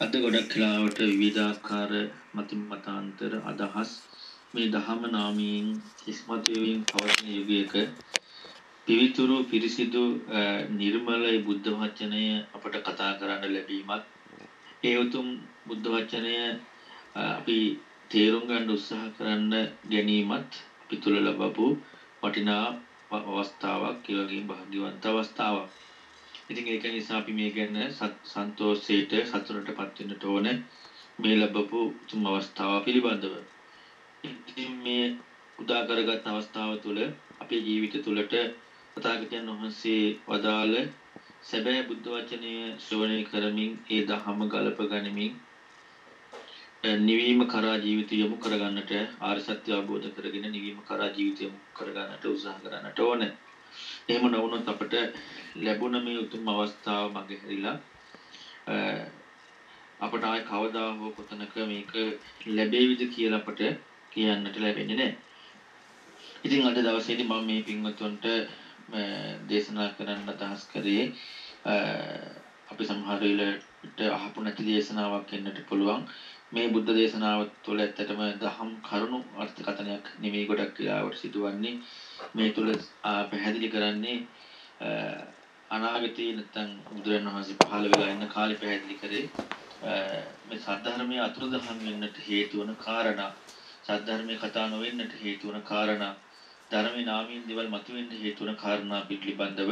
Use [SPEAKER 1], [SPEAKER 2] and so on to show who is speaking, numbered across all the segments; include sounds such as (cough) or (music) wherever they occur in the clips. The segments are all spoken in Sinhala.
[SPEAKER 1] අද ගොඩක් කලාවට විවිධාකාර මති මතාන්තර අදහස් මේ දහම නාමීන් ඉස්මතුවීම් පවතින යුගයක පිවිතුරු පිරිසිදු නිර්මලයි බුද්ධ වචනය අපට කතා කරන්න ලැබීමත්. ඒ උතුම් බුද්ධ වචනය අපි තේරුම් ගන්න උත්සාහ කරන්න ගැනීමත් අපි තුළ ලබපු වටිනා අවස්ථාවක් ඒ වගේ භාග්‍යවන්ත අවස්ථාවක්. ඉතින් ඒක නිසා අපි මේ ගැන සන්තෝෂයට සතුටට පත්වෙන්නට ඕන මේ ලැබපු උතුම් අවස්ථාව පිළිබඳව. ඉතින් මේ උදා කරගත් අවස්ථාව තුළ අපේ ජීවිත තුළට තථාගතයන් වහන්සේ වදාළ සැබෑ බුද්ධ වචනය ශ්‍රවණය කරමින් ඒ දහම ගලප ගනිමින් නිවීම කරා ජීවිතය යොමු කරගන්නට ආර්ය සත්‍ය අවබෝධ කරගෙන නිවීම කරා ජීවිතය යොමු කරගන්නට උත්සාහ කරන්නට ඕනේ. එහෙම නොවුනොත් අපට ලැබුණ මේ උතුම් අවස්ථාව මගේ හැරිලා අපට ආය කවදා හෝ කොතනක මේක ලැබේවිද කියලා අපට කියන්නට ලැබෙන්නේ නැහැ. ඉතින් අද දවසේදී මම මේ පින්වත්වන්ට දේශනා කරන්න අදහස් කරේ අපි සමහර වෙලාවට අහපු නැති දේශනාවක් වෙන්නට පුළුවන්. මේ බුද්ධ දේශනාව තුළ ඇත්තටම දහම් කරුණු අර්ථකථනයක් නෙමෙයි ගොඩක් වෙලාවට සිදුවන්නේ මේ තුළ පැහැදිලි කරන්නේ අනාගතයේ නැත්තම් බුදුරජාණන් වහන්සේ පහළ වෙලා ඉන්න කාලේ පැහැදිලි කරේ මේ සද්ධර්මයේ අතුරුදහන් වෙන්නට හේතු වන කාරණා සද්ධර්මයේ කතා නොවෙන්නට හේතු වන කාරණා ධර්මයේ නාමයෙන් දේවල් මතුවෙන්න හේතු වන කාරණා පිළිබඳව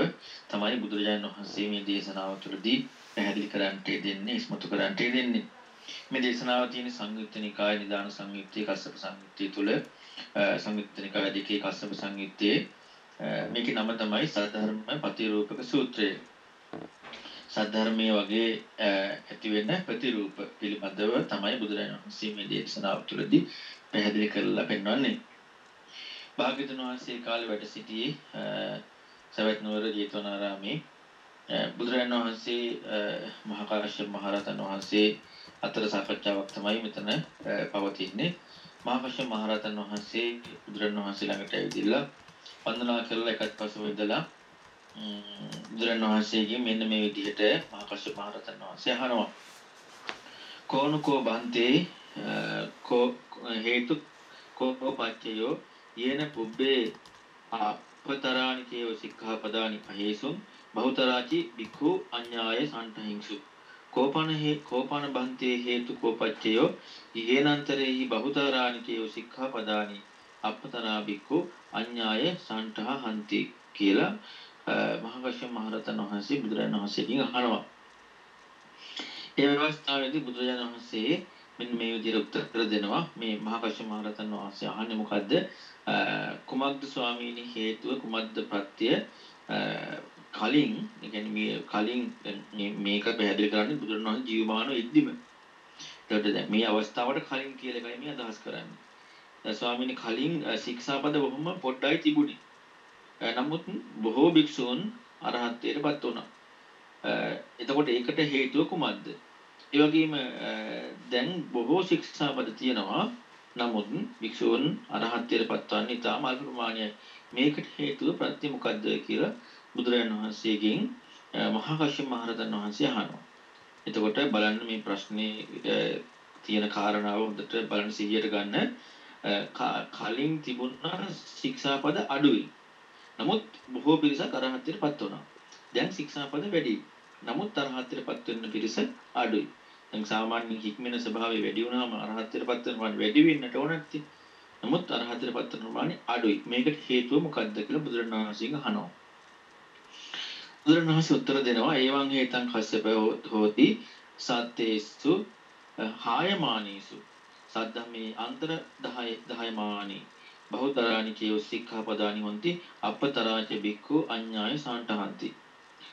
[SPEAKER 1] තමයි බුදුරජාණන් වහන්සේ මේ දේශනාව තුළදී පැහැදිලි කරන්නට දෙන්නේ ඉස්මතු කරන්නට දෙන්නේ. මේ දේශනාව තියෙන සංයුක්ත නිකාය නිදාන සංයුත්තේ කස්සප සංයුත්තේ තුල සංයුක්ත නිකාය දෙකේ කස්සප සංයුත්තේ මේකේ නම තමයි සද්ධර්ම ප්‍රතිරූපක සූත්‍රය. සද්ධර්මයේ වගේ ඇති වෙන ප්‍රතිරූප පිළිබඳව තමයි බුදුරජාණන් වහන්සේ මේ දේශනාව තුළදී පැහැදිලි කරලා පෙන්වන්නේ. භාග්‍යතුන් වහන්සේ කාලේ වැඩ සිටියේ සවැත් නුවර ජේතවනාරාමේ බුදුරජාණන් වහන්සේ මහා කාශ්‍යප මහරහතන් වහන්සේ අතර සාකච්ඡාවක් තමයි මෙතන පවතින්නේ. මහා කාශ්‍යප මහරහතන් වහන්සේ බුදුරජාණන් වහන්සේ ළඟට ඇවිදilla වන්දනා කරලා එකත් පසුව ඉඳලා බුදුරන් වහන්සේගෙන් මෙන්න මේ විදිහට මහා කශ්‍යප මහ රහතන් වහන්සේ අහනවා. කෝනකෝ බන්තේ කෝ හේතු කෝ පච්චයෝ යේන පුබ්බේ අපතරාණි කේව සික්ඛාපදානි පහේසුම් බහුතරාචි බික්ඛු අඤ්ඤාය සන්තහින්සු කෝපන හේ කෝපන බන්තේ හේතු කෝපච්චයෝ යේනන්තරේහි බහුතරාණි කේව සික්ඛාපදානි අපතරා බික්ඛු අඤ්ඤාය සන්තහ හන්ති කියලා මහකශ්‍යප මහරහතන් වහන්සේ බුදුරජාණන් වහන්සේගෙන් අහනවා. ඒ අවස්ථාවේදී බුදුරජාණන් වහන්සේ මෙන්න මේ විදිහට උත්තර දෙනවා මේ මහකශ්‍යප මහරහතන් වහන්සේ අහන්නේ මොකද්ද? කුමක්ද ස්වාමීනි හේතුව කුමක්ද ප්‍රත්‍ය කලින් ඒ කියන්නේ මේ කලින් මේක පැහැදිලි කරන්නේ බුදුරණවහන්සේ ජීවමානව ඉද්දිම. එතකොට දැන් මේ අවස්ථාවට කලින් කියලා එකයි මේ අදහස් කරන්නේ. ස්වාමීනි කලින් ශික්ෂාපද බොහොම පොඩ්ඩයි තිබුණේ. නමුත් බොහෝ භික්ෂූන් අරහත්ත්වයටපත් වුණා. එතකොට ඒකට හේතුව කුමක්ද? ඒ වගේම දැන් බොහෝ ශික්ෂාපද තියෙනවා. නමුත් භික්ෂූන් අරහත්ත්වයටපත් වන්නේ ඉතාම අල්ප ප්‍රමාණයයි. මේකට හේතුව ප්‍රත්‍ය මොකද්ද කියලා බුදුරජාණන් වහන්සේගෙන් මහා කශ්‍යප මහ රහතන් වහන්සේ අහනවා. එතකොට බලන්න මේ ප්‍රශ්නේ තියෙන කාරණාව හොඳට බලන්න සිහියට ගන්න. කලින් තිබුණා ශික්ෂාපද අඩුයි. නමුත් බොහෝ පිරිසක් අරහත්ත්වයට පත් වුණා. දැන් ශික්ෂාපද වැඩි. නමුත් අරහත්ත්වයට පත් වෙන්න පිරිස අඩුයි. දැන් සාමාන්‍ය හික්මෙන ස්වභාවය වැඩි වුණාම අරහත්ත්වයට පත් වෙනවා වැඩි වෙන්නට ඕන නැති. නමුත් අරහත්ත්වයට පත් වෙන ප්‍රමාණය අඩුයි. මේකට හේතුව මොකක්ද කියලා බුදුරණවහන්සේගෙන් අහනවා. බුදුරණවහන්සේ උත්තර දෙනවා ඒවං හේතං කස්සප හෝති සත්තේසු හායමානීසු. සද්ධම්මේ අන්තර 10 10 මානි බහුතරානි කියෝ සික්ඛාපදානි හොಂತಿ අපතරාච බික්ඛු අඤ්ඤාය සාන්ටහන්ති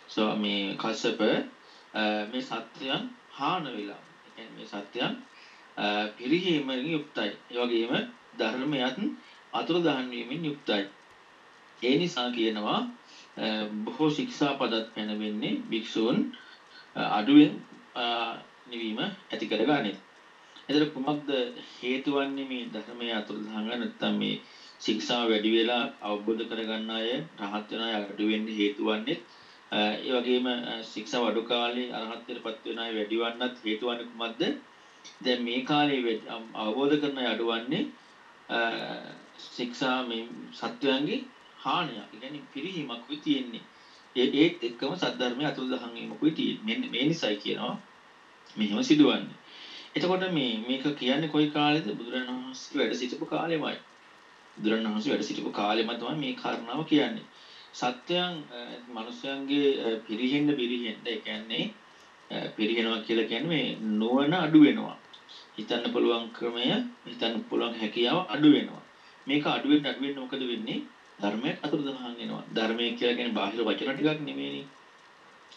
[SPEAKER 1] සෝ මේ කස්සප මේ සත්‍යයන් හාන වෙලා කියන්නේ මේ සත්‍යයන් පිරිහීමෙන් යුක්තයි. ඒ වගේම ධර්මයත් අතුරුදහන් වීමෙන් යුක්තයි. ඒ නිසා කියනවා බොහෝ ශික්ෂාපදත් පැනවෙන්නේ භික්ෂූන් අඩුවෙන් නිවීම ඇති කරගන්නේ. එතකොට කුමක්ද හේතු වන්නේ මේ ධර්මයේ අතුරුදහන් නැත්නම් මේ ශික්ෂා වැඩි වෙලා අවබෝධ කරගන්න අය රහත් වෙන අය අඩු වෙන්න හේතු වන්නේ? ඒ වගේම ශික්ෂාව අඩු කාලේ අරහත්ත්වයට පත් වෙන අය වැඩි වන්නත් හේතු වන්නේ කුමක්ද? දැන් මේ කාලේ අවබෝධ කරන අය අඩුවන්නේ ශික්ෂා මේ සත්වයන්ගේ හානියක්. ඒ කියන්නේ පිරිහීමක් තියෙන්නේ. ඒ ඒත් එක්කම සද්ධර්මයේ අතුරුදහන් වීමකුයි තියෙන්නේ. මෙන්න මේ නිසයි කියනවා මෙහෙම සිදුවන්නේ. එතකොට මේ මේක කියන්නේ කොයි කාලෙද බුදුරණවහන්සේ වැඩ සිටපු කාලෙමයි. බුදුරණවහන්සේ වැඩ සිටපු කාලෙම තමයි මේ කාරණාව කියන්නේ. සත්‍යයන් මිනිස්යන්ගේ පිරිහෙන්න පිරිහෙන්න ඒ කියන්නේ පිරිහෙනවා කියලා කියන්නේ මේ නුවණ අඩු වෙනවා. හිතන්න පුළුවන් ක්‍රමය හිතන්න පුළුවන් හැකියාව අඩු වෙනවා. මේක අඩු වෙන්න අඩු වෙන්න මොකද වෙන්නේ? ධර්මයට අතුරුදහන් වෙනවා. ධර්මය කියලා කියන්නේ බාහිර වචන ටිකක් නෙමෙයිනේ.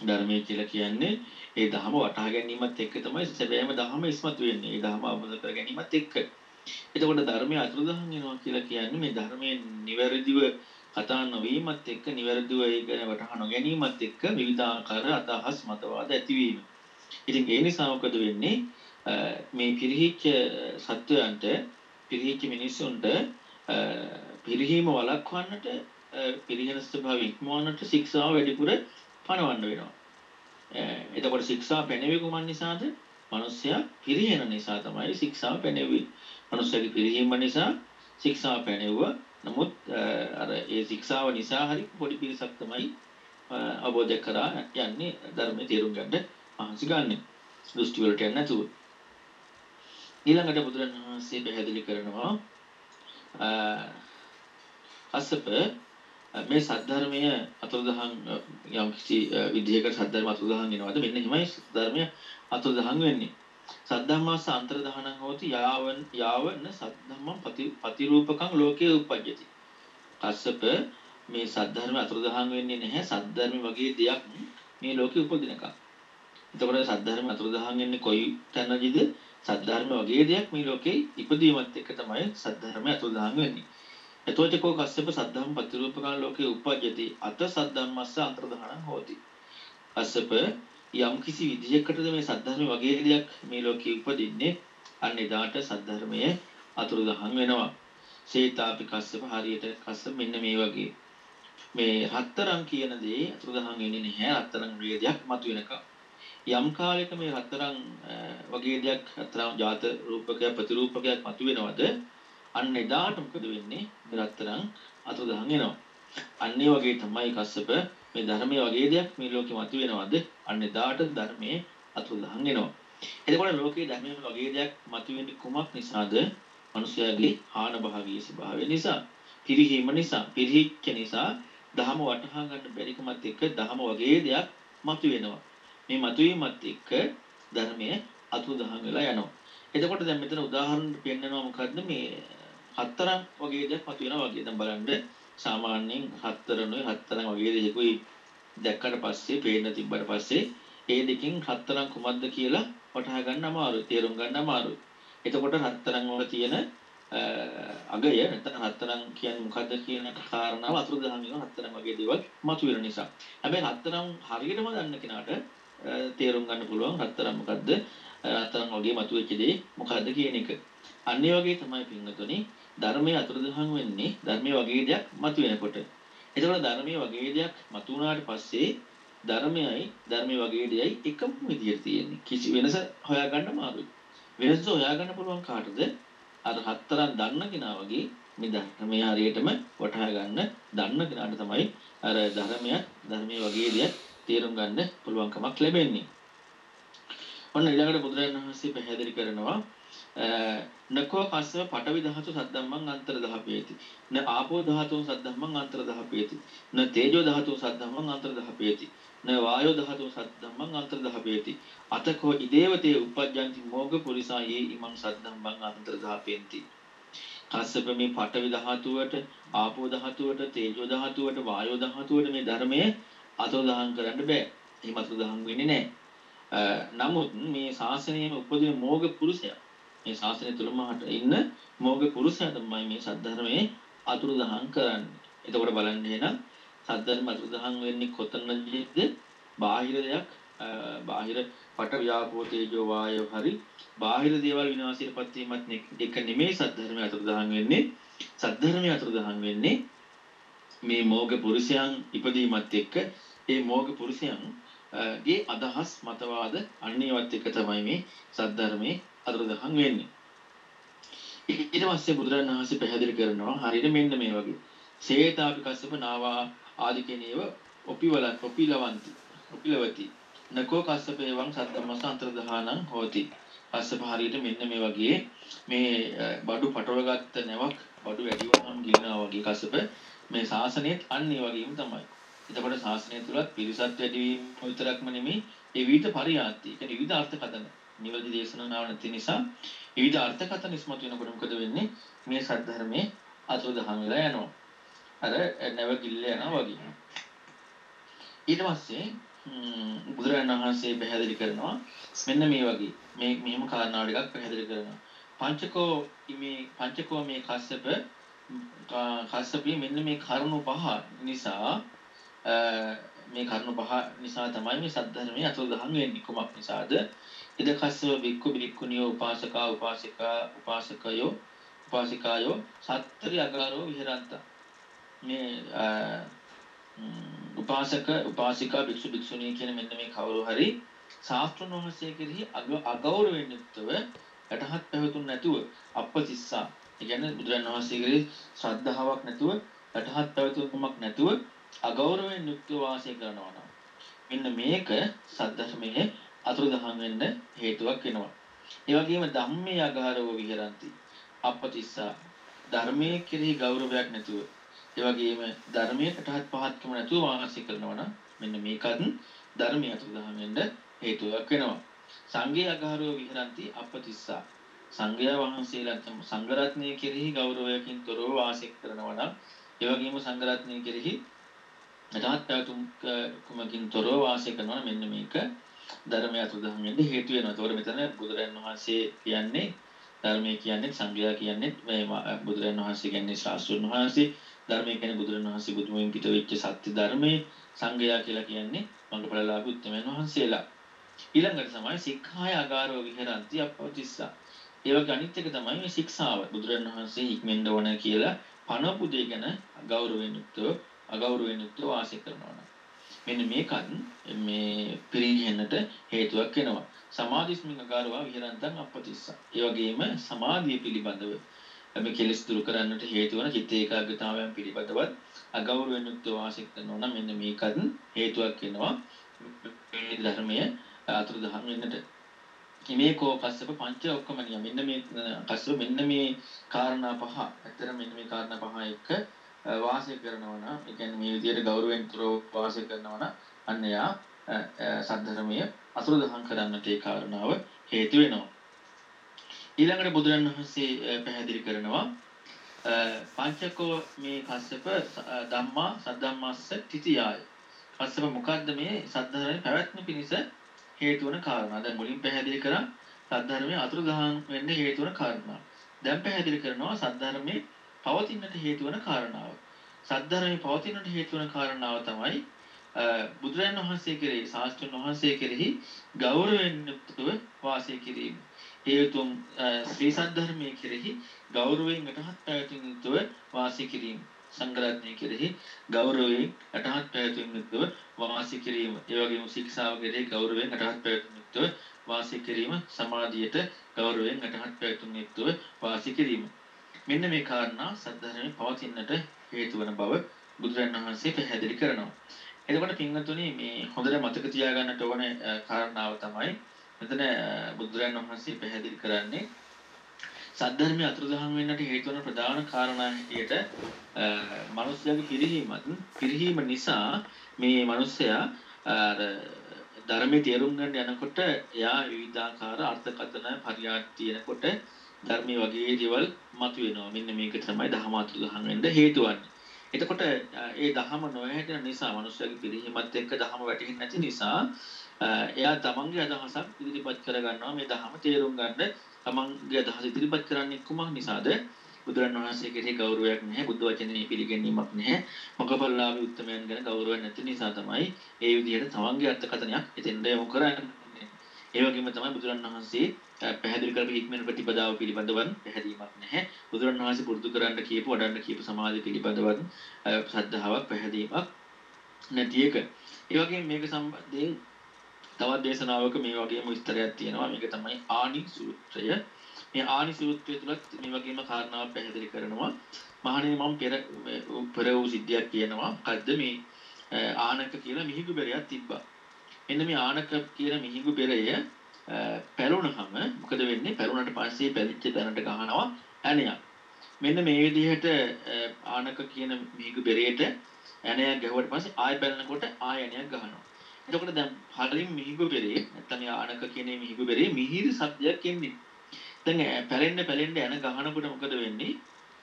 [SPEAKER 1] ධර්මය කියලා කියන්නේ ඒ ධහම වටහා ගැනීමත් එක්ක තමයි සැබෑම ධහම ඉස්මතු වෙන්නේ. ඒ ධහම අවබෝධ කර ගැනීමත් එක්ක. එතකොට ධර්මය අතුරුදහන් වෙනවා කියලා කියන්නේ මේ ධර්මයේ නිවැරදිව කතා නොවීමත් එක්ක නිවැරදිව ඒක වටහා නොගැනීමත් එක්ක විවිධාකාර අදහස් මතවාද ඇතිවීම. ඉතින් ඒ නිසා මොකද වෙන්නේ? මේ පිරිහිච්ච සත්වයන්ට පිරිහිච්ච මිනිස්සුන්ට පිරිහීම වළක්වන්නට පිරිහෙන ස්වභාවය ඉක්මවන්නට ශික්ෂාව වැඩිපුර පනවන්න වෙනවා. එතකොට ශික්ෂා පැනවෙ කුමන් නිසාද? මිනිස්සයා පිරිහෙන නිසා තමයි ශික්ෂාව පැනෙව්වේ. මිනිස්සයාගේ පිරිහීම නිසා ශික්ෂාව පැනෙවුවා. නමුත් අර ඒ ශික්ෂාව නිසා හරි පොඩි පිරිසක් තමයි අවබෝධ කරා යන්නේ ධර්මයේ තේරුම් ගන්න මහන්සි ගන්න. දෘෂ්ටි වලට යන්නේ නැතුව. ඊළඟට බුදුරණවහන්සේ පැහැදිලි කරනවා අසප මේ සද්ධර්මය අතුරුදහන් යම් කිසි විදිහකට සද්ධර්ම අතුරුදහන් වෙනවද? මෙන්න එහෙමයි ධර්මය අතුරුදහන් වෙන්නේ. සද්ධම්මාස අන්තර්දහනං හෝති යාවන් යාවන සද්ධම්මං පතිරූපකං ලෝකේ උපජ්ජති. කස්සප මේ සද්ධර්ම අතුරුදහන් වෙන්නේ නැහැ සද්ධර්ම වගේ දෙයක් මේ ලෝකේ උපදිනකම්. එතකොට සද්ධර්ම අතුරුදහන් වෙන්නේ කොයි තැනදීද? සද්ධර්ම වගේ දෙයක් මේ ලෝකේ ඉපදීමත් එක්ක තමයි සද්ධර්ම අතුරුදහන් වෙන්නේ. එතකොට කෝ කස්සප සද්ධම්ම ප්‍රතිරූපකං ලෝකේ උපජ්ජති අත සද්ධම්මස්ස අන්තර්ධානං හෝති. කස්සප යම් කිසි විදියකටද මේ සද්ධර්ම වගේ දෙයක් මේ ලෝකේ උපදින්නේ අන්න එදාට සද්ධර්මයේ අතුරුදහන් වෙනවා. සේතාපි කස්සප හරියට කස්සප මෙන්න මේ වගේ. මේ හතරම් කියන දේ අතුරුදහන් වෙන්නේ නැහැ. හතරම් වගේ දෙයක් මතුවෙනකම්. යම් කාලයක මේ හතරම් වගේ දෙයක් හතරම් ජාත රූපකයක් ප්‍රතිරූපකයක් මතුවෙනවද? අන්න එදාට මොකද වෙන්නේ? රත්තරන් අතුරුදහන් වෙනවා. අන්න ඒ වගේ තමයි කස්සප මේ ධර්මයේ වගේ දෙයක් මේ ලෝකෙ මතුවෙනවද? අන්න එදාට ධර්මයේ අතුරුදහන් වෙනවා. එතකොට ලෝකයේ ධර්මයේ වගේ දෙයක් මතුවෙන්නේ කුමක් නිසාද? මිනිසයාගේ හාන භාගීය ස්වභාවය නිසා. පිරිහීම නිසා, පිරිහිච්ච නිසා දහම වටහා ගන්න බැරිකමත් එක්ක දහම වගේ දෙයක් මතුවෙනවා. මේ මතුවීමත් එක්ක ධර්මයේ අතුරුදහන් වෙලා යනවා. එතකොට දැන් මෙතන උදාහරණ පෙන්නනවා මොකද්ද මේ හතරක් වගේ දෙයක් මතුවෙනවා වගේ. දැන් බලන්න සාමාන්‍යයෙන් හතරනොයි හතරක් වගේ දෙයකුයි දැක්කට පස්සේ පේන්න තිබ්බට පස්සේ ඒ දෙකෙන් හතරක් කුමක්ද කියලා වටහා ගන්න අමාරුයි. තේරුම් ගන්න අමාරුයි. එතකොට හතරන් වල තියෙන අගය නැත්නම් හතරන් කියන්නේ මොකද්ද කියන කාරණාව අතුරුදහන් වෙන හතරන් වගේ දේවල් මතුවෙන නිසා. හැබැයි හතරන් හරියටම දන්න කෙනාට තේරුම් ගන්න පුළුවන් හතරන් මොකද්ද හතරන් වගේ මතුවෙච්ච දේ මොකද්ද කියන එක. අන්න ඒ වගේ තමයි පින්වතුනි ධර්මයේ අතුරුදහන් වෙන්නේ ධර්මයේ වගේ දෙයක් මතුවෙනකොට. එතකොට ධර්මයේ වගේ දෙයක් මතු වුණාට පස්සේ ධර්මයයි ධර්මයේ වගේ දෙයයි එකම විදියට තියෙන්නේ. කිසි වෙනස හොයාගන්න අමාරුයි. වෙනස හොයාගන්න පුළුවන් කාටද? අර හතරන් දන්න කෙනා වගේ මේ ධර්මයේ හරියටම වටහා ගන්න දන්න කෙනාට තමයි අර ධර්මය ධර්මයේ වගේ දෙයක් තේරුම් ගන්න පුළුවන්කමක් ලැබෙන්නේ. ඔන්න ඊළඟට බුදුරජාණන් වහන්සේ පැහැදිලි කරනවා නකෝ කස්සව පඨවි ධාතු සද්දම්මං අන්තර දහපේති. න ආපෝ ධාතු සද්දම්මං අන්තර දහපේති. න තේජෝ ධාතු සද්දම්මං අන්තර දහපේති. න වායෝ ධාතු සද්දම්මං අන්තර දහපේති. අතකෝ ඉදේවතේ උපජ්ජಂತಿ මෝග පුරිසා යේ ඉමං සද්දම්මං අන්තර දහපේන්ති. කස්සප මේ පඨවි ධාතුවට ආපෝ ධාතුවට තේජෝ ධාතුවට වායෝ ධාතුවට මේ ධර්මයේ අතෝදහන් කරන්න බෑ. එහෙම අතෝදහන් වෙන්නේ නැහැ නමුත් මේ ශාසනයේම උපදින මෝග පුරුෂයා මේ ශාසනය තුලම ඉන්න මෝග පුරුෂයා තමයි මේ සද්ධර්මයේ අතුරුදහන් කරන්නේ. එතකොට බලන්න එහෙනම් සද්ධර්ම අතුරුදහන් වෙන්නේ කොතනදීද? බාහිර දෙයක් බාහිර පට ව්‍යාපෝ තේජෝ වායෝ හරි බාහිර දේවල් විනාශයටපත් වීමත් එක නෙමෙයි සද්ධර්මයේ අතුරුදහන් වෙන්නේ. සද්ධර්මයේ අතුරුදහන් වෙන්නේ මේ මෝග පුරුෂයන් ඉපදීමත් එක්ක ඒ මෝග පුරුෂයන් ගේ අදහස් මතවාද අන්නේවත් එක තමයි මේ සද්ධර්මයේ අතුරුදහන් වෙන්නේ. ඊට පස්සේ බුදුරණන් වහන්සේ පැහැදිලි කරනවා හරියට මෙන්න මේ වගේ. සේතාපි කස්සප නාවා ආදි කෙනේව ඔපිවල ඔපිලවන්ති. ඔපිලවති. නකෝ කස්සප එවං සද්දම්මස අන්තර්දහානං හෝති. කස්සප හරියට මෙන්න මේ වගේ මේ බඩු පටවගත්ත නැවක් බඩු වැඩි වුණාම ගිලිනවා වගේ කස්සප මේ ශාසනයත් අන්න ඒ වගේම තමයි. එතකොට ශාසනය තුලත් පිරිසත් වැඩිවීම විතරක්ම නෙමෙයි ඒ විවිධ පරියාන්ති. ඒ කියන්නේ විවිධ අර්ථකථන. නිවැරදි දේශනාව නැති නිසා විවිධ අර්ථකථන ඉස්මතු වෙනකොට මොකද වෙන්නේ? මේ සද්ධර්මයේ අතුරුදහන් වෙලා යනවා. අර නැවගිල්ල යනවා වගේ. ඊට පස්සේ බුදුරජාණන් වහන්සේ පැහැදිලි කරනවා මෙන්න මේ වගේ මේ මෙහෙම කාරණා ටිකක් පැහැදිලි කරනවා. පංචකෝ මේ පංචකෝ මේ කස්සප කස්සපී මෙන්න මේ කරුණු පහ නිසා මේ කරුණු පහ නිසා තමයි මේ සද්ධර්මයේ අතුරුදහන් වෙන්නේ කොමක් නිසාද? ඉදකස්සව බික්කු බික්කුනියෝ උපාසකා උපාසිකා උපාසකයෝ උපාසිකායෝ සත්තරි අගාරෝ විහෙරන්තා. මේ උපාසක උපාසිකා භික්ෂු භික්ෂුණී කියන මෙන්න මේ කවුරු හරි ශාස්ත්‍රණ වහන්සේ කෙරෙහි අගෞරවයෙන් යුක්තව යටහත් පැවතුම් නැතුව අපතිස්සා ඒ කියන්නේ බුදුරජාණන් වහන්සේ කෙරෙහි ශ්‍රද්ධාවක් නැතුව යටහත් පැවතුමක් නැතුව අගෞරවයෙන් යුක්තව වාසය කරනවා නම් මෙන්න මේක සද්ධර්මයේ අතුරුදහන් වෙන්න හේතුවක් වෙනවා. ඒ වගේම ධම්මේ අගාරව විහෙරಂತಿ අපතිස්සා ධර්මයේ කෙරෙහි ගෞරවයක් නැතුව ඒ වගේම ධර්මයකටත් පහත්කම නැතුව වාසය කරනවා නම් මෙන්න මේකත් ධර්මයේ අතුරුදහන් වෙන්න හේතුවක් වෙනවා. සංඝේ අගාරව විහෙරಂತಿ අපතිස්සා සංඝයා වහන්සේලා සංඝ රත්නය කෙරෙහි ගෞරවයකින් තොරව වාසය කරනවා නම් ඒ වගේම සංඝ රත්නය කෙරෙහි රහත් පැවතුම් කුමකින් තොරව වාසය කරනවා මෙන්න මේක ධර්මය අතුරුදහන් වෙන්න හේතු වෙනවා. ඒතකොට මෙතන බුදුරජාන් වහන්සේ කියන්නේ ධර්මය කියන්නේ සංඝයා කියන්නේ මේ බුදුරජාන් වහන්සේ කියන්නේ ශාස්ත්‍රඥ වහන්සේ ධර්මය කියන්නේ බුදුරජාන් වහන්සේ බුදුමුවෙන් පිට වෙච්ච සත්‍ය ධර්මයේ සංඝයා කියලා කියන්නේ මඟපලලාභී උත්තමයන් වහන්සේලා. ඊළඟට තමයි සික්ඛාය අගාරෝ විහෙරಂತಿ අපවතිස්සා. ඒ වගේ අනිත් එක තමයි මේ ශික්ෂාව. බුදුරජාන් වහන්සේ ඉක්මෙන්න ඕන කියලා පනපු දෙය ගැන ගෞරවයෙන් යුක්තව අගෞරවයෙන් යුක්තව වාසය කරනවා. මෙන්න මේකත් මේ පිරිහෙන්නට හේතුවක් වෙනවා. සමාධිස්මින් අගාරවා විහෙරන්තං අපතිස්ස. ඒ වගේම සමාධිය පිළිබඳව මේ කෙලෙස් දුරු කරන්නට හේතු වන චිත්ත ඒකාග්‍රතාවයන් පිළිබඳවත් අගෞරවයෙන් යුක්තව වාසය කරනවා නම් මෙන්න මේකත් හේතුවක් වෙනවා. මේ ධර්මය අතුරුදහන් වෙන්නට. මේ කෝ කස්සප පංච ඔක්කමනිය මෙන්න මේ කස්සප මෙන්න මේ කාරණා පහ ඇත්තට මෙන්න මේ කාරණා පහ එක්ක වාසය කරනවා නම් ඒ කියන්නේ මේ විදිහට ගෞරවයෙන් තුරව වාසය කරනවා නම් අන්න යා සද්ධර්මයේ අතුරුදහන් කරන්නට ඒ කාරණාව හේතු වෙනවා. ඊළඟට බුදුරන් වහන්සේ පැහැදිලි කරනවා පංචකෝ මේ කස්සප ධම්මා සද්ධම්මස්ස තිතියාය. කස්සප මොකද්ද මේ සද්ධර්මයේ පැවැත්ම පිණිස හේතු වන කාරණා. දැන් මුලින් පැහැදිලි කරා සද්ධර්මයේ අතුරුදහන් වෙන්න හේතු වන කාරණා. දැන් පැහැදිලි කරනවා සද්ධර්මයේ පවතින්නට හේතු වන කාරණාව. සද්ධර්මයේ පවතින්නට හේතු වන කාරණාව තමයි බුදුරජාණන් වහන්සේ කෙරෙහි ශාස්ත්‍රඥ වහන්සේ කෙරෙහි ගෞරවයෙන් යුක්තව වාසය කිරීම. හේතුම් ශ්‍රී සද්ධර්මයේ කෙරෙහි ගෞරවයෙන් යටහත් පැවතුම් යුක්තව වාසය කිරීම. සංග්‍රහණය කෙරෙහි ගෞරවයෙන් යටහත් පැවතුම් යුක්තව වාසය කිරීම. ඒ වගේම ශික්ෂාව කෙරෙහි ගෞරවයෙන් යටහත් පැවතුම් යුක්තව වාසය කිරීම. සමාධියට ගෞරවයෙන් යටහත් පැවතුම් යුක්තව වාසය කිරීම. මෙන්න මේ කාරණා සද්ධර්මයේ පවතින්නට හේතු වන බව බුදුරජාණන් වහන්සේ පැහැදිලි කරනවා. එතකොට පින්වතුනි මේ හොඳට මතක තියාගන්නට ඕන කාරණාව තමයි මෙතන බුදුරජාණන් වහන්සේ පැහැදිලි කරන්නේ සද්ධර්මයේ අතුරුදහන් වෙන්නට හේතු වන ප්‍රධාන කාරණා හැටියට මිනිස්යාගේ පිරිහීමත් පිරිහීම නිසා මේ මිනිසයා අර ධර්මයේ තේරුම් ගන්න යනකොට එයා විවිධාකාර අර්ථකථන පරියාට් තියෙනකොට ධර්මයේ වගේ දේවල් මතුවෙනවා. මෙන්න මේක තමයි දහම අතුරුදහන් වෙන්න හේතු වන්නේ. එතකොට ඒ දහම නොහැදෙන නිසා මනුස්සයාගේ පිළිහිමත් එක්ක දහම වැටහෙන්නේ නැති නිසා එයා තමන්ගේ අදහසක් ඉදිරිපත් කරගන්නවා මේ දහම තේරුම් ගන්න තමන්ගේ අදහස ඉදිරිපත් කරන්නේ කුමක් නිසාද බුදුරන් වහන්සේ කෙරෙහි ගෞරවයක් නැහැ බුද්ධ වචනේ පිළිගැනීමක් නැහැ මොකපල්ලාවේ උත්තමයන් ගැන ගෞරවයක් නැති නිසා තමයි ඒ විදිහට තමන්ගේ අර්ථකථනයක් එතෙන්ද යොමු කරන්නේ ඒ වගේම තමයි බුදුරන් වහන්සේ පැහැදිලි කරපු හික්මන ප්‍රතිපදාව පිළිබඳව පැහැදීමක් නැහැ. බුදුරණන් වහන්සේ පුරුදු කරන්න කියපු වඩන්න කියපු සමාධිය පිළිබඳව ශ්‍රද්ධාවක් පැහැදීමක් නැති එක. ඒ වගේම මේක සම්බන්ධයෙන් තවත් දේශනාවක මේ වගේම විස්තරයක් තියෙනවා. මේක තමයි ආනි සූත්‍රය. මේ ආනි සූත්‍රය තුලත් මේ වගේම කාරණාවක් පැහැදිලි කරනවා. මහණෙනි මම පෙර පෙර වූ සිද්ධියක් කියනවා. මොකද්ද මේ ආනක කියලා මිහිඟු බෙරයක් තිබ්බා. මෙන්න මේ ආනක කියන මිහිඟු බෙරය පැලුණහම මොකද වෙන්නේ? පැලුණට පස්සේ පැලිච්ච තැනට ගහනවා ඇණයක්. මෙන්න මේ විදිහට ආනක කියන මිහිඟු බෙරේට ඇණයක් ගැහුවට පස්සේ ආය පැලනකොට ආය ඇණයක් ගහනවා. එතකොට දැන් පළලින් මිහිඟු බෙරේ නැත්නම් මේ ආනක කියන මිහිඟු බෙරේ මිහිරි සද්දයක් එන්නේ. දැන් පැලෙන්න පැලෙන්න යන ගහනකොට මොකද වෙන්නේ?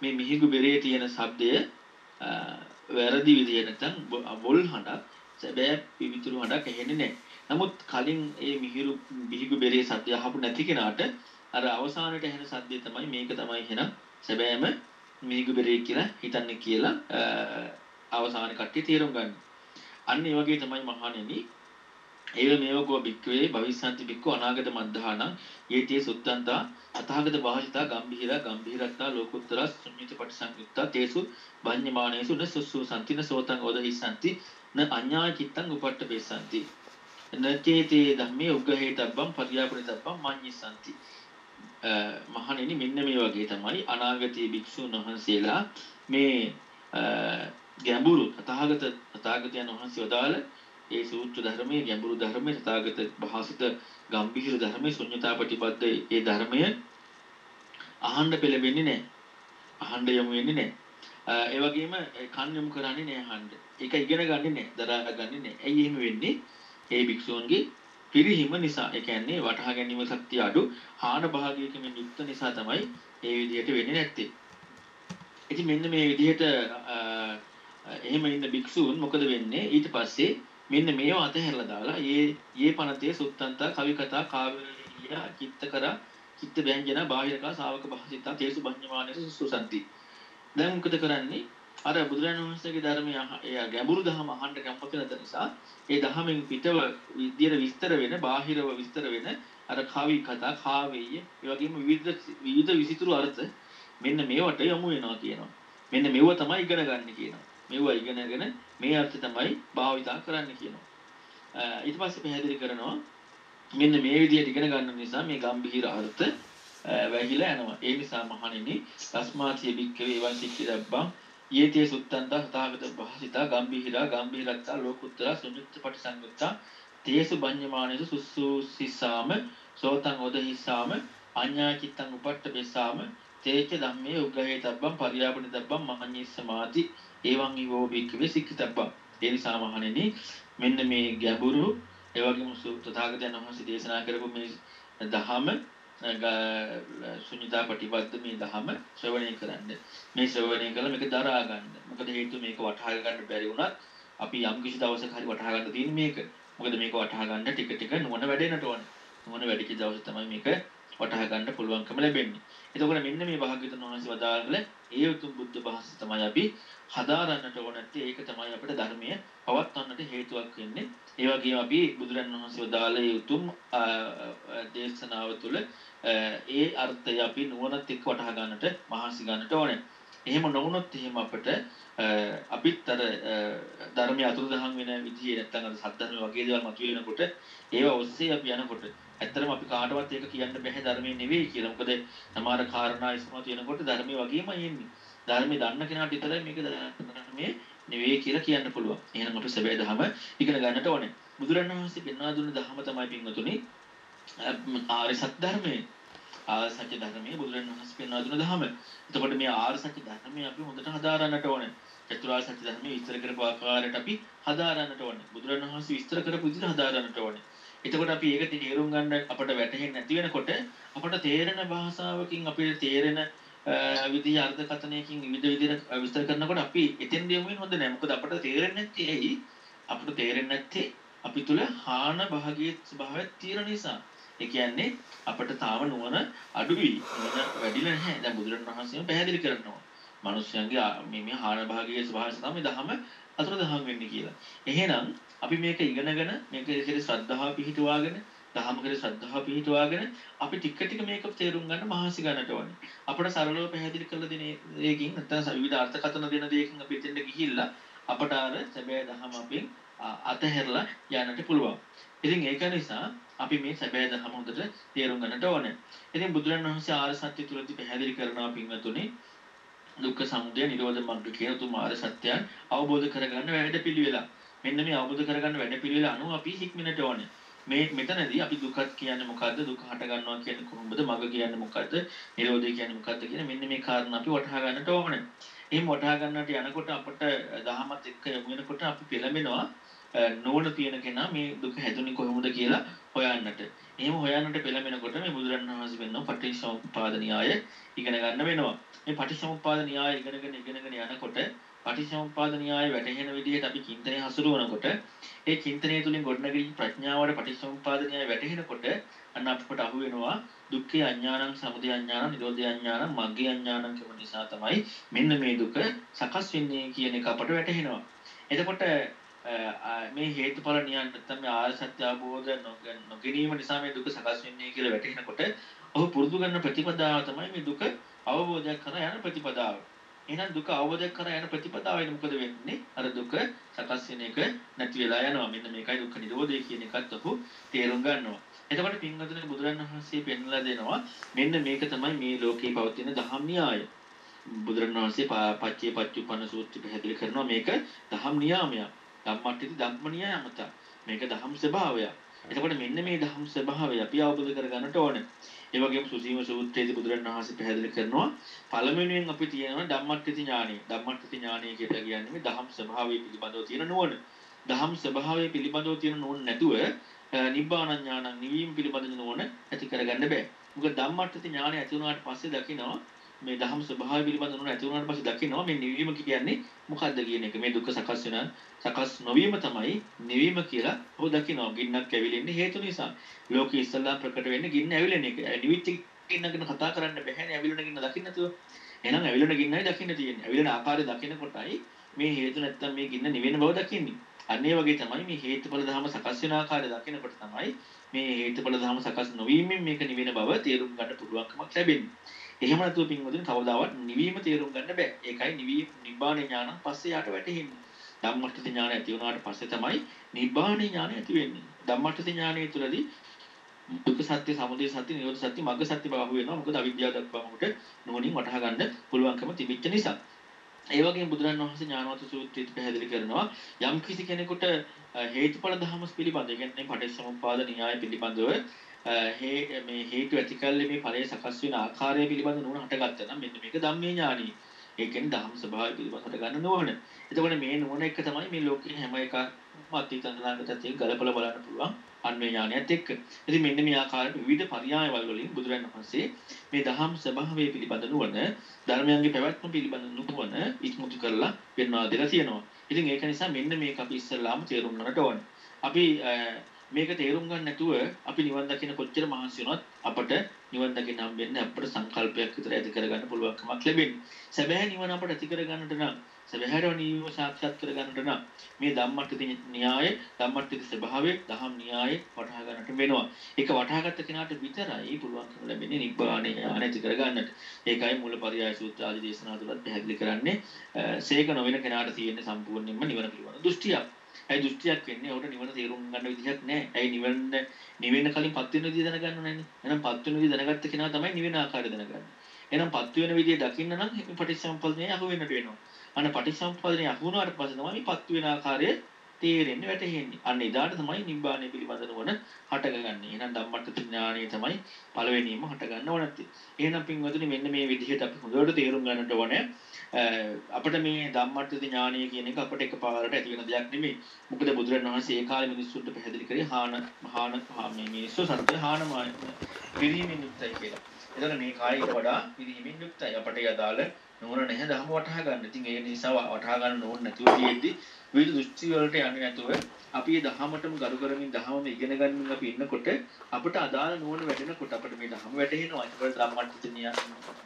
[SPEAKER 1] මේ මිහිඟු බෙරේ තියෙන ශබ්දය වැරදි විදියට නැත්නම් බොල් හඬක් සැබෑ පිවිතුරු හඬක් ඇහෙන්නේ නැහැ. නමුත් කලින් ඒ මිහිරු මිහිඟු බෙරේ සද්දය අහපු නැති කෙනාට අර අවසානයේ ඇහෙන සද්දය තමයි මේක තමයි එහෙනම් සැබෑම මිහිඟු බෙරේ කියලා හිතන්නේ කියලා අවසාන කට්ටිය තේරුම් ගන්න. අන්න ඒ වගේ තමයි මහණෙනි ඒව මේවකෝ බික්කවේ භවිස්සන්ති බික්කෝ අනාගත මද්ධානං යේතේ සුත්තන්තා අතහගත වාහිතා ගම්භීර ගම්භීරත්තා ලෝකුත්තර සුඤ්ඤිත පටිසංයුක්තා තේසු බඤ්ඤමානේසු න සුස්සු සම්තින සෝතං ඕදහිස්සන්ති න අඤ්ඤා චිත්තං උපට්ඨපේසන්ති නචේතේ ධම්මේ උග්ගහේතබ්බම් පරියාපනිතබ්බම් මඤ්ඤිසන්ති මහණෙනි මෙන්න මේ වගේ තමයි අනාගතයේ භික්ෂුන් වහන්සේලා මේ ගැඹුරු තථාගත තථාගතයන් වහන්සේ වදාළ ඒ සූත්‍ර ධර්මයේ ගැඹුරු ධර්මයේ තථාගත භාසිත ගම්භීර ධර්මයේ ශුන්‍යතාපටිපද්ද ඒ ධර්මය අහන්න පෙළෙන්නේ නැහැ. අහන්න යමු වෙන්නේ නැහැ. ඒ වගේම කන් යොමු කරන්නේ නැහැ අහන්න. ඒක ඉගෙන ගන්නේ නැහැ, දරා ගන්නේ නැහැ. ඇයි එහෙම වෙන්නේ? ඒ භික්ෂුන්ගේ පිරිහීම නිසා. ඒ කියන්නේ වටහා ගැනීම ශක්තිය අඩු හාන භාගයකින් යුක්ත නිසා තමයි ඒ විදිහට වෙන්නේ නැත්තේ. ඉතින් මෙන්න මේ විදිහට එහෙම ඉන්න භික්ෂූන් මොකද වෙන්නේ ඊට පස්සේ මෙන්න මේව අතහැරලා දාලා ඒ ඒ පනතේ සුත්තන්තා කවි කතා කාව්‍ය චිත්තකර චිත්ත ව්‍යංජන බාහිරකා ශාවක භාසිතා තේසු බඤ්ඤමානස සුසන්ති දැන් මොකද කරන්නේ අර බුදුරජාණන් වහන්සේගේ ධර්මය එයා ගැඹුරු දහම අහන්න කැමති නැත නිසා ඒ දහමෙන් පිටව විද්‍යට විස්තර වෙන බාහිරව විස්තර වෙන අර කවි කතා කාව්‍යය ඒ වගේම විවිධ විවිධ විසිතුරු අර්ථ මෙන්න මේවට යමු වෙනවා කියනවා මෙන්න මේව තමයි ඉගෙන ගන්න කියනවා මෙව ඉගෙනගෙන මේ අර්ථ තමයි භාවිතා කරන්න කියනවා. ඊට පස්සේ පැහැදිලි කරනවා මෙන්න මේ විදිහට ඉගෙන ගන්න නිසා මේ ගම්භීර අර්ථ වැහිලා යනවා. ඒ නිසා මහණෙනි තස්මාතිය බික්කවේ වංශික්ක දබ්බං යේතේ සුත්තන්ත හතාගත භාසිතා ගම්භීරා ගම්භීරත්තා ලෝකුත්තර සුනිත්ත පටිසංගුත්තා තේසු බඤ්ඤමානේසු සුස්සුසිසාම සෝතං ඔදහිසාම අඤ්ඤා චිත්තං උපට්ඨ බෙසාම තේච ධම්මේ උග්ගහේ තබ්බම් පරියාපණ තබ්බම් මහඤ්ඤස්සමාති ඒවන් ඊවෝ බික්කවේ සික්කිතබ්බම් ඒ නිසා මහණෙනි මෙන්න මේ ගැඹුරු ඒ වගේම තථාගතයන් වහන්සේ දේශනා කරපු මේ දහම ශුන්‍යතා ප්‍රතිපද මේ දහම ශ්‍රවණය කරන්න. මේ ශ්‍රවණය කළා මේක දරා ගන්න. මොකද හේතුව මේක වටහා ගන්න බැරි වුණත් අපි යම් කිසි දවසක හරි වටහා ගන්න තියෙන මේක. මොකද මේක වටහා ගන්න ටික ටික නුවණ වැඩෙන්නට ඕනේ. නුවණ වැඩිච්ච දවසේ තමයි මේක වටහා ගන්න පුළුවන්කම ලැබෙන්නේ. එතකොට මෙන්න මේ භාග්‍යතුන් වහන්සේ වදාළේ ඒ උතුම් බුද්ධ භාෂ තමයි අපි හදාරන්නට ඕන නැත්තේ ඒක තමයි අපිට ධර්මය පවත්වන්නට හේතුවක් වෙන්නේ. ඒ වගේම අපි බුදුරන් වහන්සේ වදාළ ඒ උතුම් දේශනාව තුළ ඒ අර්ථය අපි නුවණත් එක්ක වටහා ගන්නට මහන්සි ගන්නට ඕනේ. එහෙම නොවුනොත් එහෙම අපිට අපිත් අර ධර්මයේ අතුරුදහන් වෙන විදිහේ නැත්තම් අර සත්‍යධර්ම වගේ දේවල් මතුවෙනකොට ඒව ඔස්සේ අපි යනකොට ඇත්තටම අපි කාටවත් ඒක කියන්න බැහැ ධර්මයේ නෙවෙයි කියලා. මොකද සමහර කාරණා ඉස්මතු වෙනකොට ධර්මයේ වගේම එන්නේ. ධර්මයේ දන්න කෙනාට විතරයි මේක ධර්මයේ නෙවෙයි කියලා කියන්න පුළුවන්. එහෙනම් අපි සැබෑ ධම ඉගෙන ගන්නට ඕනේ. බුදුරණවහන්සේ පෙන්වා දුන්න ධම තමයි පින්වතුනි ආර්ය සත්‍ය ධර්මයේ. ආර්ය සත්‍ය ධර්මයේ බුදුරණවහන්සේ පෙන්වා දුන්න ධම. එතකොට මේ ආර්ය සත්‍ය ධර්මයේ අපි හොඳට හදාරන්නට ඕනේ. චතුරාර්ය සත්‍ය ධර්මයේ විස්තර කරපු ආකාරයට අපි හදාරන්නට ඕනේ. බුදුරණවහන්සේ විස්තර කරපු විදිහට හදාරන්නට ඕනේ. එතකොට අපි ඒක තේරුම් ගන්න අපට වැටහෙන්නේ නැති වෙනකොට අපට තේරෙන භාෂාවකින් අපිට තේරෙන විදිහ අර්ථකථනයකින් විවිධ විදිහට විස්තර කරනකොට අපි එතෙන් යමු වෙන හොඳ නැහැ. මොකද අපට තේරෙන්නේ නැත්තේ ඇයි? අපට තේරෙන්නේ නැත්තේ අපි තුල හාන භාගයේ ස්වභාවයක් තියෙන නිසා. ඒ කියන්නේ අපට තාම නුවණ අඩුයි. නුවණ වැඩිලා නැහැ. දැන් බුදුරණවහන්සේම පැහැදිලි කරනවා. මිනිස්යන්ගේ මේ මේ හාන භාගයේ ස්වභාවය තමයි දහම අතුරු දහම් වෙන්නේ කියලා. එහෙනම් අපි මේක ඉගෙනගෙන මේක ඉතින් ශ්‍රද්ධාව පිහිටුවාගෙන දහම කෙරේ ශ්‍රද්ධාව පිහිටුවාගෙන අපි ටික ටික මේක තේරුම් ගන්න මහන්සි ගන්නට ඕනේ. අපිට සරලව පැහැදිලි කරලා දෙන දෙයකින් නැත්නම් විවිධ අර්ථකථන දෙන දෙයකින් අපි එතෙන්ට ගිහිල්ලා අපට අර සැබෑ දහම අපෙන් අතහැරලා යන්නට පුළුවන්. ඉතින් ඒක නිසා අපි මේ සැබෑ දහම හොඳට තේරුම් ගන්නට ඕනේ. ඉතින් බුදුරණවහන්සේ ආර්ය සත්‍ය තුලදී පැහැදිලි කරනවා පින්වතුනි දුක්ඛ සමුදය නිරෝධ මග්ග කියන තුම ආර්ය සත්‍යයන් අවබෝධ කරගන්න වැඩ පිළිවෙලා. මෙන්න මේ අවබෝධ කරගන්න වැඩ පිළිවෙල අනුව අපි හික්මිනට ඕනේ. මේ මෙතනදී අපි දුකත් කියන්නේ මොකද්ද දුක හට ගන්නවා කියන්නේ කොහොමද මග කියන්නේ මොකද්ද නිරෝධය කියන්නේ මොකද්ද කියන මෙන්න මේ කාරණා අපි වටහා ගන්නට ඕනේ. එහෙම වටහා ගන්නට යනකොට අපට දහමත් එක්ක යමු වෙනකොට අපි පෙළඹෙනවා නෝන තියෙන කෙනා මේ දුක හැදුනේ කොහොමද කියලා හොයන්නට. එහෙම හොයන්නට පෙළඹෙනකොට මේ බුදුරණවහන්සේ වෙනවා පටිච්චසමුප්පාද න්‍යාය ඉගෙන ගන්න වෙනවා. මේ පටිච්චසමුප්පාද න්‍යාය ඉගෙනගෙන ඉගෙනගෙන යනකොට පටිච්චසමුප්පාද න්‍යාය වැටහෙන විදිහට අපි චින්තනය හසුරුවනකොට ඒ චින්තනය තුලින් ගොඩනැගිලි ප්‍රඥාවට පටිච්චසමුප්පාද න්‍යාය වැටහෙනකොට අන්න අපට අහු වෙනවා දුක්ඛේ අඥානං සමුදය අඥානං නිරෝධය අඥානං මග්ගේ අඥානං කියන නිසා තමයි මෙන්න මේ දුක සකස් වෙන්නේ කියන එක අපට වැටහෙනවා. එතකොට මේ හේතුඵල න්‍යාය නැත්නම් මේ ආර්ය සත්‍ය අවබෝධ නොගැනීම නිසා මේ දුක සකස් වෙන්නේ කියලා වැටහෙනකොට ඔහු පුරුදු කරන ප්‍රතිපදාව තමයි මේ දුක අවබෝධයක් කරා යන ප්‍රතිපදාව. එහෙනම් දුක අවබෝධ කර යන ප්‍රතිපදාවෙන් මොකද වෙන්නේ? අර දුක සකස් වෙන එක නැති වෙලා යනවා. මෙන්න මේකයි දුක්ඛ නිරෝධය කියන එකත් ඔහු තේරුම් ගන්නවා. එතකොට පින්වතුනි බුදුරණවහන්සේ පෙන්වලා දෙනවා මෙන්න මේක තමයි මේ ලෝකේ පවතින දහම් න්‍යාය. බුදුරණවහන්සේ පච්චේ පච්චුප්පන්න සූත්‍රය පැහැදිලි කරනවා මේක දහම් නියාමයක්. ධම්මට්ටිති ධම්ම නියාමත. මේක දහම් ස්වභාවයක්. එතකොට මෙන්න මේ දහම් ස්වභාවය අපි අවබෝධ කරගන්නට ඕනේ. ඒ වගේම සුසීම සූත්‍රයේදී බුදුරණවහන්සේ පැහැදිලි කරනවා පළවෙනියෙන් අපි තියෙනවා ධම්මට්ඨිති ඥානෙ. ධම්මට්ඨිති ඥානෙ කියලා කියන්නේ මේ දහම් ස්වභාවය පිළිබඳව තියෙන නුවණ. දහම් ස්වභාවය පිළිබඳව තියෙන නුවණ නැතුව නිබ්බාන ඥානං නිවීම පිළිබඳ නුවණ ඇති කරගන්න බෑ. මොකද ධම්මට්ඨිති ඥානෙ ඇති වුණාට පස්සේ දකිනවා මේ දහම් ස්වභාවය පිළිබඳ නුවණ ඇති වුණාට පස්සේ දකිනවා මේ නිවීම කියන්නේ මොකද්ද කියන එක. මේ දුක්ඛ සකස් වෙන සකස් නොවීම තමයි නිවීම කියලා ඔහු දකිනවා. ගින්නක් ඇවිලෙන්නේ හේතු නිසා. ලෝකෙ ඉස්සල්ලා ප්‍රකට වෙන්නේ ගින්න ඇවිලෙන එක. නිවිච්ච ගින්න ගැන කතා කරන්න බැහැනේ ඇවිලෙන ගින්න දකින්න නැතුව. එහෙනම් ඇවිලෙන ගින්නයි දකින්න තියෙන්නේ. ඇවිලෙන ආකාරය දකිනකොටයි මේ හේතු නැත්තම් මේ ගින්න නිවෙන බව දකින්නේ. අන්න ඒ වගේ තමයි මේ හේතුඵල ධර්ම සකස් වෙන ආකාරය දකිනකොට තමයි මේ හේතුඵල ධර්ම සකස් නොවීමෙන් මේක නිවෙන බව තේරුම් ගන්න පුළුවන්කමක් ලැබෙන්නේ. එහෙම නැතුව පින්වතුනි කවදාවත් නිවීම තේරුම් ගන්න බෑ. ඒකයි නිවීම නිබ්බාන ඥාන පස්සේ යාට වැටෙන්නේ. ධම්මට්ඨිත ඥාන ඇති වුණාට පස්සේ තමයි නිබ්බාන ඥාන ඇති වෙන්නේ. ධම්මට්ඨිත ඥානය තුළදී දුක සත්‍ය, සමුදය සත්‍ය, නිරෝධ සත්‍ය, මග්ග සත්‍ය බව වෙනවා. මොකද අවිද්‍යාව දක්වාමකට නුවණින් වටහා ගන්න පුළුවන්කම තිබිච්ච නිසා. ඒ වගේම බුදුරන් වහන්සේ ඥානවත සූත්‍රයේදී පැහැදිලි කරනවා යම් කිසි කෙනෙකුට හේතුඵල ධර්ම පිළිබඳ, ඒ කියන්නේ පටිච්චසමුප්පාද න්‍යාය පිළිබඳව හේ මේ හේතු ඇති කල්ලි මේ ඵලයේ සකස් වෙන ආකාරය පිළිබඳ නුවණ හටගත්තා නම් මෙන්න මේක ධම්මේ ඥානයි. ඒ කියන්නේ ධම්ම ස්වභාවය පිළිබඳ හටගන්න නුවණ. එතකොට මේ නුවණ එක තමයි මේ ලෝකේ හැම එකක්ම අතීතන ළඟට තියෙන ගලපලා බලන්න පුළුවන් අන්වේ ඥානයත් එක්ක. ඉතින් මෙන්න මේ ආකාරයට විවිධ පරියායවල වලින් බුදුරන් වහන්සේ මේ දහම් ස්වභාවය පිළිබඳ නුවණ, ධර්මයන්ගේ පැවැත්ම පිළිබඳ නුවණ ඉක්මුතු කරලා පෙන්වා දෙලා තියෙනවා. ඉතින් ඒක නිසා මෙන්න මේක අපි ඉස්සෙල්ලාම තේරුම් ගන්නට ඕනේ. අපි මේක තේරුම් ගන්න නැතුව අපි නිවන් දකින්න කොච්චර මහන්සි වුණත් අපට නිවන් දකින්න හම්බෙන්නේ අපට සංකල්පයක් විතර ඇති කරගන්න පුළුවන්කමක් ලැබෙන්නේ. සැබෑ නිවන අපට ඇති කරගන්නට නම් සැබෑම නිවීම සාක්ෂාත් කරගන්නට නම් මේ ධම්මට්ඨිත න්‍යාය, ධම්මට්ඨිත ස්වභාවය, ධම්ම න්‍යාය වටහා ගන්නට වෙනවා. ඒක වටහාගත්ත කෙනාට විතරයි පුළුවන්කම ලැබෙන්නේ නිබ්බාණය ඥාන ඇති කරගන්නට. ඒකයි මූලපරියාය සූත්‍ර ආදී දේශනා තුලත් පැහැදිලි කරන්නේ. සේක නොවන කෙනාට තියෙන සම්පූර්ණයෙන්ම නිවන පිළිබඳ දෘෂ්ටියක්. ඇයි දෘෂ්ටියක් වෙන්නේ? ඔහුට නිවන තේරුම් ගන්න විදිහක් නැහැ. ඇයි නිවන නිවෙන්න කලින් පත් වෙන විදිය දැනගන්න නැන්නේ. එහෙනම් පත් වෙන විදිය දැනගත්ත කෙනා තමයි නිවෙන ආකාරය දැනගන්නේ. එහෙනම් පත් වෙන විදිය දකින්න නම් මේ පටිච්චසමුප්පාදනේ අහු වෙන්නට වෙනවා. අන්න පටිච්චසමුප්පාදනේ අහු වුණාට පස්සේ තමයි මේ පත් වෙන ආකාරය තේරෙන්නේ වැටහෙන්නේ. අන්න එදාට තමයි නිබ්බාණය පිළිබඳ නුවණ හටගන්නේ. එහෙනම් ධම්මට්ඨ ඥානය තමයි පළවෙනියම හටගන්න ඕනත්. එහෙනම් පින්වතුනි මෙන්න මේ විදිහට අපි හොඳට තේරුම් ගන්නට ඕනේ. අපිට මේ ධම්මට්ඨ ඥානය කියන එක අපිට එකපාරට ඇති වෙන දෙයක් නෙමෙයි. මොකද බුදුරණවහන්සේ ඒ කාලේ මිනිස්සුන්ට පැහැදිලි කරේ හාන හාන මේ මිනිස්සු සත්‍ය හානමාය පිරීමෙන් යුක්තයි කියලා. එතන මේ කායික වඩා පිරීමෙන් යුක්තයි. අපට යදාළ නුවණ නැහැ ධර්ම වටහා ගන්න. ඉතින් ඒ නිසා වටහා ගන්න ඕන නැතුව තියෙද්දි විවිධ දෘෂ්ටි වලට යන්නේ නැතුව අපි මේ දහමටම ගරු කරමින් දහමම ඉගෙන ගන්න අපි ඉන්නකොට අපිට අදාළ නුවණ වැඩෙනකොට අපිට මේ දහම වැටහෙනවා. ඒකට ධම්මට්ඨ ඥාන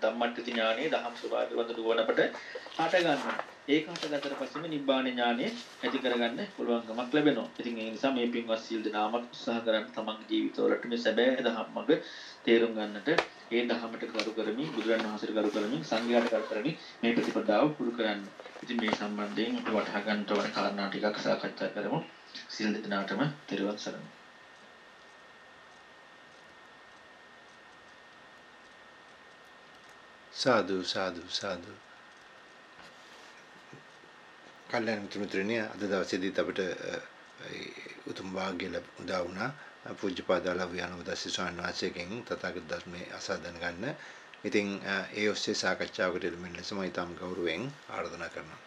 [SPEAKER 1] ධම්මට්ඨ ඥානෙ දහම් ස්වභාවය වන්ද නුවණ අපිට හට ගන්නවා. ඒක හටගත්තට පස්සේම නිබ්බාන ඥානෙ ඇති කරගන්න පුළුවන්කමක් ලැබෙනවා. ඉතින් ඒ නිසා මේ පින්වත් සීල් දනාමත් උත්සාහ කරන්න තමන්ගේ ජීවිතවලට මේ සැබෑ දහම්මග තේරුම් ගන්නට ඒ දහමට කරු කරමින් බුදුරන් වහන්සේට කරු කරමින් සංඝයාට කරු කරමින් මේ ප්‍රතිපදාව පුරු කරන්න. ඉතින් මේ සම්බන්ධයෙන් අපි වටහා ගන්න ඕන කාරණා ටිකක් සාකච්ඡා කරමු. සියලු දෙනාටම තෙරුවන් සරණයි.
[SPEAKER 2] සාදු සාදු සාදු කල්යන මිත්‍ර මිත්‍රණිය අද දවසේදීත් අපිට උතුම් වාග්ය ලැබුණා වුණා පූජ්‍යපාදාලා විහානවදස්සී ස්වාමීන් වහන්සේගෙන් තථාගත ධර්මයේ අසා දැනගන්න. ඉතින් ඒ ඔස්සේ සාකච්ඡාවකට එළඹෙන්න ලෙස මම ඊටම ගෞරවයෙන් ආරාධනා කරනවා.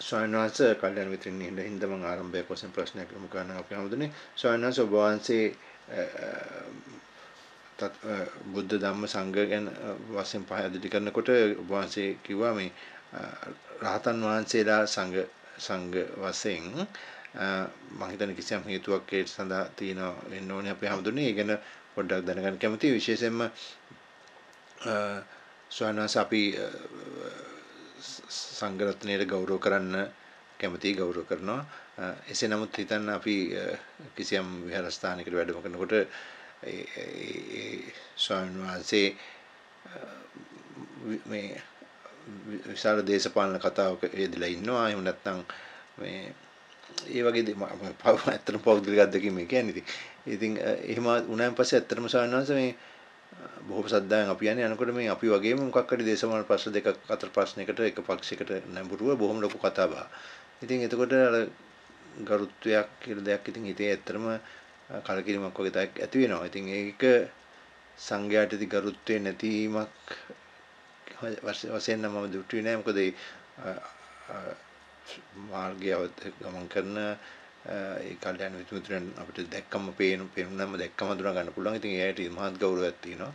[SPEAKER 2] ස්වාමීන් වහන්සේ කල්යන මිත්‍රින් හිඳ මම ආරම්භයක් වශයෙන් ප්‍රශ්නයක් යොමු කරන්න අපි හමුදුනේ ස්වාමීන් වහන්සේ ඔබ වහන්සේ බුද්ධ ධම්ම සංඝ ගැන වශයෙන් පහදලි කරනකොට ඔබ වහන්සේ කිව්වා මේ රහතන් වහන්සේලා සංඝ සංඝ වශයෙන් මම හිතන්නේ කිසියම් හේතුවක් ඒ සඳහා තියෙන වෙන්න ඕනේ අපි හමුදුනේ ඒ ගැන පොඩ්ඩක් දැනගන්න කැමතියි විශේෂයෙන්ම ස්වාමීන් වහන්සේ අපි සංගරත්නයට ගෞරව කරන්න කැමතියි ගෞරව කරනවා. එසේ නමුත් හිතන්න අපි කිසියම් විහාරස්ථානයකට වැඩම කරනකොට ඒ ස්වාමීන් වහන්සේ මේ විශාල දේශපාලන කතාවක යෙදලා ඉන්නවා. එහෙම නැත්නම් මේ ඒ වගේ පව ඇත්තටම පෞද්ගලික අත්දැකීම් කියන්නේ ඉතින් ඉතින් එහෙම වුණාන් පස්සේ ඇත්තටම ස්වාමීන් වහන්සේ මේ බොහොම සද්දායෙන් අපි යන්නේ යනකොට මේ අපි වගේම මොකක් හරි දේශපාලන ප්‍රශ්න දෙකක් අතර ප්‍රශ්නයකට එක පක්ෂයකට නැඹුරුව බොහොම ලොකු කතා බහ. ඉතින් එතකොට අර ගරුත්වයක් කියලා දෙයක් ඉතින් හිතේ ඇත්තටම කලකිරීමක් වගේ දෙයක් ඇති වෙනවා. ඉතින් ඒක සංඝයාට ඉති ගරුත්වේ නැතිවීමක් වශයෙන් නම් මම දුටුවේ නෑ. මොකද ඒ මාර්ගය ගමන් කරන ඒ කල්යන මිතුරන් අපිට දැක්කම පේන පේනුනම දැක්කම හඳුනා ගන්න පුළුවන්. ඉතින් එයාට මහත් ගෞරවයක් තියෙනවා.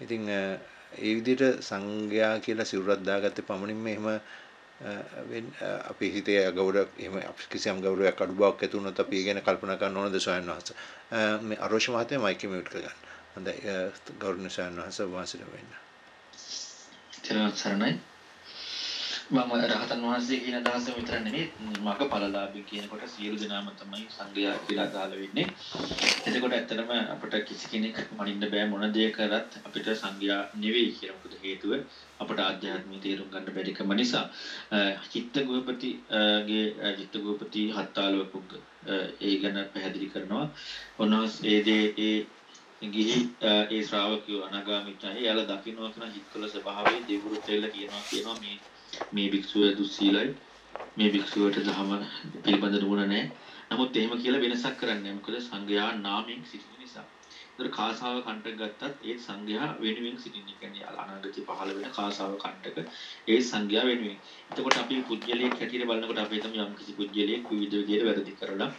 [SPEAKER 2] ඉතින් ඒ විදිහට සංඝයා කියලා සිවුරක් දාගත්තේ පමණින්ම එහෙම අපේ හිතේ ගෞරවයක් එහෙම කිසියම් ගෞරවයක් අඩු බවක් ඇති වුණොත් අපි ඒ ගැන කල්පනා කරන්න ඕනද සොයන්න වහන්ස. මේ අරෝෂ මහත්මයා මයික් එක මියුට් කරගන්න. හොඳයි ගෞරවනීය සොයන්න වහන්ස වාසිර වෙන්න.
[SPEAKER 1] ත්‍රිනාත් සරණයි. මම රහතන් වහන්සේ කියන අදහස විතර නෙමෙයි මගපලලාභී කියනකොට සියලු දෙනාම තමයි සංගයා කියලා අදහල වෙන්නේ. එතකොට ඇත්තටම අපිට කිසි කෙනෙක් මනින්න බෑ මොන දේ කරත් අපිට සංගයා නෙවෙයි කියලා මොකද හේතුව අපට ආධ්‍යාත්මික තේරුම් ගන්න බැරිකම නිසා. චිත්ත ගෝපතිගේ චිත්ත ගෝපති හත්තාලෝකුග්ග ඒ ගැන පැහැදිලි කරනවා. ඔන්නෝස් ඒ දේ ඒ ගිහි ඒ ශ්‍රාවකයෝ අනාගාමීත්වයි එයාලා දකින්නවා කියන හිත්වල ස්වභාවය දෙවිවරු කියලා කියනවා කියනවා මේ මේ භික්ෂුව දුස්සීලයි මේ භික්ෂුවට දහම පිළිබඳ නුවණ නැහැ. නමුත් එහෙම කියලා වෙනසක් කරන්නේ මොකද සංඝයා නාමයෙන් සිටින නිසා. ඒතර කාසාව කණ්ඩක ගත්තත් ඒ සංඝයා වෙනුවෙන් සිටින කියන්නේ අනාගතේ පහළ වෙන කාසාව කණ්ඩක ඒ සංඝයා වෙනුවෙන්. එතකොට අපි පුජ්‍යලියක් හැටියට බලනකොට අපි හිතමු යම් කිසි පුජ්‍යලියක් විවිධ විදිහට වැරදි කරලා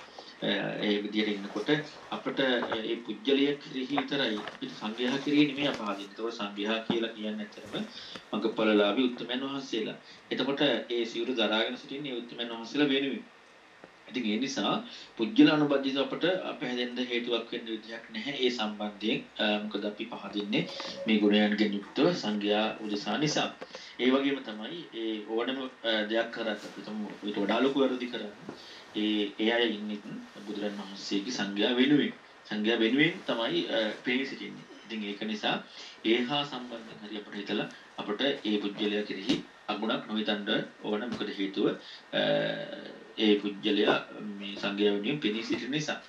[SPEAKER 1] ඒ විදිහට ඉන්නකොට අපිට ඒ පුජ්‍යලය කෙරෙහි විතරයි අපිට සංඝයා කෙරෙහි නෙමෙයි අපහාදින්න. ඒතකොට සංඝයා කියලා කියන්නේ ඇත්තටම මඟපළලාභී උත්තමයන් වහන්සේලා. එතකොට ඒ සිවුරු දරාගෙන සිටින්නේ ඒ උත්තමයන් වහන්සේලා වෙනුවෙන්. ඉතින් ඒ නිසා පුජ්‍යල අනුබද්ධිත අපට පැහැදෙන්න හේතුවක් වෙන්න විදියක් නැහැ ඒ සම්බන්ධයෙන් මොකද අපි පහදින්නේ මේ ගුණයන්ගෙන් යුක්තව සංඝයා උදෙසා නිසා. ඒ වගේම තමයි ඒ ඕනම දෙයක් කරත් අපි තමු ඊට වඩා ලොකු වැරදි කරන්නේ ඒ ඒ අය ඉන්නේ බුදුරන් වහන්සේගේ සංඝයා වෙනුවෙන් සංඝයා වෙනුවෙන් තමයි පෙනී සිටින්නේ. ඉතින් ඒක නිසා ඒ හා සම්බන්ධයෙන් හරි අපිට හිතලා අපිට ඒ පුජ්‍යලයා කෙරෙහි අගුණක් නොහිතන්න ඕන මොකද හේතුව ඒ පුජ්‍යලයා මේ සංඝයා වෙනුවෙන් පෙනී සිටින නිසා.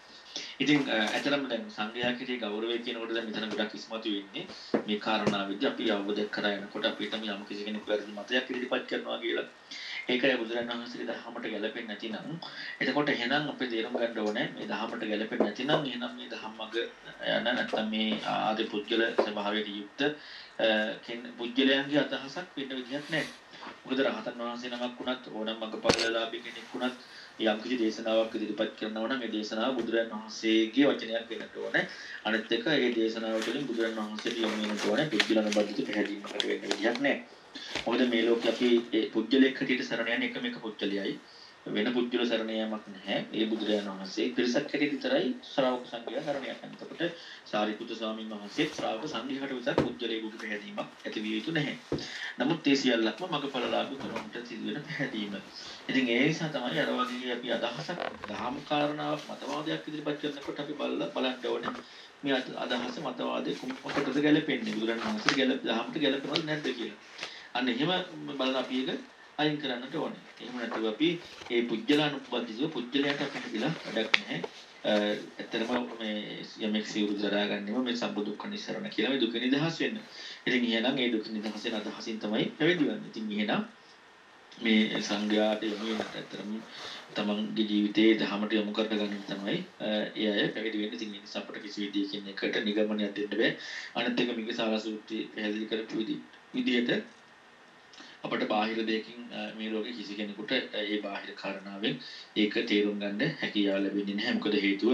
[SPEAKER 1] ඉතින් ඇතරම දැන් සංඝයා කෙරෙහි ගෞරවය කියනකොට දැන් මෙතන ගොඩක් ඉස්මතු වෙන්නේ මේ කාරණාවෙදි අපි අවබෝධ කර යනකොට අපිට යම් කිසි කෙනෙක් වැරදි මතයක් ඉදිරිපත් කරනවා කියලා ඒකයි බුදුරණවහන්සේගේ දහමට ගැලපෙන්නේ නැතිනම් එතකොට එහෙනම් අපි තේරුම් ගන්න ඕනේ මේ දහමට ගැලපෙන්නේ නැතිනම් එහෙනම් මේ දහම්මග යන නැත්නම් මේ ආදී පුද්ගල ස්වභාවයට යුක්ත පුද්ගලයන්ගේ අදහසක් වෙන්න විදිහක් නැහැ. මොකද රහතන් වහන්සේ නමක් වුණත් ඕනම මගපළලාභී කෙනෙක් වුණත් යම් කිසි දේශනාවක් ඉදිරිපත් කරනවා නම් ඒ දේශනාව බුදුරන් වහන්සේගේ වචනයක් වෙන්නට ඕනේ. අනිත් එක ඒ දේශනාව තුළින් බුදුරන් වහන්සේට යොමු වෙන්නට ඕනේ. පුද්ගලන බද්ධිත පැහැදීමකට වෙන්න විදිහක් නැහැ. මොකද මේ ලෝකේ අපි ඒ පුජ්‍යලයක් හැටියට සරණ යන එකම එක පුජ්‍යලයයි. වෙන පුද්ගල සරණ යාමක් නැහැ. ඒ බුදුරජාණන් වහන්සේ පිරිසක් හැටියට විතරයි ශ්‍රාවක සංඝයා සරණ යන්නේ. එතකොට සාරිපුත්‍ර ස්වාමීන් වහන්සේ ශ්‍රාවක සංඝයාට විතර පුද්ගලයෙකුට පැහැදීමක් ඇති විය යුතු නැහැ. නමුත් ඒ සියල්ලක්ම මගඵලලාභී තුනට සිදුවෙන පැහැදීම. ඉතින් ඒ නිසා තමයි අර වගේ අපි අදහසක් දහම් කාරණාවක් මතවාදයක් ඉදිරිපත් කරනකොට අපි බලලා බලන්න ඕනේ. මේ අදහස මතවාදයේ කොහොමද ගැලපෙන්නේ? බුදුරජාණන් වහන්සේ ගැලප දහමට ගැලපෙනවද නැද්ද කියලා. අන්න එහෙම බලලා අපි ඒක අයින් කරන්නට ඕනේ. එහෙම නැත්නම් අපි මේ පුජ්‍යලානුපදිසෝ පුජ්‍යලයට පැහැදිලා වැඩක් නැහැ. ඇත්තටම මේ යමෙක් සිවුරු දරා ගන්නෙම මේ සම්බුදුක්ඛ නිසරණ කියලා මේ දුක නිදහස් වෙන්න. ඉතින් එහෙනම් ඒ දුක නිදහසෙන් අදහසින් තමයි පැවිදි වෙන්නේ. ඉතින් එහෙනම් මේ සංඝයාට යොමු වෙනට ඇත්තටම තමන්ගේ ජීවිතයේ දහමට යොමු කරගන්න තමයි ඒ අය පැවිදි වෙන්නේ. ඉතින් ඒ නිසා අපිට කිසි විදියකින් එකට නිගමනයක් දෙන්න බෑ. අනිත් එක මේක සාරසූත්‍රය පැහැදිලි කරපු විදිහට අපට බාහිර දෙයකින් මේ ලෝකෙ කිසි කෙනෙකුට ඒ බාහිර කාරණාවෙන් ඒක තේරුම් ගන්න හැකියාව ලැබෙන්නේ නැහැ. මොකද හේතුව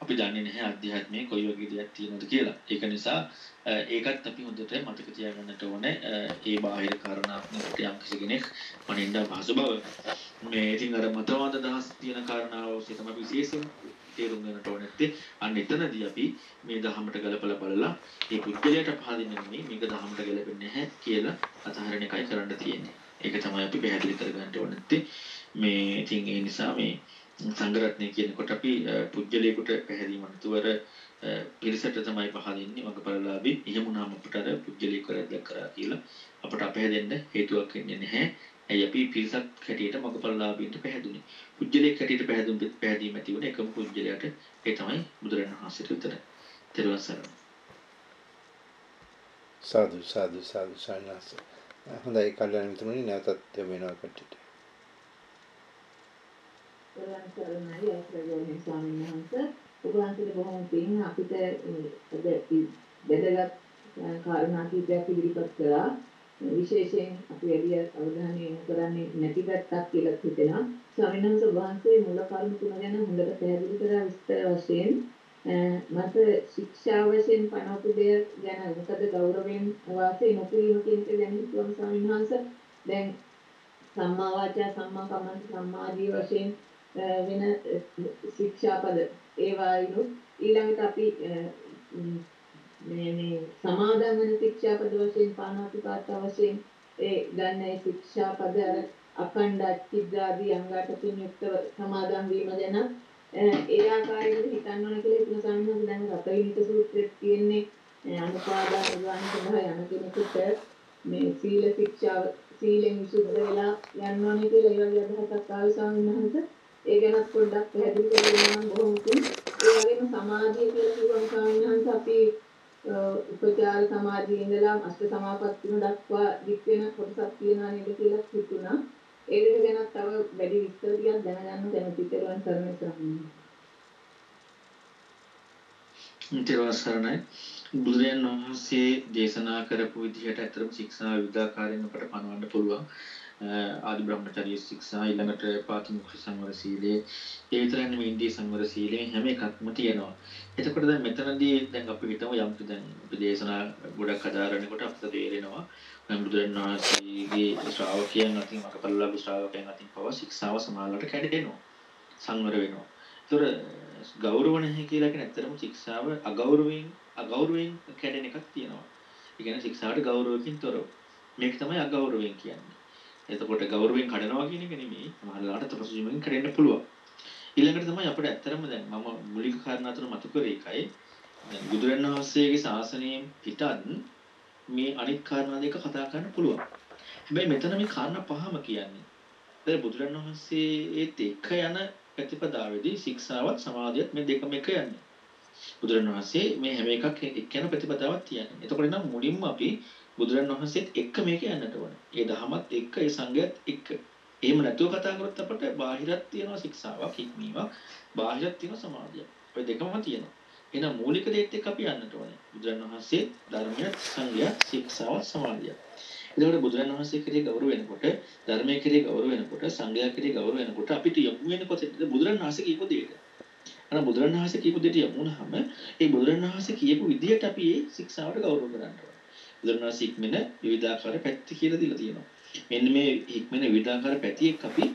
[SPEAKER 1] අපි දන්නේ නැහැ අධ්‍යාත්මයේ කොයි වගේ දෙයක් තියෙනවද කියලා. ඒක නිසා ඒකත් අපි හොඳට මතක තියාගන්නට ඕනේ. ඒ බාහිර කාරණාවක් යම් කිසි කෙනෙක් මනින්න පහසු බව. මේ ඉතින් අර මතවාද දහස් තියෙන කාරණාව ඔස්සේ තමයි විශේෂයෙන් තේරුම් ගන්නට ඕනේ නැත්තේ. අන්න එතනදී අපි මේ දහමට ගලපලා බලලා මේ පුද්ගලයාට පහදින්න නෙමෙයි මේක දහමට ගැලපෙන්නේ නැහැ කියලා අතහරින එකයි කරන්න තියෙන්නේ. ඒක තමයි අපි පැහැදිලි කරගන්න ඕනේ නැත්තේ. මේ ඉතින් ඒ නිසා මේ සංගරත්නය කියනකොට අපි පුද්ගලයෙකුට පැහැදීම නැතුවර පිරිසට තමයි පහදින්නේ මගපරලාභී එහෙම වුණාම අපට අර පුද්ගලයෙක් කරද්ද කරා කියලා අපට අපහැදෙන්න හේතුවක් වෙන්නේ නැහැ. ඇයි අපි පිරිසක් හැටියට මගපරලාභීන්ට පැහැදුනේ. පුජ්‍යලයක් හැටියට පැහැදුම් පැහැදීම ඇති වුණ එකම පුජ්‍යලයට ඒ තමයි බුදුරජාණන් වහන්සේට විතර. තෙරුවන් සරණයි.
[SPEAKER 2] සාදු සාදු සාදු සාරණාස. හොඳයි කල්යනා මිතුරුනි නැවතත් වෙනවා කට්ටියට.
[SPEAKER 3] තෙරුවන් සරණයි අයිතිගෝණී ස්වාමීන් වහන්සේ. ඔබ වහන්සේට බොහොම පිං අපිට අද වැදගත් කාරණා කීපයක් ඉදිරිපත් කළා. විශේෂයෙන් අපි වැඩි අවධානය යොමු කරන්නේ නැති පැත්තක් කියලා හිතෙනවා. ස්වාමීන් වහන්සේ මුල කරුණු තුන ගැන හොඳට පැහැදිලි කරලා විස්තර වශයෙන් මට ශික්ෂා වශයෙන් පනවපු දෙය ගැන මොකද ගෞරවයෙන් වාසය නොකිරීම කියන එක ගැන හිතුවම ස්වාමීන් වහන්සේ දැන් සම්මා වාචා සම්මා කම්මන්ත සම්මා ආදී වශයෙන් වෙන ශික්ෂාපද ඒවායිලු ඊළඟට අපි මේ මේ සමාදන් වෙන ශික්ෂාපද වශයෙන් පාණාතිපාත වශයෙන් ඒ ගන්න ඒ ශික්ෂාපද අර අඛණ්ඩ අච්චිද්දාදී අංගාටකින් යුක්තව සමාදන් වීම ගැන ඒ ආකාරයට හිතන්න ඕන කියලා හිතන සම්මත දැන් රතවිනිත සූත්‍රයේ තියෙන්නේ අනුපාදාන නිර්වාණ සඳහා යන කෙනෙකුට මේ සීල ශික්ෂාව සීලෙන් විසුද්ධ වෙලා යන්න ඕනේ කියලා ඒ වගේ අදහසක් ආවේ ස්වාමීන් වහන්සේ. ඒ ගැනත් පොඩ්ඩක් පැහැදිලි කරලා නම් බොහොම උතුම් ඒ වගේම සමාධිය කියලා කිව්වම ස්වාමීන් වහන්සේ අපි උපචාර සමාධියේ ඉඳලා අෂ්ට සමාපත්තිය දක්වා දික් වෙන කොටසක් තියෙනවා නේද කියලා හිතුණා. ඒ දෙක ගැන තව වැඩි විස්තර ටිකක් දැනගන්න කැමතියි කියලා සරණ සරණයි.
[SPEAKER 1] ඊට සරණයි. බුදුරයන් වහන්සේ දේශනා කරපු විදිහට අතරම ශික්ෂා විවිධාකාරයෙන් අපට පනවන්න පුළුවන්. ආදි බ්‍රහ්මචර්ය ශික්ෂා ඊළඟට පාතිමොක්ඛ සංවර සීලය ඒ විතරක් නෙමෙයි ඉන්දිය සංවර සීලය හැම එකක්ම තියෙනවා. එතකොට දැන් මෙතනදී දැන් අපි හිතමු යම් දැන් අපි දේශනා ගොඩක් හදාරනකොට අපිට තේරෙනවා බුදුරන් වහන්සේගේ ශ්‍රාවකයන් අතින් මකපල්ලාභ ශ්‍රාවකයන් අතින් පව ශික්ෂාව සමාලලට කැඩෙනවා. සංවර වෙනවා. ඒතර ගෞරව නැහැ කියලා කියන ඇත්තටම ශික්ෂාව අගෞරවයෙන් අගෞරවයෙන් කැඩෙන එකක් තියෙනවා. ඒ කියන්නේ ශික්ෂාවට ගෞරවකින් තොරව. මේක තමයි අගෞරවයෙන් කියන්නේ. එතකොට ගෞරවයෙන් කඩනවා කියන එක නෙමෙයි. සමහරවිට තපසුජීමෙන් කඩෙන්න පුළුවන්. ඊළඟට තමයි අපිට ඇත්තරම දැන් මම මුලික කාරණා තුන මතු කරේ එකයි. දැන් බුදුරණවහන්සේගේ ශාසනයෙන් පිටත් මේ අනිත් කාරණා දෙක කතා කරන්න පුළුවන්. හැබැයි මෙතන මේ කාරණා පහම කියන්නේ. දැන් බුදුරණවහන්සේත් එක්ක යන ප්‍රතිපදාවේදී ශික්ෂාවත් සමාධියත් මේ දෙකම එක යන්නේ. බුදුරණවහන්සේ මේ හැම එකක් එක්කන ප්‍රතිපදාවක් තියන්නේ. එතකොට නම් මුලින්ම අපි බුදුරන් වහන්සේත් එක්ක මේක යන්නට ඕනේ. ඒ දහමත් එක්ක ඒ සංගයත් එක්ක. එහෙම නැතුව කතා කරොත් අපට බාහිරත් තියෙනවා ශික්ෂාවක් හික්මීමක්, බාහිරත් තියෙනවා සමාධියක්. ඔය දෙකම තියෙනවා. එහෙනම් මූලික දේත් එක්ක අපි යන්නට ඕනේ. බුදුරන් වහන්සේ ධර්මය, සංගය, ශික්ෂාව, සමාධිය. එතකොට බුදුරන් වහන්සේ කෙරේ ගෞරව වෙනකොට, ධර්මයේ කෙරේ ගෞරව වෙනකොට, සංගය කෙරේ ගෞරව වෙනකොට අපිට යොමු වෙන කොතෙන්ද බුදුරන් වහන්සේ කියපු දෙයට. අර බුදුරන් වහන්සේ කියපු දෙයට යමු වුණාම ඒ බුදුරන් වහන්සේ කියපු විදියට අපි ඒ ශික්ෂාවට ගෞරව කරන්න ඕනේ. බුදුරණවහන්සේ හික්මෙන විවිධාකාර පැති කියලා දීලා තියෙනවා. මෙන්න මේ හික්මෙන විවිධාකාර පැති එක්ක අපි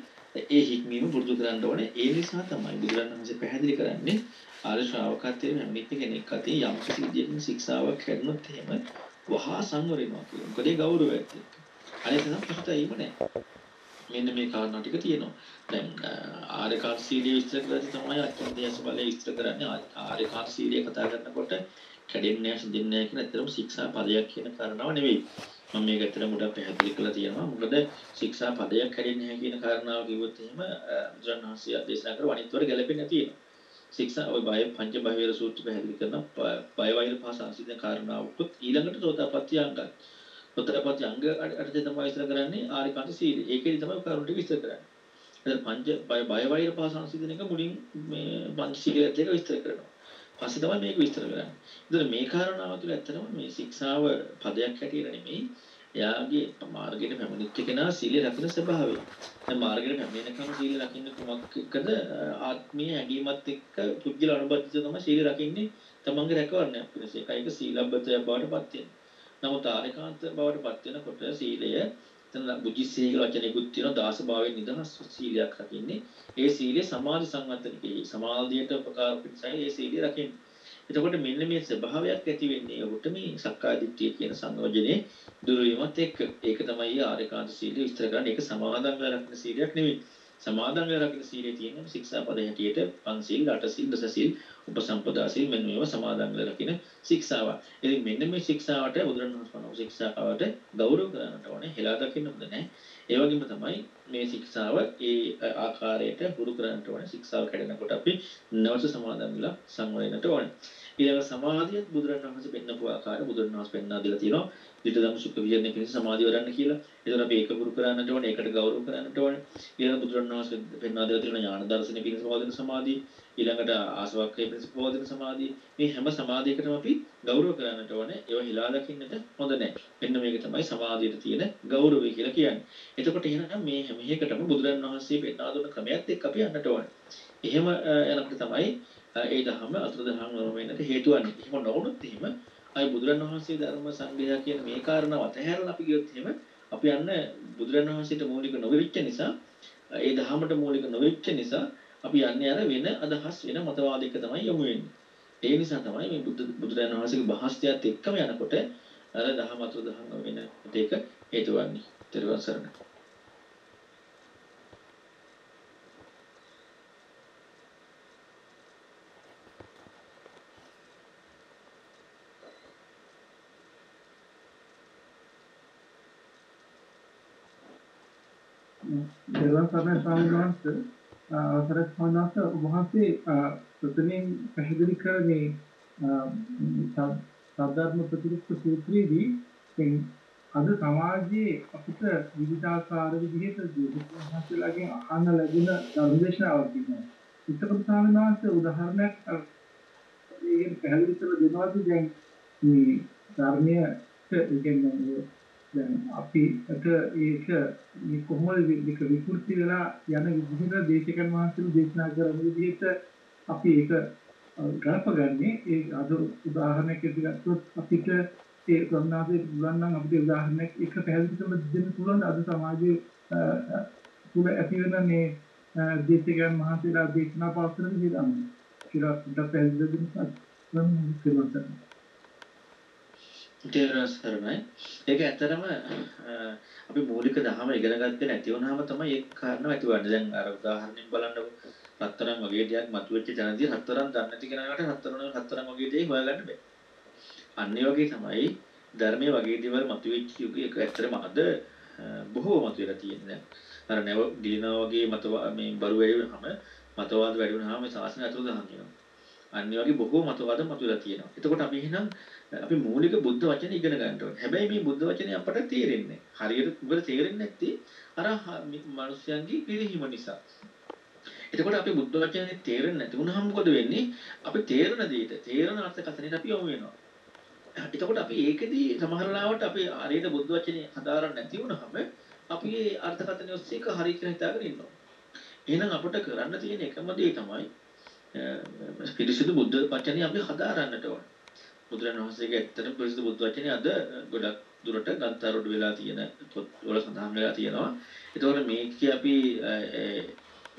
[SPEAKER 1] ඒ හික්මීම පුරුදු කරන්න ඕනේ. ඒ නිසා තමයි බුදුරණවහන්සේ පැහැදිලි කරන්නේ ආර්ය ශ්‍රාවකත්වයේ නැමිච්ච කෙනෙක් අතේ යම් කිසි විදියකින් ශික්ෂාවක් හැදුනොත් එහෙම වහා සංවර වෙනවා කියනවා. මොකද ඒ ගෞරවයත් එක්ක. අනිත් නම් පසුතැවීම නැහැ. මෙන්න මේ කාරණා ටික තියෙනවා. දැන් ආර්යකාන්ත සීලිය විස්තර කරද්දී තමයි අච්චන්දේශ බලය විස්තර කරන්නේ ආර්යකාන්ත සීලිය කතා කරනකොට කැඩෙන්නේ නැහැ සිඳින්නේ නැහැ කියන ඇත්තටම ශික්ෂා පදයක් කියන කාරණාව නෙවෙයි. මම මේක ඇත්තටම උඩ පැහැදිලි කරලා තියෙනවා. මොකද ශික්ෂා පදයක් කැඩෙන්නේ නැහැ කියන කාරණාව කිව්වොත් එහෙම බුදුරණවහන්සේ දේශනා කර වනිත්වර ගැලපෙන්නේ නැති වෙනවා. ශික්ෂා ඔය බය පංච බහිර සූත්‍ර පැහැදිලි කරන බය වෛර පහ සංසිඳන කාරණාවකුත් ඊළඟට සෝතාපට්ටි අංගයි. සෝතාපට්ටි අංග අටේ තමයි විස්තර කරන්නේ ආරිකාන්ත සීලය. ඒකෙදි තමයි කරුණු ටික විස්තර කරන්නේ. එතන පංච බය බය වෛර පහ සංසිඳන එක මුලින් මේ පංච සීලයත් එක විස්තර කරනවා. පස්සේ තමයි මේක විස්තර කරන්නේ. ඒතර මේ කාරණාව තුළ ඇත්තටම මේ ශික්ෂාව පදයක් හැටියට නෙමෙයි එයාගේ මාර්ගයට පැමිණිච්ච කෙනා සීල රකින්න ස්වභාවය. දැන් මාර්ගයට පැමිණෙනකම් සීල රකින්න කුමක්ද ආත්මීය හැඟීමත් එක්ක පුද්ගල අනුබද්ධිත තමයි සීල රකින්නේ තමන්ගේ රැකවරණයක් පිණිස. ඒකයික සීලබ්බතය බවට පත් වෙනවා. නමුත් ආරේකාන්ත බවට පත් වෙනකොට සීලය එතන බුද්ධිසී කියලා වචනයකුත් තියෙනවා දාස භාවයෙන් නිදහස් සීලයක් රකින්නේ. ඒ සීලය සමාධි සංවර්ධනකේ සමාධියට උපකාර පිණිසයි ඒ සීලය රකින්නේ. එතකොට මෙන්න මේ ස්වභාවයක් ඇති වෙන්නේ ඔහුට මේ සක්කාය දිට්ඨිය කියන සංයෝජනේ දුරු වීමත් එක්ක. ඒක තමයි ආරේකාන්ත සීලය විස්තර කරන්නේ. ඒක සමාදන් වෙලා රකින්න සීලයක් නෙවෙයි. සමාදන් වෙලා රකින්න සීලයේ තියෙන ශික්ෂාපද හැටියට පන්සිල්, අටසිල්, දසසිල්, උපසම්පදා සිල් මෙන්න මේවා සමාදන් වෙලා රකින්න ශික්ෂාව. ඉතින් මෙන්න මේ ශික්ෂාවට බුදුරණවහන්සේ පනව ශික්ෂාවට ගෞරව කරන්නට ඕනේ. හෙලා දකින්න හොඳ නැහැ. ඒ වගේම තමයි මේ ශික්ෂාව ඒ ආකාරයට හුරු කරන්නට ඕනේ. ශික්ෂාව කැඩෙනකොට අපි නැවත සමාදන් වෙලා සංවරයකට ඕනේ. ඊළඟ සමාධියත් බුදුරණවහන්සේ පෙන්නපු ආකාරය බුදුරණවහන්සේ පෙන්වා දීලා තියෙනවා. විතදම් සුඛ විහරණය පිණිස සමාධිය වඩන්න කියලා. ඒතර අපි ඒක පුරු කරන්නට ඕනේ, ඒකට ගෞරව කරන්නට ඕනේ. ඊළඟ බුදුරණවහන්සේ පෙන්වා දීලා තියෙන ඥාන දර්ශනය පිණිස පවතින සමාධිය, ඊළඟට ආසවක්කය පිණිස පවතින සමාධිය. මේ හැම සමාධියකටම අපි ගෞරව කරන්නට ඕනේ. ඒවා හිලා දකින්නට හොඳ නැහැ. මෙන්න මේක තමයි සමාධියට තියෙන ගෞරවය කියලා කියන්නේ. එතකොට එහෙනම් මේ හැම එකටම බුදුරණවහන්සේ පෙන්වා දුන්න ක්‍රමයක් එක්ක අපි යන්නට ඕනේ. එහෙම යනකොට තමයි ඒ දහම අතුරුදහන් නොවෙන්නට හේතු වන්නේ. එහෙම නොවුනොත් එහෙම අය බුදුරන් වහන්සේ ධර්ම සංග්‍රහය කියන මේ කාරණාව අතහැරලා අපි ගියොත් එහෙම අපි යන්න බුදුරන් වහන්සේට මූලික නොවෙච්ච නිසා ඒ දහමට මූලික නොවෙච්ච නිසා අපි යන්නේ අර වෙන අදහස් වෙන මතවාදයක තමයි යමු වෙන්නේ. ඒ නිසා තමයි මේ බුදු බුදුරන් වහන්සේගේ බහස්ත්‍යයත් එක්කම යනකොට අර දහම අතුරුදහන් නොවෙන ඒක හේතු වන්නේ. ත්‍රිවංශ සරණයි.
[SPEAKER 4] දෙවන් සරණ ස්වාමීන් වහන්සේ අවසරයි ස්වාමීන් වහන්සේ ඔබ වහන්සේ ප්‍රථමයෙන් පැහැදිලි කරන්නේ සද්ධර්ම ප්‍රතිරුක්ත සූත්‍රයේදී අද සමාජයේ අපිට විවිධාකාර විදිහට දුර්වලතාවලගෙන් අහන්න ලැබෙන ධර්මදේශනාවක් තියෙනවා. එතකොට ස්වාමීන් වහන්සේ උදාහරණයක් ඒකෙන් පැහැදිලි කරලා දෙනවාද දැන් මේ ධර්මයේ කියන්නේ දැන් අපිට ඒක මේ කොහොමද මේක විකෘති වෙලා යන විදිහට දේශකයන් වහන්සේලා දේශනා කරන විදිහට අපි ඒක ගලපගන්නේ. ඒ අද උදාහරණයක් ගත්තොත් අපිට ඒ ගම්නාදේ පුළුවන් නම් අපිට උදාහරණයක් එක පැහැදිලි කරලා දෙන්න පුළුවන්. අද සමාජයේ තුල ඇති වෙන මේ දේශකයන් වහන්සේලා දේශනා පාස්තර විදිහට කියලා අපිට පැහැදිලි දෙන්න පුළුවන්
[SPEAKER 1] තේරසරණයි ඒක ඇත්තරම අපි මූලික දහම ඉගෙන ගත්තේ නැති වුනහම තමයි ඒක කාරණා ඇතිවන්නේ දැන් අර උදාහරණයක් බලන්නකො රත්තරන් වගේ දෙයක් මතුවෙච්ච තැනදී රත්තරන් දන්නේ නැති කෙනාට රත්තරන් රත්තරන් වගේ දෙයක් හොයාගන්න බෑ. අන්න ඒ වගේ තමයි ධර්මයේ වගේ දේවල් මතුවෙච්ච යුගයක ඇත්තරම අද බොහෝ මතුවලා තියෙනවා අර නැව දිනනවා වගේ මත මේ බරු වැඩි වුනහම මතවාද වැඩි වුනහම මේ ශාසනය අතුරු දහන් වෙනවා. අන්න වගේ බොහෝ මතවාද මතුවලා තියෙනවා. එතකොට අපි එහෙනම් අපි මූලික බුද්ධ වචනේ ඉගෙන ගන්න ඕනේ. හැබැයි මේ බුද්ධ වචනේ අපට තේරෙන්නේ හරියට මොකද තේරෙන්නේ නැත්තේ අර මිනිස්යන්ගේ පිළිහිම නිසා. එතකොට අපි බුද්ධ වචනේ තේරෙන්නේ නැති වුණාම මොකද වෙන්නේ? අපි තේරෙන දෙයට තේරෙන අර්ථකථනයට අපි යොමු වෙනවා. එතකොට අපි ඒකෙදී සමහර ලාවට අපි හරියට බුද්ධ වචනේ හදාරන්න නැති වුණාම අපි ඒ අර්ථකථනය ඔස්සේ ඒක හරිය කියලා හිතාගෙන ඉන්නවා. එහෙනම් අපිට කරන්න තියෙන එකම දේ තමයි පිරිසිදු බුද්ධ වචනේ අපි හදාරන්නට ඕන. බුදුරණවහන්සේගේ ඇත්තටම පිරිසිදු බුද්ධ වචනේ අද ගොඩක් දුරට ගන්තරුඩු වෙලා තියෙන පොත්වල සඳහන් වෙලා තියෙනවා. ඒතකොට මේක අපි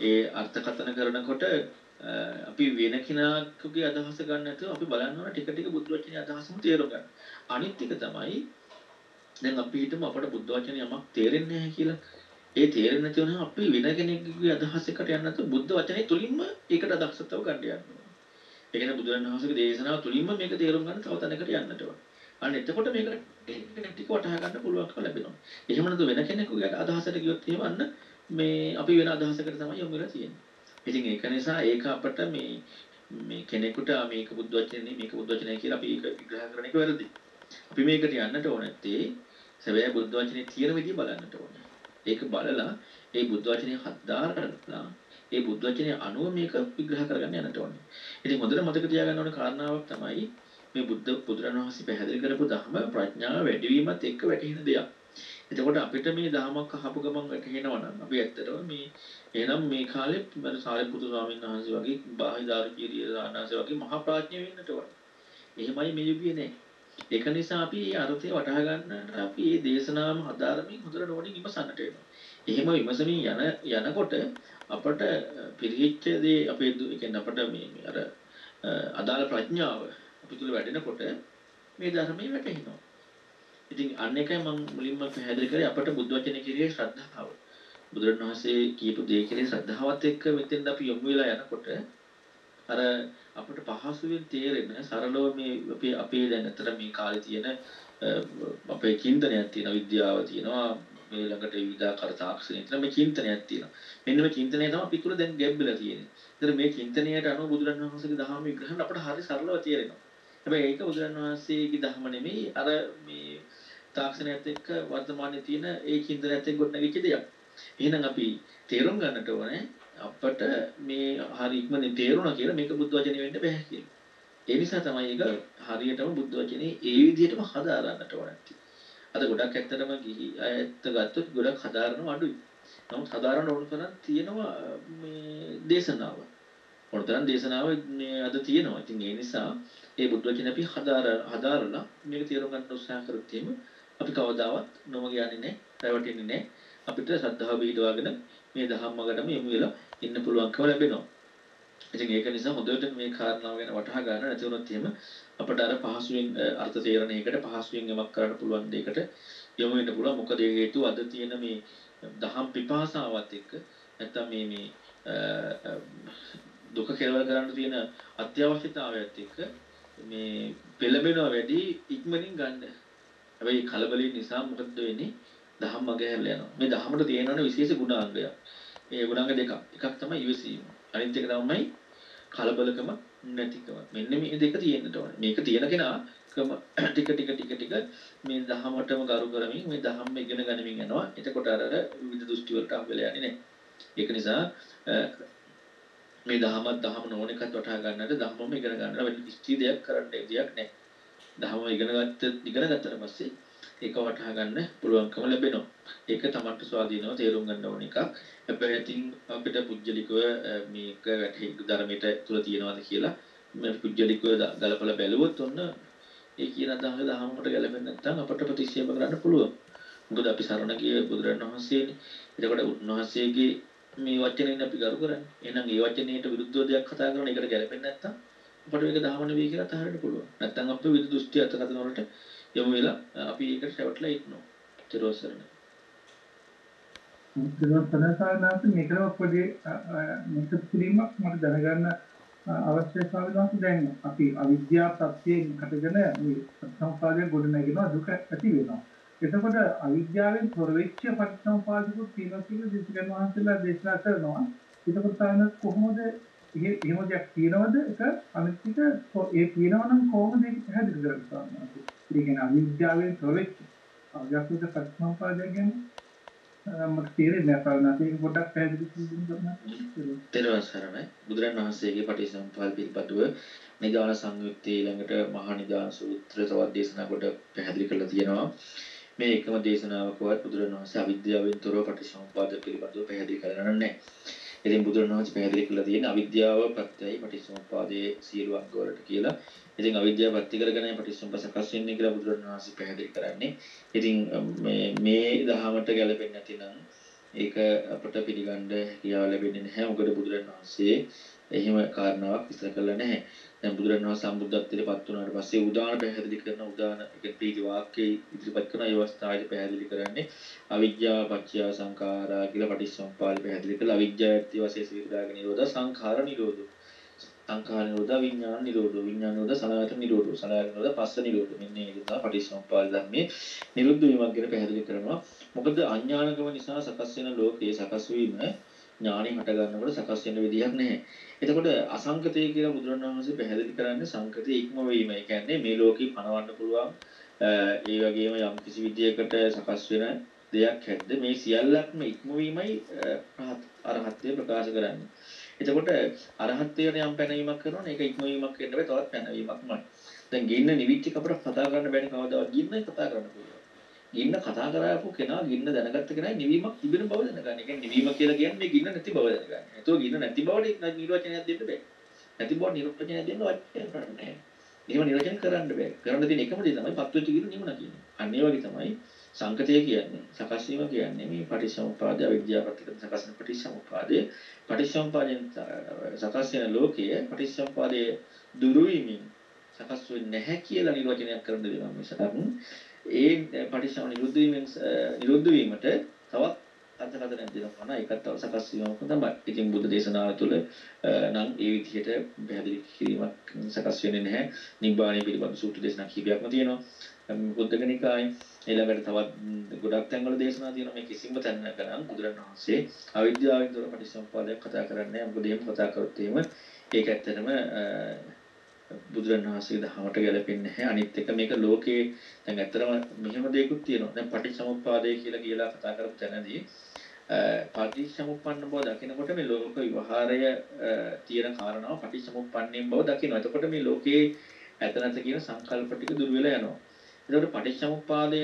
[SPEAKER 1] ඒ අර්ථකථන කරනකොට අපි වෙන කෙනාගේ අදහස ගන්න නැතුව අපි බලන්න ඕන ටික ටික බුද්ධ වචනේ අදහසම තේරුම් ගන්න. අනිත් එක තමයි දැන් අපි හිතමු අපට බුද්ධ වචනේ යමක් තේරෙන්නේ නැහැ කියලා. ඒ තේරෙන්නේ නැති වුණාම අපි වෙන කෙනෙකුගේ අදහසකට යන්න නැතුව බුද්ධ වචනේ තුලින්ම ඒකට දක්ෂතාව ගන්න යනවා. ඒ කියන්නේ බුදුරජාණන් වහන්සේගේ දේශනාව තුලින්ම මේක තේරුම් ගන්න තව තැනකට යන්නට ඕන. අන්න එතකොට මේක ටික වටහා ගන්න පුළුවන්කම ලැබෙනවා. එහෙම නැත්නම් වෙන කෙනෙකුගේ අදහසට ගියොත් එහෙම අන්න මේ අපි වෙන අදහසකට තමයි යොමු වෙලා තියෙන්නේ. ඉතින් ඒක නිසා ඒක අපට මේ මේ කෙනෙකුට මේක බුද්ධ වචනේ මේක බුද්ධ වචනේ කියලා අපි ඒක විග්‍රහ කරන එක වැරදි. අපි මේකට යන්නට ඕන නැත්තේ සැබෑ බුද්ධ වචනේ තියෙන විදිහ බලන්නට ඕන. ඒක බලලා ඒ බුද්ධ වචනේ හදාරලා ඒ බුද්ධ වචනේ අනුව මේක විග්‍රහ කරගන්න යන්නට ඕනේ. ඉතින් හොඳට මතක තියාගන්න ඕන කාරණාවක් තමයි මේ බුද්ධ බුදුරණවහන්සේ පැහැදිලි කරපු ධර්ම ප්‍රඥාව වැඩිවීමත් එක්ක වැටහෙන දෙයක්. එතකොට අපිට මේ දහමක් අහපු ගමන් වැටහෙනවා නම් අපි ඇත්තටම මේ එහෙනම් මේ කාලේ මම සාරිපුත්තු ස්වාමීන් වහන්සේ වගේ බාහිදාරු කීරිය දානස වගේ මහා ප්‍රඥ වෙන්නට ඕන. එහෙමයි මේ යුගයේ නෑ. ඒක නිසා අපි මේ අර්ථය වටහා ගන්නට අපි මේ දේශනාවම හදාරමින් හොඳට නෝනින් විමසන්නට වෙනවා. එහෙම විමසමින් යන යනකොට අපට පිරිහිච්ච දේ අපේ කියන්නේ අපට මේ අර අදාළ ප්‍රඥාව අපි තුල වැඩෙනකොට මේ ධර්මයේ වැටෙනවා. ඉතින් අන්න එකයි මම මුලින්ම පැහැදිලි කරේ අපට බුද්ධ වචනේ කිරියේ ශ්‍රද්ධාව. බුදුරණවහන්සේ කියපු දේ කෙරේ ශ්‍රද්ධාවත් එක්ක මෙතෙන් අපි යොමු වෙලා යනකොට අර අපිට පහසුවෙන් තේරෙන සරලව මේ අපේ අපේ දැන් අතර මේ කාලේ තියෙන අපේ චින්තනයක් තියෙන විද්‍යාව තියෙනවා මේ ළඟට විවිධාකාර තාක්ෂණයක් තියෙන මේ චින්තනයක් තියෙනවා මෙන්න මේ චින්තනය තමයි අපි තුල දැන් ගැඹුලා තියෙන්නේ. ඒතර මේ චින්තනයට අනුව බුදුරණවහන්සේගේ දහම විග්‍රහන අපට හරි සරලව තේරෙනවා. හැබැයි ඒක බුදුරණවහන්සේගේ දහම නෙමෙයි අර මේ තාක්ෂණයත් එක්ක වර්තමානයේ තියෙන ඒ චින්තනයත් එක්ක ගොඩනැගිච්ච දෙයක්. එහෙනම් අපි තේරුම් ගන්නට ඕනේ අපට මේ හරි ඉක්මනින් තේරුණා කියලා මේක බුද්ධ වචනේ වෙන්න බෑ කියලා. ඒ නිසා තමයි ඒක හරියටම බුද්ධ වචනේ ඒ විදිහටම හදාරන්නට ඕනේ. අද ගොඩක් ඇත්තටම ගිහි අයත් ගත්තොත් ගොඩක් හදාරනව අඩුයි. නමුත් හදාරන්න ඕන තරම් තියෙනවා මේ දේශනාව. ඕන තරම් දේශනාව මේ අද තියෙනවා. ඉතින් ඒ නිසා ඒ බුද්ධ වචනේ අපි හදාර හදාරලා මේක තේරුම් ගන්න උත්සාහ කරොත් එහෙම අපි කවදාවත් නොම යන්නේ නැහැ, රැවටෙන්නේ නැහැ. අපිට ශ්‍රද්ධාව පිටවාගෙන මේ ධම්මකටම යොමු වෙලා ඉන්න පුළුවන්කම ලැබෙනවා. ඉතින් ඒක නිසා හොඳට මේ කාරණාව ගැන වටහා ගන්න නැති වුණොත් එහෙම අපට අර පහසුවෙන් අර්ථ තේරණයකට පහසුවෙන් යමක් කරන්න පුළුවන් දෙයකට යොමු වෙන්න පුළුවන්. මොකද ඒ හේතුව අද තියෙන මේ දහම් පිපාසාවත් එක්ක නැත්තම් මේ මේ දුක කෙලවර කරන්න තියෙන අත්‍යවශ්‍යතාවයත් එක්ක මේ පෙළඹෙනවා වැඩි ඉක්මනින් ගන්න. හැබැයි කලබලෙ නිසා මොකද වෙන්නේ? දහම් මග හැරලා යනවා. මේ දහමට තියෙනවනේ විශේෂ ගුණාංගයක්. මේ ගුණාංග දෙකක්. එකක් තමයි ඉවසීම. අනිත් එක තමයි කලබලකම නැතිකම. මෙන්න මේ දෙක තියෙන්නට ඕනේ. මේක තියෙන කෙනා කම ටික ටික ටික ටික මේ දහමටම ගරු කරමින් මේ දහම ඉගෙන ගනිමින් යනවා. එතකොට අර විවිධ දෘෂ්ටි වලට අහු වෙලා යන්නේ නැහැ. ඒක නිසා මේ දහමත් දහම නොවන එකත් වටහා ගන්නට ධම්මම ඉගෙන ගන්න වෙන කිසි දෙයක් කරන්න දෙයක් නැහැ. දහම ඉගෙන ගත්ත ඉගෙන ගත්තට පස්සේ ඒක වටහා ගන්න පුළුවන්කම ලැබෙනවා. ඒක තමන්ට ස්වාධීනව තේරුම් ගන්න ඕන එකක්. හැබැයි ඉතින් අපිට පුජ්‍යලිකව මේක වැටහි ධර්මයට තුල තියෙනවද කියලා මේ පුජ්‍යලිකව ගලපලා බැලුවොත් ඔන්න ඒ කියන අදහස දහමකට ගැලපෙන්නේ නැත්නම් අපට ප්‍රතික්ෂේප කරන්න පුළුවන්. මොකද අපි සරණ ගිය බුදුරණවහන්සේනේ. එතකොට උන්වහන්සේගේ මේ වචනෙන් අපි ගරු කරන්නේ. එහෙනම් ඒ වචනේට විරුද්ධව දෙයක් කතා කරන එකට ගැලපෙන්නේ නැත්නම් අපට මේක දහම නෙවෙයි කියලා අතහරින්න පුළුවන්. නැත්නම් අපේ විරුද්ධ දෘෂ්ටි අතකතන වලට යමු වෙලා අපි ඒකට රැවටලා ඉන්නවා. ත්‍රිවසරණ.
[SPEAKER 4] ඒක සනසාරනාත් මේකම පොඩි මේක පිළිමක් මට දැනගන්න අවශ්‍ය ස්වාමීන් දැන් අපි අවිද්‍යාව ප්‍රත්‍යයෙන් කටගෙන මේ සංස්කාරය ගොඩ නැගෙනවා දුක ඇති වෙනවා. එතකොට අවිද්‍යාවෙන් තොර වෙච්ච පටිච්චසමුපාදිකුත් තියෙනවා කියලා දෙවියන් වහන්සේලා දේශනා කරනවා. එතකොට තමයි කොහොමද එහෙ එහෙම දෙයක් තියෙනවද එක අනිත් එක ඒ තියෙනවා නම් කොහොමද ඒක පැහැදිලි කරගන්න ඒ කියන්නේ අවිද්‍යාවෙන් තොර වෙච්ච අව්‍යාකෘත පටිච්චසමුපාදය කියන්නේ මට තේරෙන්නේ නැහැ. පාවනාත් ඒක පොඩ්ඩක් පැහැදිලි කරන්න
[SPEAKER 1] තෙරුවන් සරණයි. බුදුරන් වහන්සේගේ පටිච්චසමුප්පාද පිළිපදුව නිදාන සංයුත්තේ ළඟට මහා නිදාන සූත්‍ර තවත් දේශනා කොට පැහැදිලි කරලා තියෙනවා. මේ එකම දේශනාවකවත් බුදුරන් වහන්සේ අවිද්‍යාවෙන් තොරව පටිච්චසමුප්පාද පිළිබඳව පැහැදිලි කරලා නැහැ. ඉතින් බුදුරණවහන්සේ පැහැදිලි කරලා තියෙන අවිද්‍යාව ප්‍රත්‍යයයි පටිච්චසමුප්පාදයේ සියලු අංග වලට කියලා. ඉතින් අවිද්‍යාව ප්‍රත්‍ය කරගෙනයි පටිච්චසමුප්පාද සකස් වෙන්නේ කියලා බුදුරණවහන්සේ පැහැදිලි කරන්නේ. ඉතින් මේ මේ දහමට ගැලපෙන්නේ නැතිනම් ඒක අපට පිළිගන්න හැකියාව ලැබෙන්නේ නැහැ. මොකද බුදුරණවහන්සේ එහෙම කාරණාවක් විස්තර කරලා නැහැ. දැන් බුදුරණවහන්සේ සම්බුද්ධත්වයට පත් වුණාට පස්සේ උදාන පැහැදිලි කරන උදාන ඒ ප්‍රීති වාක්‍යය ඉදිරිපත් කරන ඒ අවස්ථාවේදී පැහැදිලි කරන්නේ අවිද්‍යාව පත්‍ය සංඛාරා කියලා පටිච්චසමුප්පාද පැහැදිලි කරලා අවිද්‍යාව ඇති වශයෙන් සිවිදාගෙන නිරෝධ සංඛාර නිරෝධ සංඛාර නිරෝධ විඥාන නිරෝධ විඥාන නිරෝධ සලආයතන නිරෝධ සලආයතන නිරෝධ පස්ස නිරෝධ මෙන්න මේ විදිහට පටිච්චසමුප්පාද ධර්මයේ නිරුද්ධ වීමක් ගැන පැහැදිලි කරනවා මොකද අඥානකම නිසා සකස් වෙන ලෝකයේ සකස් වීම ඥාණය හට ගන්නකොට සකස් වෙන විදිහක් නැහැ. එතකොට අසංකතය කියලා බුදුරණවහන්සේ පැහැදිලි කරන්නේ සංකතය ඉක්ම වීම. ඒ කියන්නේ මේ ලෝකේ පණවන්න පුළුවන් ඒ වගේම යම් කිසි විදියකට සකස් වෙන දෙයක් හැද්ද මේ සියල්ලක්ම ඉක්මවීමයි අරහත්ත්වය ප්‍රකාශ කරන්නේ. එතකොට අරහත්ත්වයට යම් පැනවීමක් කරනවා ඒක ඉක්මවීමක් වෙන්න බෑ තවත් පැනවීමක්මයි. දැන් ගින්න නිවිච්ච කපට කතා කරන්න බැරි කවදාවත් ගින්න කතා කරන්න පුළුවන්. ගින්න කතා කරාපු කෙනා ගින්න දැනගත්ත කෙනා නිවීමක් තිබෙන බව දැනගන්න. ඒ කියන්නේ නිවීම කියලා කියන්නේ මේ ගින්න නැති බව දැනගන්න. ඒතෝ ගින්න නැති බවට නිර්වචනයක් දෙන්න බෑ. නැති බව නිර්වචනයක් දෙන්න වචනයක් කරන්නේ එහෙම නිර්වචන කරන්න බෑ. කරන්න තියෙන එකම දේ තමයි පත්වෙච්ච ගින්න නිවුණා කියන්නේ. අන්න ඒ වගේ තමයි සංකතය කියන්නේ. සකස් වීම කියන්නේ මේ පටිච්චසමුප්පාදය විද්‍යාව ප්‍රතිපද සකස් වෙන පටිච්චසමුප්පාදය. පටිච්චසමුප්පාදයෙන් සකස් වෙන ලෝකයේ පටිච්චසමුප්පාදයේ දුරු වීමෙන් සකස් වෙන්නේ නැහැ කියලා නිර්වචනයක් කරන්න දෙනවා මිසක් ඒ පටිච්චසම නිරුද්ධ වීමෙන් නිරුද්ධ වීමට තවත් අර්ථකථනයක් දෙනවා නා ඒකත් තව සකස් වීමක් තමයි. ඉතින් බුද්ධ දේශනාව තුළ නම් ඒ විදිහට පැහැදිලි කිරීමක් සකස් වෙන්නේ නැහැ. නිබ්බාණය පිළිබඳ සූත්‍ර දේශනා කිහිපයක්ම තියෙනවා. බුද්ධ ගණිකායි ඊළඟට තවත් ගොඩක් තැන්වල දේශනා තියෙනවා මේ කිසිම තැනක නම් බුදුරණවහන්සේ අවිද්‍යාවෙන් තොර පටිච්චසමුප්පාදයක් කතා කරන්නේ නැහැ. මොකද එහෙම කතා කරොත් එහෙම ඒක ඇත්තටම බුදුරණවහන්සේගේ දහමට ගැලපෙන්නේ නැහැ. අනිත් එක මේක ලෝකේ දැන් ඇත්තටම මෙහෙම දෙයක්ත් තියෙනවා. දැන් පටිච්චසමුප්පාදය කියලා කියලා කතා කරපු තැනදී පටිච්චසමුප්පන්න බව දකිනකොට මේ ලෝක විවහාරය තියෙන කාරණාව පටිච්චසමුප්පන්නයෙන් බව දකිනවා. එතකොට මේ ලෝකේ ඇත නැත කියන සංකල්ප ටික දුර වෙලා යනවා. එතකොට පටිච්චසමුප්පාදය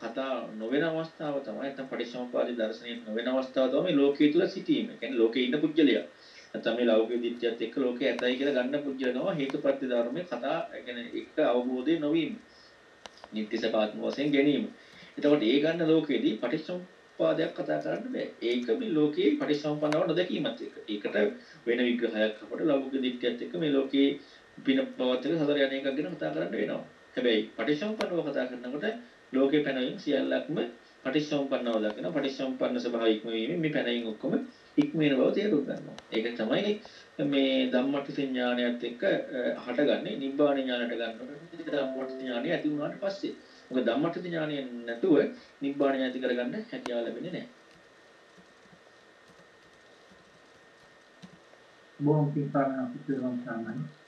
[SPEAKER 1] කතා නොවන අවස්ථාව තමයි නැත්නම් පටිච්චසමුප්පාදේ දර්ශනය නොවන අවස්ථාව තමයි ලෝකයේ තුල සිටීම. ඒ කියන්නේ ලෝකේ ඉන්න පුජ්‍යලයා. නැත්නම් මේ ලෞකික දිට්ඨියත් එක්ක ලෝකේ ඇතයි කියලා ගන්න පුජ්‍යලකම හේතුප්‍රත්‍ය ධර්මයේ කතා يعني එක අවබෝධය නොවීම. නිත්‍ය සපාත්ම වශයෙන් ගැනීම. එතකොට ඒ ගන්න ලෝකෙදී පටිච්චසමුප්පාදයක් කතා කරන්න බෑ. ඒක මේ ලෝකයේ පටිච්චසමුප්පන්නව නොදැකීමත් එක්ක. ඒකට වෙන විග්‍රහයක් අපට ලෞකික දිට්ඨියත් එක්ක මේ ලෝකයේ පින බවත් එක්ක සතර යන එකක් ගැන කතා කරන්න වෙනවා. හැබැයි පටිච්චසමුප්පන්නව කතා කරනකොට ලෝකේ පැනවීම සියල්ලක්ම පටිච්චසමුප්පන්නව දකින පටිච්චසමුප්පන්න ස්වභාවය ඉක්මවීම මේ පැනවීම ඔක්කොම ඉක්ම වෙන බව තේරුම් ගන්නවා. ඒක තමයි මේ ධම්මටි ඥානයත් එක්ක හටගන්නේ නිබ්බාන ඥානයට ගන්නකොට ධම්මටි ඥානය ඇති වුණාට පස්සේ. මොකද ධම්මටි ඥානය නැතුව නිබ්බාන ඥානය ඇති කරගන්න හැකියාව ලැබෙන්නේ නැහැ.
[SPEAKER 4] බොහොම පිටාන අපිට වම් සාමයි.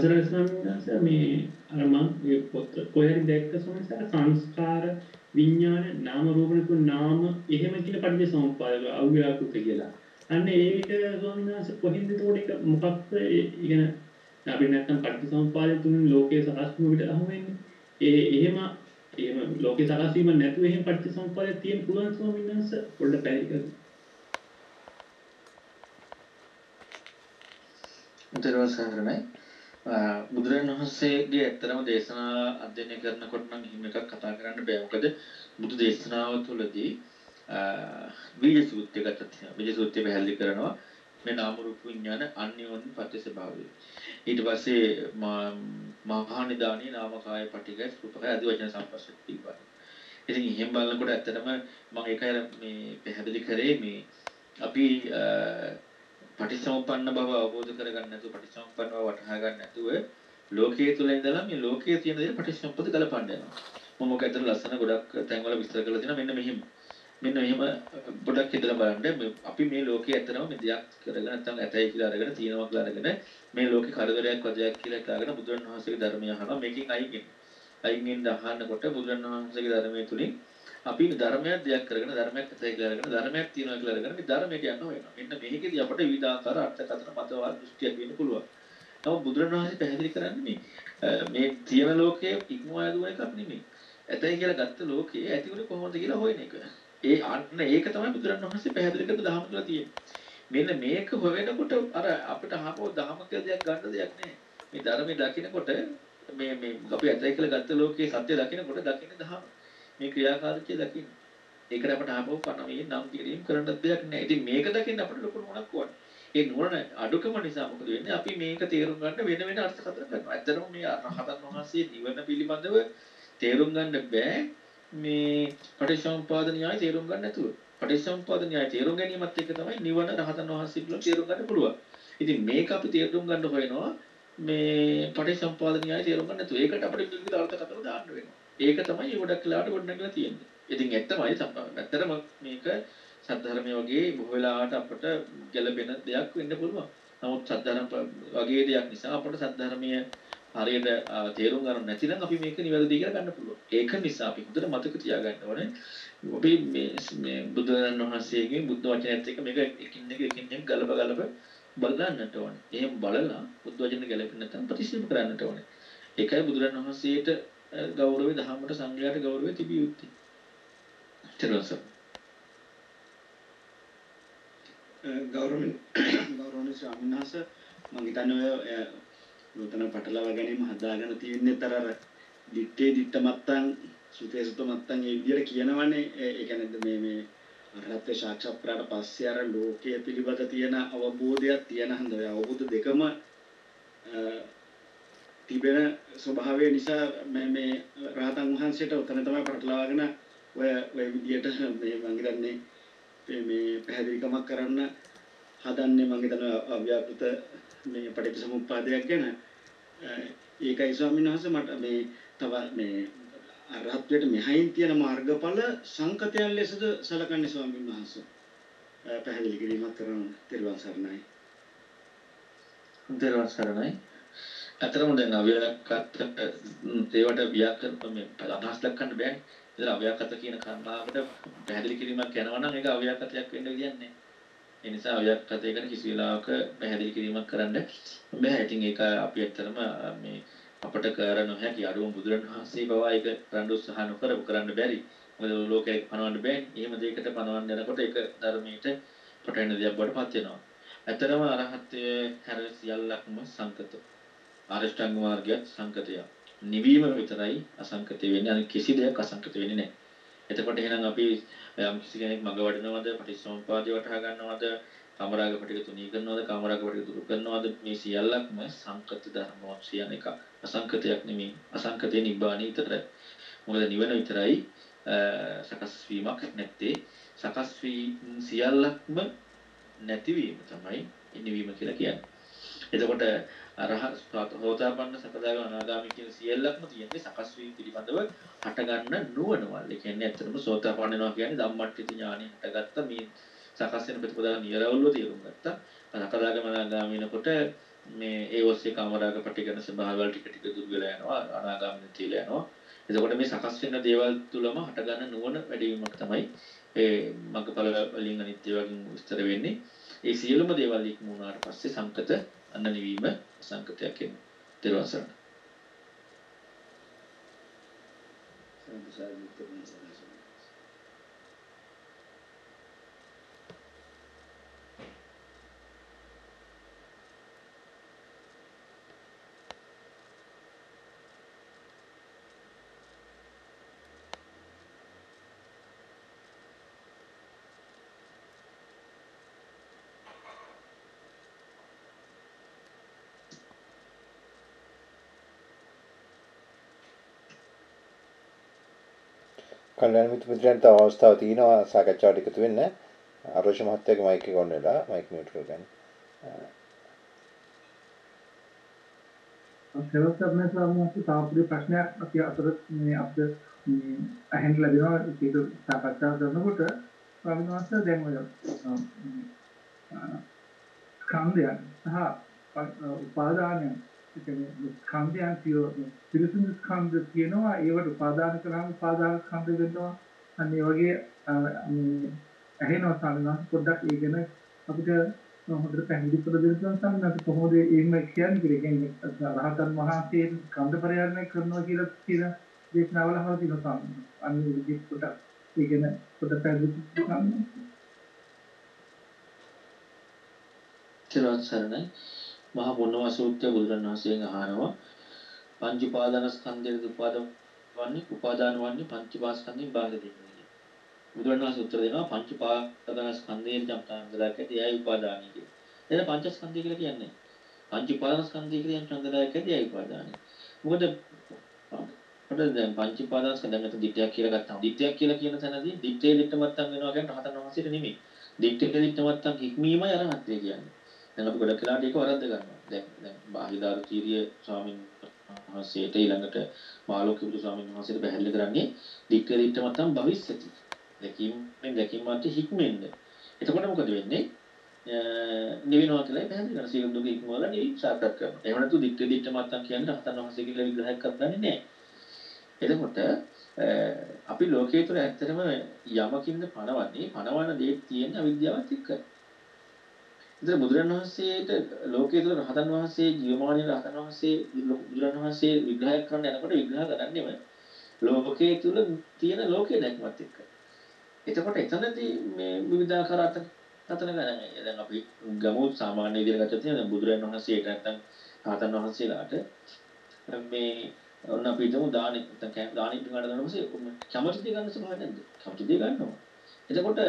[SPEAKER 5] අවසරයි ස්වාමීන් වහන්සේ මේ අර මම මේ පොත් කොහරි දැක්ක සමහර සංස්කාර විඥාන නාම රූපනිකු නාම එහෙම කියලා පටිච්ච සමුප්පාදක අව්‍යාකෘත කියලා. අන්න ඒක ස්වාමීන් වහන්සේ කොහෙන්ද එතකොට ඒක මොකක්ද ඉගෙන අපි නැත්තම් පටිච්ච සමුප්පාදය තුලින් ලෝකයේ සකස් වීම විතර අහුවෙන්නේ. ඒ එහෙම එහෙම ලෝකේ සකස් වීම නැතුව එහෙම පටිච්ච සමුප්පාදයක් තියෙන්න පුළුවන් ස්වාමීන් වහන්සේ පොඩ්ඩක් පැහැදිලි කරන්න.
[SPEAKER 1] උදේවල් සහරණයි බුදුරජාණන් වහන්සේගේ ඇත්තරම දේශනා අධ්‍යයනය කරනකොට නම් හිම එකක් කතා කරන්න බෑ. මොකද බුදු දේශනාව තුළදී බීජ සූත්‍රය ගත්තත් බීජ සූත්‍රය පැහැදිලි කරනවා මේ නාම රූප විඥාන අන්‍යෝන්‍ය ප්‍රතිස්වභාවය ඊට පස්සේ මහා නිදානී නාමකාය පටිඝ රූපකය ආදී වචන සම්පස්සත් තිබ්බා ඉතින් එහෙම බලනකොට ඇත්තටම මම ඒකයි මේ පැහැදිලි කරේ මේ අපි පටිච්චසමුප්පන්න බව අවබෝධ කරගන්න නැතුව පටිච්චසමුප්පන්න බව වටහා ගන්න නැතුව ලෝකයේ තුල ඉඳලා මේ ලෝකයේ තියෙන දේ පටිච්චසමුප්පද ගලපන්න යනවා. මම ඔක ඇත්තට ලස්සන ගොඩක් තැන්වල විස්තර කරලා තියෙනවා මෙන්න මෙහෙම. මෙන්න මෙහෙම පොඩක් හිතලා බලන්න අපි මේ ලෝකයේ ඇත්තටම මේ දෙයක් කරගෙන නැත්නම් ඇතයි කියලා අරගෙන තියෙනවා කියලා අරගෙන මේ ලෝකේ කරදරයක් වදයක් කියලා හිතාගෙන බුදුරණවහන්සේගේ ධර්මය අහනවා මේකෙන් අයින් වෙන්න. අයින් වෙන්න අහනකොට බුදුරණවහන්සේගේ ධර්මයේ තුලින් අපි ධර්මයක් දෙයක් කරගෙන ධර්මයක් ඇතයි කියලා අරගෙන ධර්මයක් තියෙනවා කියලා අරගෙන මේ ධර්මයට යන්න වෙනවා. මෙන්න මේකෙදී අපිට විවිධාකාර අර්ථකථන මතවාද දෘෂ්ටියක් වෙන්න පුළුවන්. නමුත් බුදුරණවහන්සේ පැහැදිලි කරන්නේ මේ මේ තියෙන ලෝකයේ ඉක්මවා යදුව එක නෙමෙයි. ඇතයි කියලා ගත්ත ලෝකයේ ඇති උනේ කොහොමද කියලා හොයන එක. ඒ අන්න ඒක තමයි බුදුරණවහන්සේ පැහැදිලි කරපු දහම තුළ තියෙන්නේ. මෙන්න මේක හොයනකොට අර අපිට අහපෝ දහම කියලා දෙයක් ගන්න දෙයක් නෑ. මේ ධර්මයේ දකිනකොට මේ මේ අපි ඇතයි කියලා ගත්ත ලෝකයේ සත්‍ය දකිනකොට දකින්නේ දහම. මේ ක්‍රියාකාරීත්වය දකින්න. ඒකට අපට ආපහු පණවීම නම් කිරීම කරන්න දෙයක් නෑ. ඉතින් මේක දකින්න අපිට ලොකු නුවණක් ඕන. ඒ නුවණ අඩුකම නිසා මොකද වෙන්නේ? අපි මේක තේරුම් ගන්න වෙන වෙන අර්ථකථන කරනවා. ඇත්තටම මේ රහතන් වහන්සේ නිවන පිළිබඳව තේරුම් ගන්න බෑ මේ පටිච්චසමුප්පාද න්‍යාය තේරුම් ගන්න නැතුව. පටිච්චසමුප්පාද න්‍යාය තේරුම් ගැනීමත් එක්ක තමයි නිවන රහතන් වහන්සේ පිළිබඳව තේරුම් ගන්න පුළුවන්. ඉතින් මේක අපි තේරුම් ගන්න හොයනවා මේ පටිච්චසමුප්පාද න්‍යාය තේරුම් ගන්න නැතුව. ඒකට අපිට විවිධ අර්ථකථන දාන්න වෙනවා. ඒක තමයි ගොඩක් වෙලාවට ගොඩනගලා තියෙන්නේ. ඉතින් ඇත්තමයි ඇත්තටම මේක සද්ධර්මය වගේ බොහෝ වෙලාවට අපට ගැළපෙන දෙයක් වෙන්න පුළුවන්. නමුත් සද්ධර්ම වගේ දෙයක් නිසා අපට සද්ධර්මය හරියට තේරුම් ගන්න නැතිනම් අපි මේක නිවැරදි කියලා ගන්න පුළුවන්. ඒක නිසා අපි හොඳට මතක තියාගන්න ඕනේ. අපි මේ මේ බුදුරජාණන් වහන්සේගේ බුද්ධ වචනයත් එක්ක මේක එකින් එක එකින් එක ගලප ගලප බලන්නට ඕනේ. එහෙම බලලා බුද්ධ වචන ගැලපෙන්නේ නැත්නම් ප්‍රතික්ෂේප කරන්නට ඕනේ. ඒකයි බුදුරජාණන් වහන්සේට ගෞරවය දහමට සංඝයාට ගෞරවය තිබිය යුත්තේ. ඊට
[SPEAKER 6] ගෞරවනීය ගෞරවනීය ස්වාමීන් වහන්සේ මම හිතන්නේ ඔය නූතන පටලවා ගැනීම හදාගෙන තියෙන්නේ තර අර දිත්තේ දිත්ත මත්තන් සුතේ සුත මත්තන් ඒ විදිහට කියනවනේ ඒ කියන්නේ මේ මේ අරහත්ත්ව සාක්ෂාත් කරාට පස්සේ අර ලෝකයේ පිළිබඳ තියෙන අවබෝධයක් තියෙන හන්ද ඔය අවබෝධ දෙකම තිබෙන ස්වභාවය නිසා මේ මේ රහතන් වහන්සේට උතන තමයි පටලවාගෙන ඔය ඔය විදිහට මේ මම හිතන්නේ මේ පැහැදිලිකමක් කරන්න හදන්නේ මම හිතනවා අව්‍යාපෘත මේ පටිච්චසමුප්පාදයක් ගැන. ඒකයි ස්වාමීන් වහන්සේ මට මේ තව මේ අරහත්වයට මෙහයින් තියෙන මාර්ගඵල සංකතයන් ලෙසද සලකන්නේ ස්වාමීන් වහන්සේ? පැහැදිලි කිරීමක් කරන තෙරුවන් සරණයි.
[SPEAKER 1] තෙරුවන් සරණයි. අතරම දැන් අව්‍යාකත් ඒවට ව්‍යාකරණ මේ අදහස් දක්වන්න බෑනේ. ඒතර අව්‍යාකත කියන කාරණාවට පැහැදිලි කිරීමක් යනවා නම් ඒක අව්‍යාකතයක් වෙන්න විදියක් නැහැ. ඒ නිසා අව්‍යාකතයකට කිසි වෙලාවක පැහැදිලි කිරීමක් කරන්න බෑ. ඉතින් ඒක අපි ඇත්තටම මේ අපට කර නොහැකි අරුම බුදුරණවහන්සේ පවා ඒක කරන්න උත්සාහ නොකර කරන්න බැරි. මොකද ලෝකේ පනවන්න බෑ. එහෙම දෙයකට පනවන්න යනකොට ඒක ධර්මයට පටවෙන දෙයක් බවට පත් වෙනවා. ඇත්තටම අරහත්ත්වයේ හැර සියල්ලක්ම සංකත. ආරෂ්ඨාංග මාර්ගයත් සංකතය. නිවීම විතරයි අසංකත වෙන්නේ. අනිත් කිසි දෙයක් අසංකත වෙන්නේ නැහැ. එතකොට එහෙනම් අපි යම් කිසි කෙනෙක් මඟ වඩනවද පටිච්චසමුප්පාදේ වටහා ගන්නවද කාමරාග පිටික තුනී කරනවද කාමරාග පිටික දුරු කරනවද මේ සියල්ලක්ම සංකත ධර්මවත් කියන එක අසංකතයක් නෙමෙයි අසංකතේ නිබ්බාණී විතරයි මොකද නිවන විතරයි සකස් වීමක් නැත්තේ සකස් වී සියල්ලක්ම නැතිවීම තමයි නිවීම කියලා කියන්නේ එතකොට අරහත් හෝතාපන්න සකදාගාමී අනාගාමී කියන සියල්ලක්ම තියෙන්නේ සකස් වීම පිළිබඳව හටගන්න නුවණවල්. ඒ කියන්නේ ඇත්තටම සෝතාපන්න වෙනවා කියන්නේ ධම්මට්ඨිත ඥානෙ හටගත්ත මේ සකස් වෙන ප්‍රතිපදාව නිරවුල්ව තේරුම් ගත්තා. සකදාගාමී අනාගාමී වෙනකොට මේ ඒ ඔස්සේ කාමරාග පටිගන ස්වභාවවල ටික ටික දුර වෙලා යනවා අනාගාමී තියලා යනවා. එතකොට මේ සකස් වෙන දේවල් තුලම හටගන්න නුවණ වැඩි වීමක් තමයි ඒ මග්ගඵල වලින් අනිත්‍ය වගේ විස්තර වෙන්නේ. ඒ සියලුම දේවල් ඉක්මුණාට පස්සේ සංකත අන්න නිවීම සංකතයක් එන්නේ. තෙරුවන් සරණයි.
[SPEAKER 6] සම්පූර්ණ සාධිත
[SPEAKER 2] කල්‍යාණ මිත්‍ර මිත්‍රයන්ට තව අවස්ථාවක් තියෙනවා සාකච්ඡාවට එකතු වෙන්න. ආරෝෂ මහත්තයාගේ මයික් එක ඔන් වෙලා මයික් මියුට් කරගන්න.
[SPEAKER 4] සෙවස් අපේ සාමාන්‍ය තාප්පුරේ ප්‍රශ්නයක් අපි අතර මේ අපිට මේ අහෙන්න ලැබෙනවා ඒක සාකච්ඡා කරනකොට ස්වාමීන් වහන්සේ දැන් ඔය ස්කන්ධයන් සහ උපාදානයන් කියන්නේ ස්කන්ධයන් පිළිසිඳ ස්කන්ධ කියනවා ඒවට උපාදාන කරාම උපාදාන ස්කන්ධ වෙනවා. අන්න ඒ වගේ ඇහෙනවා සාමාන්‍යයෙන් පොඩ්ඩක් ඒ ගැන අපිට හොඳට පැහැදිලි කර දෙන්න සම්මත කොහොමද එහෙම කියන්නේ කියලා. කියන්නේ රහතන් වහන්සේ කන්ද පරිහරණය කරනවා කියලා කියන දේශනාවල අහලා තියෙනවා සාමාන්‍යයෙන් අන්න ඒ විදිහට පොඩ්ඩක් ඒ ගැන පොඩ්ඩක් පැහැදිලි කරන්න
[SPEAKER 1] තිරුවන් සරණයි. මහා පුණ්‍යව සූත්‍රය බුදුරණවහන්සේගෙන් අහනවා පංච උපාදානස්කන්ධයේ උපාදාන වන්නේ උපාදාන වන්නේ පංච පාස්කන්ධයෙන් බාහිර දෙන්නේ. බුදුරණවහන්සේ උත්තර දෙනවා පංච උපාදානස්කන්ධයෙන් චන්දදායක ඇයි උපාදානයි කියන්නේ. එතන පංචස්කන්ධය කියලා කියන්නේ. පංච උපාදානස්කන්ධය කියන්නේ චන්දදායක ඇයි උපාදානයි. මොකද අපිට දැන් පංච උපාදානස්කන්ධ දැන් මෙතන දිට්ඨියක් කියලා ගත්තාම දිට්ඨියක් කියලා කියන තැනදී දිට්ඨිය දිට්ඨමත්තම් වෙනවා කියන්නේ රහතන් වහන්සේට නෙමෙයි. දිට්ඨිය දිට්ඨමත්තම් හික්මීමයි අරහත්ත්වය කියන්නේ. දැන් අපි ගොඩක් වෙලාවට ඒක වරද්ද ගන්නවා. දැන් දැන් බාහිදාරු තීරිය ස්වාමීන් වහන්සේට ඊළඟට මාළුක්‍ය බුදු ස්වාමීන් වහන්සේට බැහැල්ල කරන්නේ දික්ක දිට්ඨ මතම් භවිස්සති. දැකීමෙන් දැකීම මාත් හික්මෙන්න. එතකොට මොකද වෙන්නේ? නිවිනවා කියලා පැහැදිලි කරන සියලු දුක ඉක්මවලා නිවි සාර්ථක කරනවා. එහෙම නැතු දික්ක දිට්ඨ මතම් කියන්නේ රහතන් වහන්සේ කියලා විග්‍රහයක් කරන්නේ නැහැ. එතකොට අපි ලෝකයේ තුල ඇත්තටම යමකින්ද පණවන්නේ පණවන දේ තියෙන අවිද්‍යාවත් එක්කයි. ඉතින් බුදුරන් වහන්සේට ලෝකයේ තුල රහතන් වහන්සේ ජීවමානීය රහතන් වහන්සේ බුදුරන් වහන්සේ විග්‍රහය කරන්න යනකොට විග්‍රහ කරන්නේම ලෝකයේ තුල තියෙන ලෝකයේ දැක්මත් එක්ක. එතකොට එතනදී මේ විවිධාකාර අත අතන ගන්න. දැන් අපි ගමු සාමාන්‍ය විදිහට ගත්තොත් දැන් බුදුරන් වහන්සේට නැත්තම් රහතන් වහන්සේලාට මේ ඔන්න අපි හිතමු දානෙ නැත්තම් දානෙ පිටු ගන්න ගන්න පස්සේ කැමති දේ ගන්න ස්වභාවය නැද්ද? කැමති දේ ගන්නවා. එතකොට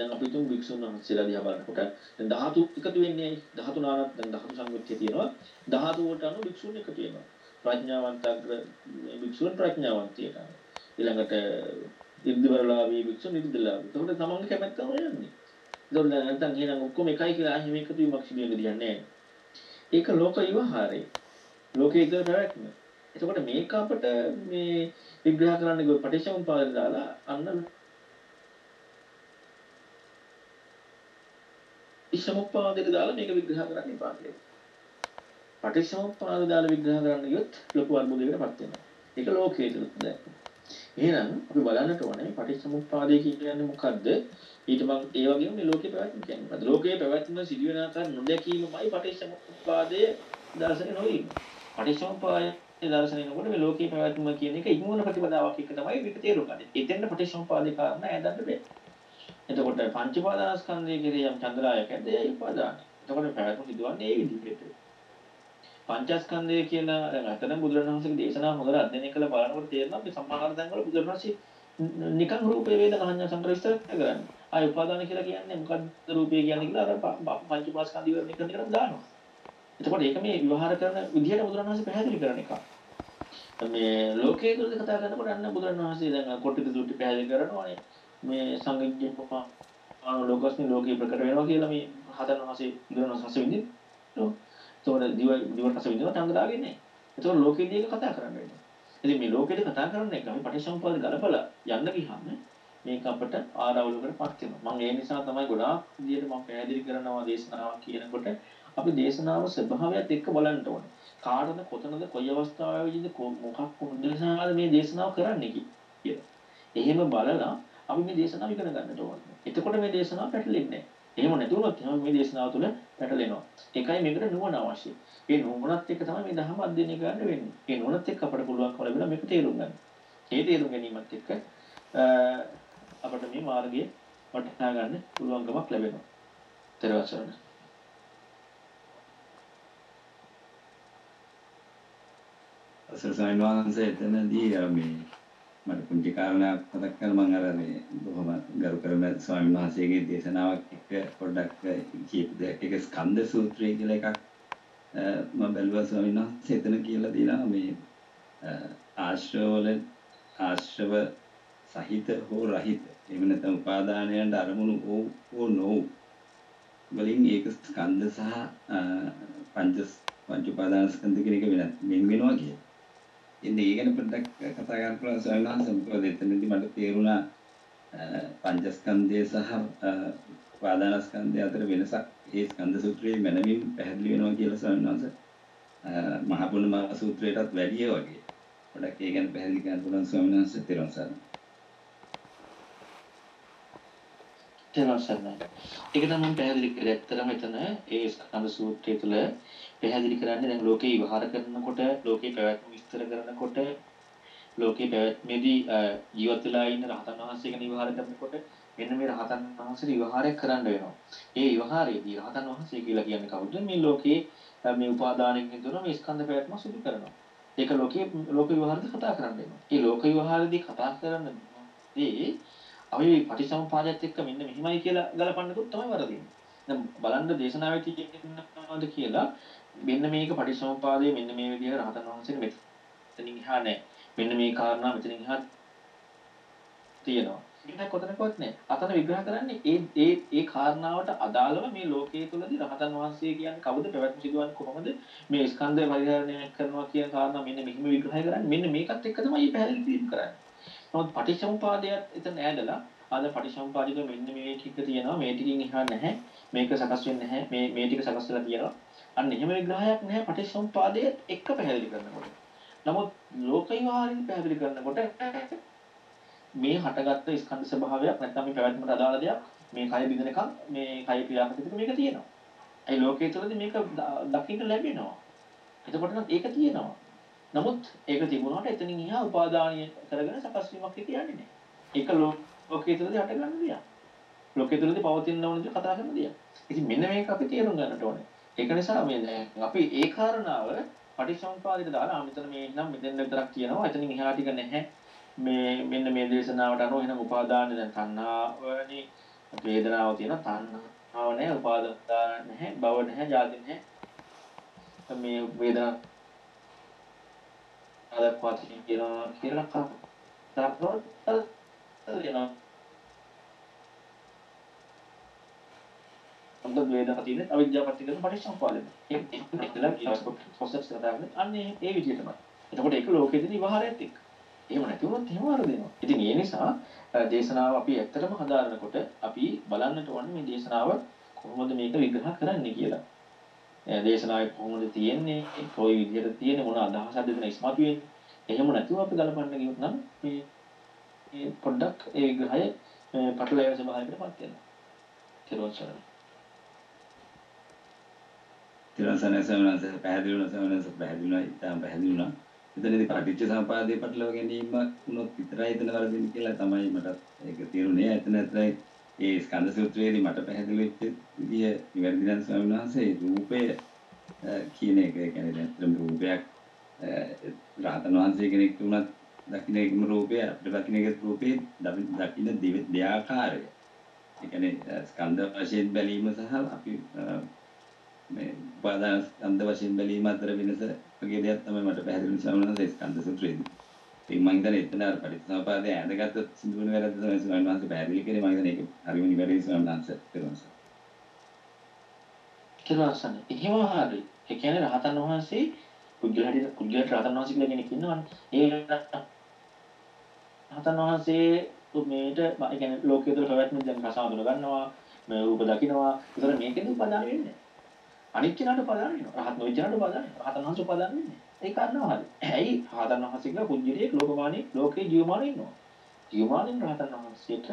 [SPEAKER 1] දැන් අපි තුන් භික්ෂුන් වහන්සේලා දිහා බලනකොට දැන් ධාතු එකතු වෙන්නේ ඇයි? ධාතු නානත් දැන් ධාතු සංයුක්තිය තියෙනවා. ධාතු වලට අනුව භික්ෂුන් එකතු වෙනවා. ප්‍රඥාවන්තග්‍ර භික්ෂුන් ප්‍රඥාවන්තයට. ඊළඟට ඉර්ධිවරලාභී භික්ෂුන් ඉර්ධිලාභී. ඒකට තමන්ගේ කැමැත්තම යන්නේ. ඒතකොට නැත්නම් එහෙනම් ඔක්කොම එකයි කියලා ආයෙ මේකතු වීමක් සිදු වෙන්න දෙයක් නැහැ. ඒක ලෝක විවහාරය. ලෝකයේ ඉඳලා පැවැත්ම. එතකොට මේක අපිට මේ විග්‍රහ කරන්න ගිය පටිච්චසමුප්පාදයට දාලා අන්න පටිච්චසමුප්පාදයට දාලා මේක විග්‍රහ කරන්න එපා කියලා. පටිච්චසමුප්පාද දාලා විග්‍රහ කරන්න ගියොත් ලොකු අර්බුදයකටපත් වෙනවා. ඒක ලෝකයේ තුල දැන්. එහෙනම් අපි බලන්නට ඕනේ පටිච්චසමුප්පාදය කියන්නේ මොකද්ද? ඊට මම ඒ වගේම මේ ලෝකේ පැවැත්ම කියන්නේ. අද ලෝකයේ පැවැත්ම සිදුවෙන ආකාර නොදැකීමමයි පටිච්චසමුප්පාදයේ දර්ශනය නොවීම. පටිච්චසමුප්පාදයේ දර්ශනය නකොට මේ ලෝකයේ පැවැත්ම කියන එක ඉක්මවන ප්‍රතිපදාවක් එක තමයි මේක තේරුම් ගන්න. එතෙන්ද පටිච්චසමුප්පාදේ කාරණා ඈදන්න බෑ. එතකොට පංච උපාදානස්කන්ධය කියන යම් චන්ද්‍රායකද ඒ උපාදාන. එතකොට පැවැත්ම සිදුවන්නේ ඒ විදිහට. පංචස්කන්ධය කියන දැන් අතන බුදුරණවහන්සේගේ දේශනාව හොඳට අධ්‍යයනය කරලා බලනකොට තේරෙනවා මේ සම්මාන තැන්වල බුදුරණවහන්සේ නිකන් රූපේ වේදනා සංඥා සංකාර විස්තර කරන්නේ. ආය උපාදාන කියලා කියන්නේ මොකද්ද රූපේ කියන්නේ කියලා අර පංච උපාස්කන්ධය විවරණය කරන එකට දානවා. එතකොට ඒක මේ විවහාර කරන විදිහට බුදුරණවහන්සේ පැහැදිලි කරන එක. මේ ලෝකයේ තුල කතා කරනකොට අන්න බුදුරණවහන්සේ දැන් කොටිත සූත්‍රය පැහැදිලි කරනවා මේ සංගීත පොපා ලෝකස්නි ලෝකේ ප්‍රකට වෙනවා කියලා මේ හතර මාසේ බුදුරණවහන්සේ හස විඳින්න. ඒතකොට දිව දිව රස විඳිනවා තංගදාගේ නැහැ. ඒතකොට ලෝකෙදී එක කතා කරන්න වෙනවා. ඉතින් මේ ලෝකෙදී කතා කරන එක අපි පටිච්චසමුප්පාද ගලපලා යන්න ගියාම මේක අපට ආරවුලකටපත් වෙනවා. මම ඒ නිසා තමයි ගොඩාක් විදියට මම පැහැදිලි කරනවා දේශනාවක් කියනකොට අපි දේශනාව ස්වභාවයත් එක්ක බලන්න ඕනේ. කාටද කොතනද කොයි අවස්ථාවේදීද මොකක් උදෙසාද මේ දේශනාව කරන්නේ කියලා. එහෙම බලලා අපි මේ දේශනාව ඉගෙන ගන්නට ඕනේ. එතකොට මේ දේශනාව පැටලෙන්නේ නැහැ. එහෙම නැතුනොත් එහෙනම් මේ දේශනාව තුළ පැටලෙනවා. ඒකයි මේකට නුවණ අවශ්‍යයි. ඒ නුවණත් එක්ක තමයි මේ ධර්ම අධ්‍යයනය කරන්න වෙන්නේ. ඒ නුවණත් එක්ක අපට පුළුවන්කම ලැබෙනවා මේක තේරුම් ගන්න. ඒ තේරුම් ගැනීමත් එක්ක අපට මේ මාර්ගය වටහා ගන්න පුළුවන්කමක් ලැබෙනවා. ත්‍රිවසරණ.
[SPEAKER 7] අසල් ස්වාමීන් වහන්සේ එතනදී මේ මට පුංචි කාරණාවක් මතක් කරලා මම අර මේ බොහොම ගරු කරන ස්වාමීන් වහන්සේගේ දේශනාවක් එක්ක පොඩ්ඩක් කියපු දෙයක්. ඒක ස්කන්ධ සූත්‍රය කියලා එකක් මම බැලුවා ස්වාමීන් වහන්සේ එතන කියලා දිනා මේ ආශ්‍රවවල ආශ්‍රව සහිත හෝ රහිත. එහෙම නැත්නම් උපාදානයන්ට අරමුණු ඕ ඕ නො වලින් ඒක ස්කන්ධ සහ පංච පංච උපාදාන ස්කන්ධ කියන එක වෙනත් මෙන් වෙනවා කියලා. ඉතින් ඒ ගැන පොඩ්ඩක් කතා කරන්න පුළුවන් ස්වාමීන් වහන්සේ මොකද එතනදී මට තේරුණා පංචස්කන්ධය සහ උපාදානස්කන්ධය අතර වෙනසක් ඒ ස්කන්ධ සූත්‍රයේ මනමින් පැහැදිලි වෙනවා කියලා ස්වාමීන් වහන්සේ මහ පුණ්‍ය සූත්‍රයටත් වැඩිය වගේ පොඩ්ඩක් ඒ ගැන පැහැදිලි කරන්න පුළුවන් ස්වාමීන් වහන්සේ තේරුම් ගන්න.
[SPEAKER 1] තේරුම් ගන්න. ඒක තමයි මම පැහැදිලි කරේ. ඇත්තටම එතන ඒ ස්කන්ධ සූත්‍රය තුළ පැහැදිලි කරන්නේ දැන් ලෝකේ විවහාර කරනකොට ලෝකේ පැවැත්ම විස්තර කරනකොට ලෝකේ පැවැත්මේදී ජීවත් වෙලා ඉන්න රහතන් වහන්සේ ගැන විවහාර කරනකොට මෙන්න මේ රහතන් වහන්සේට විවහාරයක් කරන්න වෙනවා. ඒ විවහාරයේදී රහතන් වහන්සේ කියලා කියන්නේ කවුද? මේ ලෝකේ මේ උපාදානයෙන් දුන මේ ස්කන්ධ පැවැත්ම සිදු කරනවා. ඒක ලෝකේ ලෝක විවහාරදී කතා කරන්න වෙනවා. ඒ ලෝක විවහාරදී කතා කරනදී අපි පටිසමුපාදයට එක්ක මෙන්න මෙහිමයි කියලා ගලපන්නකොත් තමයි වරදින්නේ. දැන් බලන්න දේශනාවේ තියෙනවද කියලා මෙන්න මේක පටිසමුපාදයේ මෙන්න මේ විදිහට රහතන් වහන්සේට මෙතනින් එහා නැහැ. මෙන්න මේ කාරණා මෙතනින් එහා තියෙනවා. ඒක කොතනකවත් නැහැ. අතන විග්‍රහ කරන්නේ ඒ ඒ ඒ කාරණාවට අදාළව මේ ලෝකයේ තුලදී රහතන් වහන්සේ කියන්නේ කවුද පැවැත්ම සිදුවන්නේ කොහොමද මේ ස්කන්ධය පරිහරණය කරනවා කියන කාරණා මෙන්න මෙහිම විග්‍රහය කරන්නේ මෙන්න මේකත් එක්ක තමයි මේ පැහැදිලි කිරීම කරන්නේ. නමුත් පටිච්චසමුපාදයට එතන ඈදලා ආද පටිච්චසමුපාදික මෙන්න මේ ටික තියෙනවා මේ ටිකින් එහා නැහැ මේක සකස් වෙන්නේ නැහැ මේ මේ ටික සකස් වෙලා තියෙනවා අන්න එහෙම විග්‍රහයක් නැහැ පටිච්චසමුපාදයට එක්ක පැහැදිලි කරනකොට නමුත් ලෝක විහාරින් පැහැදිලි කරනකොට මේ හටගත්ත ස්කන්ධ ස්වභාවයක් නැත්නම් මේ පැවැත්මට අදාළ දෙයක් මේ කය බිඳනකම් මේ කය ක්‍රියාකටික මේක තියෙනවා. ඒ ලෝකයේ තුළදී මේක දකින්න ලැබෙනවා. එතකොට නම් ඒක තියෙනවා. නමුත් ඒක තිබුණාට එතනින් එහා උපාදානිය කරගෙන සකස් වීමක් කියන්නේ නැහැ. ඒක ලෝකයේ තුළදී හට ගන්න දෙයක්. ලෝකයේ තුළදී පවතින ඕන දේ කතා කරන දෙයක්. ඉතින් මෙන්න මේක අපි තේරුම් ගන්නට ඕනේ. ඒක නිසා මේ දැන් අපි ඒ කාරණාව පටිච්චසමුපාදයට දාලා මෙතන මේ නම් මෙතෙන් විතරක් කියනවා. එතනින් එහා ටික නැහැ. මේ මෙන්න මේ දේශනාවට අනුව එහෙනම් උපාදාන දැන් තණ්හාවනි වේදනාව තියෙන තණ්හාව නැහැ උපාදාන නැහැ භව නැහැ ජාති නැහැ මේ වේදනා අදපත් කියනවා කියලා කතා කරනවා අන්ත වේදනා තියෙන අවිද්‍යාවපත් කරන පටිච්චසමුපාදෙ ඒක ඉතලා ඊළඟ ප්‍රොසෙස් කරලා අන්නේ ඒ විදිහටමයි එතකොට ඒක ලෝකෙදී විවහාරයත් එක්ක. එහෙම නැති වුණොත් එහෙම වරදිනවා. ඉතින් ඒ නිසා දේශනාව අපි ඇත්තටම හදාරනකොට අපි බලන්නට ඕනේ මේ දේශනාව කොහොමද මේක විග්‍රහ කරන්නේ කියලා. දේශනාවේ කොහොමද තියෙන්නේ, කොයි විදිහට තියෙන්නේ, මොන අදහසක්ද දෙන ඉස්මතු වෙන්නේ. එහෙම නැතුව අපි ගලපන්න ගියොත් නම් මේ මේ පොඩ්ඩක් ඒ විග්‍රහය පටලැවෙන ස්වභාවයකටපත් වෙනවා. තිරෝචරණ.
[SPEAKER 7] තිරසන සමනස පැහැදිලි වුණ සමනස පැහැදිලි වුණා, ඉතාම පැහැදිලි වුණා. එතනදී පටිච්ච සමුපාදයේ පටලව ගැනීම වුණොත් විතරයි එතන වරදින්නේ කියලා තමයි මට ඒක තේරුනේ. එතන ඇත්තයි ඒ ස්කන්ධ සූත්‍රයේදී මට පැහැදිලි වෙච්ච විදිය නිවැරදි නම් ස්වාමීන් වහන්සේ රූපය කියන එක ඒ කියන්නේ දැන් රූපයක් රහතන් වහන්සේ කෙනෙක් වුණත් දකින්න එකම රූපය අපිට දකින්න එක රූපේ දකින්න දෙආකාරය. ඒ කියන්නේ ස්කන්ධ වශයෙන් බැලීම සහ අපි මේ උපාදාන ස්කන්ධ වශයෙන් බැලීම අතර වෙනස වගේ දෙයක් තමයි මට පැහැදිලි සමනස ස්කන්ධ සූත්‍රයේදී. ඉතින් මම හිතන්නේ එතන අර පරිසම්පාදයේ ඇඳගත්ත සිදුවන වැරද්ද තමයි ස්වාමීන් වහන්සේ පැහැදිලි කරේ මම හිතන්නේ ඒක හරිම නිවැරදි ස්වාමීන් වහන්සේ කරනවා.
[SPEAKER 1] කිරවසන. එහෙම හරි. ඒ කියන්නේ රහතන් වහන්සේ කුජලහරි කුජලට රහතන් වහන්සේ කියලා කෙනෙක් ඉන්නවනේ. ඒ රහතන් වහන්සේ මේට ඒ කියන්නේ ලෝකයේ තුල පැවැත්ම දැන් රසාඳුන ගන්නවා, මේ රූප දකින්නවා. ඒතර මේකෙන් උපදාන වෙන්නේ. අනිත් කෙනාට උපදාන වෙනවා. රහත් නොවිච්ච කෙනාට උපදාන වෙනවා. රහතන් වහන්සේ උපදාන වෙන්නේ. ඒ කාරණාව හරි. ඇයි රහතන් වහන්සේ කියලා කුජලියෙක් ලෝකමානී ලෝකේ ජීවමාන ඉන්නවා. ජීවමානින් රහතන් වහන්සේට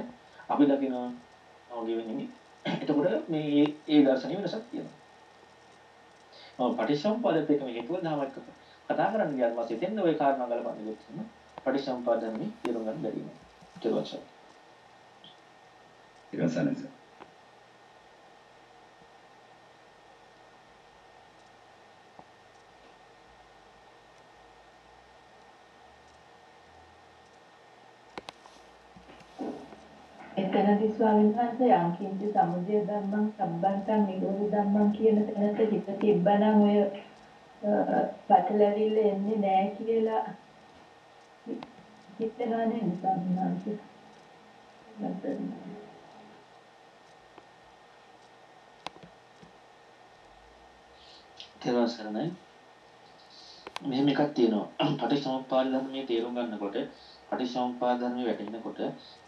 [SPEAKER 1] අපි දකිනවා වගේ වෙන්නේ. එතකොට මේ ඒ දර්ශනීය වෙනසක් තියෙනවා. ඔව් පටිච්චසමුප්පාදයට එක හේතුව දහමක් කතා කරන්න ගියාට පස්සේ දෙන්න ওই කාරණා ගලපන්න ගියොත් පටිච්චසමුප්පාද ධර්මයේ තේරුම් ගන්න බැරි වෙනවා. ඊට පස්සේ
[SPEAKER 7] ඊළඟ
[SPEAKER 3] එතනදී ස්වාමීන් වහන්සේ යංකින්ච සමුදය ධම්මං සම්බන්තං නිරෝධ ධම්මං කියන තැනට හිත තිබ්බනම් ඔය පටලැවිල්ල එන්නේ නැහැ කියලා හිතනවා නේද ස්වාමීන් වහන්සේ?
[SPEAKER 1] තේරුම් ගන්නයි. මෙහෙම එකක් තියෙනවා. (clears throat) පටිච්චසමුප්පාද ධර්මයේ තේරුම් ගන්නකොට පටිච්චසමුප්පාද ධර්මයේ වැටෙනකොට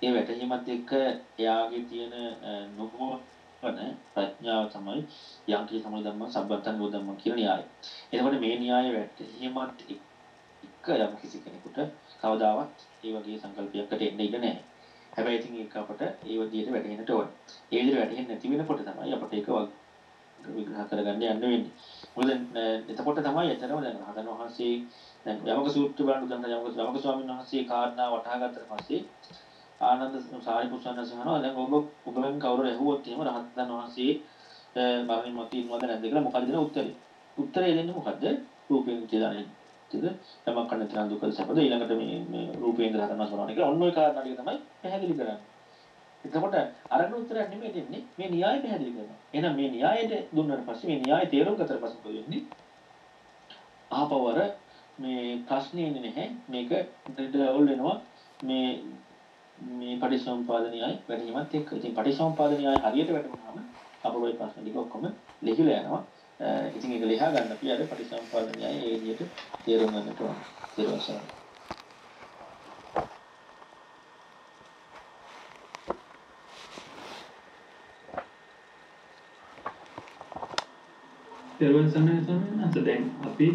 [SPEAKER 1] ඒ වැටහීමත් එක්ක එයාගේ තියෙන නුවණ ප්‍රඥාව තමයි යම්කි සමුදය ධම්ම සම්බන්තන් බෝධම්ම කියන න්‍යාය. එතකොට මේ න්‍යාය වැටහීමත් එක්ක යම් කිසි කෙනෙකුට කවදාවත් ඒ වගේ සංකල්පයකට එන්න ඉඩ නැහැ. හැබැයි ඉතින් ඒක අපට ඒ විදිහට වැටහෙන්නට ඕන. ඒ විදිහට වැටහෙන්නේ නැති වෙනකොට තමයි අපට ඒක විග්‍රහ කරගන්න යන්න වෙන්නේ. මොකද එතකොට තමයි එතරම් දැන් රහතන් වහන්සේ දැන් යමක සූත්‍ර බලන උදාහරණ යමක යමක ස්වාමීන් වහන්සේ කාරණා වටහා ගත්තට පස්සේ ආනන්ද සාරිපුත්‍රයන් සහනවා දැන් ඔබ ඔබෙන් කවුරු ඇහුවොත් එහෙම රහතන් වහන්සේ මරණින් මත ඉන්නවද නැද්ද කියලා මොකද දෙන උත්තරේ. උත්තරේ දෙන්නේ මොකද්ද? රූපයෙන් කියලා නේද? යමක් කන්න තරම් දුක සැපද ඊළඟට මේ මේ රූපේන්ද්‍ර හතරමස් බලනවා කියලා ඔන්න ඔය කාරණා ටික තමයි පැහැදිලි කරන්නේ. එතකොට අරගෙන උත්තරයක් නෙමෙයි දෙන්නේ මේ න්‍යාය පැහැදිලි කරනවා. එහෙනම් මේ න්‍යායට දුන්නාට පස්සේ මේ න්‍යාය තේරුම් ගත්තට පස්සේ මොකද වෙන්නේ? ආපවර මේ ප්‍රශ්නේ එන්නේ නැහැ. මේක ඩවල් වෙනවා මේ මේ පටිසම්පාද න්‍යාය වැඩිමත් එක්ක. ඉතින් පටිසම්පාද න්‍යාය හරියට වැටුනහම අපේ ওই ප්‍රශ්න ටික ඔක්කොම ලිහිලා යනවා. ඉතින් ඒක ලියා ගන්න අපි අර පටිසම්පාද න්‍යාය ඒ විදිහට තේරුම් ගන්නට ඕන.
[SPEAKER 5] තෙරුවන් සරණයි ස්වාමීන් වහන්සේ දැන් අපි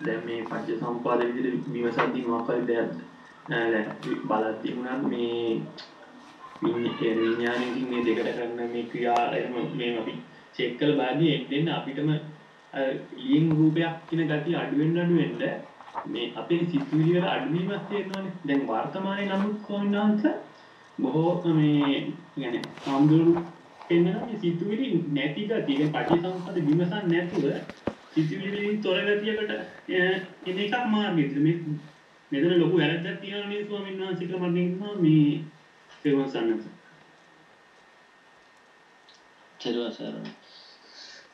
[SPEAKER 5] දැන් මේ පංච සම්පාද විදිහට විමසද්දී මොකක්ද දෙයක් බලද්දී උනත් මේ විඥාණයෙන් මේ දෙකට කරන මේ ක්‍රියා එහෙම මේ අපි චෙක් කරලා බලද්දී එන්න අපිටම ලියන් රූපයක් කියන ගතිය අඩු වෙන්න අඩු වෙන්න මේ අපේ සිතුවිලි වල අඩුවීමක් තියෙනවානේ දැන් වර්තමානයේ නමුත් ස්වාමීන් වහන්සේ බොහෝ මේ يعني සම්දුරු එන්න මේ සිතුවිලි නැති ගතිය කියන්නේ පටිසම්පද විමසන් නැතුව සිතුවිලි වලින් තොර ගතියකට එන එකක් මාර්ගයද මේ මෙතන ලොකු වැරද්දක් තියෙනවා මේ ස්වාමීන් වහන්සේ? කියලා මම කියනවා මේ සේවන සන්නස
[SPEAKER 1] චරව සරණ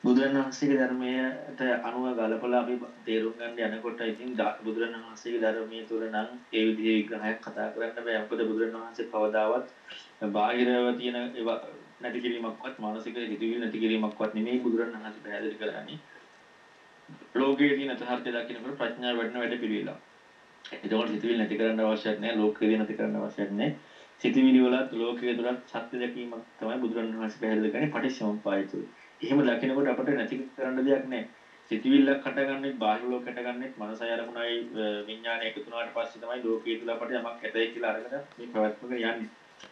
[SPEAKER 1] බුදුරන් වහන්සේගේ ධර්මයට අනුව ගලපලා අපි තේරුම් ගන්න යනකොට ඉතින් බුදුරන් වහන්සේගේ ධර්මයේ තුල නම් ඒ විදිහේ විග්‍රහයක් කතා කරන්න බෑ. මොකද බුදුරන් වහන්සේ කවදාවත් බාහිරව තියෙන ඒවා නැති කිරීමක්වත් මානසික හිතවිලි නැති කිරීමක්වත් නෙමෙයි බුදුරන් වහන්සේ පැහැදිලි කරන්නේ ලෝකයේ තියෙන තහර්ථය දකින්නකොට ප්‍රඥාව වැඩෙන වැඩ පිළිවිලා. එතකොට හිතවිලි නැති කරන්න අවශ්‍යත් නැහැ ලෝකයේ නැති කරන්න අවශ්‍යත් නැහැ. සිතවිලි වලත් ලෝකයේ තුලත් සත්‍ය දැකීමක් තමයි බුදුරන් වහන්සේ පැහැදිලි කරන්නේ පටිච්චසමුප්පාදය තුළ. එහෙම දකිනකොට අපිට නැති කරන්න දෙයක් නැහැ. සිතවිල්ලක් හටගන්නේ බාහිර ලෝකයට ගන්නෙත් මනසයි අරමුණයි විඥානය එකතු වුණාට පස්සේ තමයි ලෝකයේ තුල අපිට යමක් ඇතයි කියලා අරගෙන මේ ප්‍රවැත්මක යන්නේ.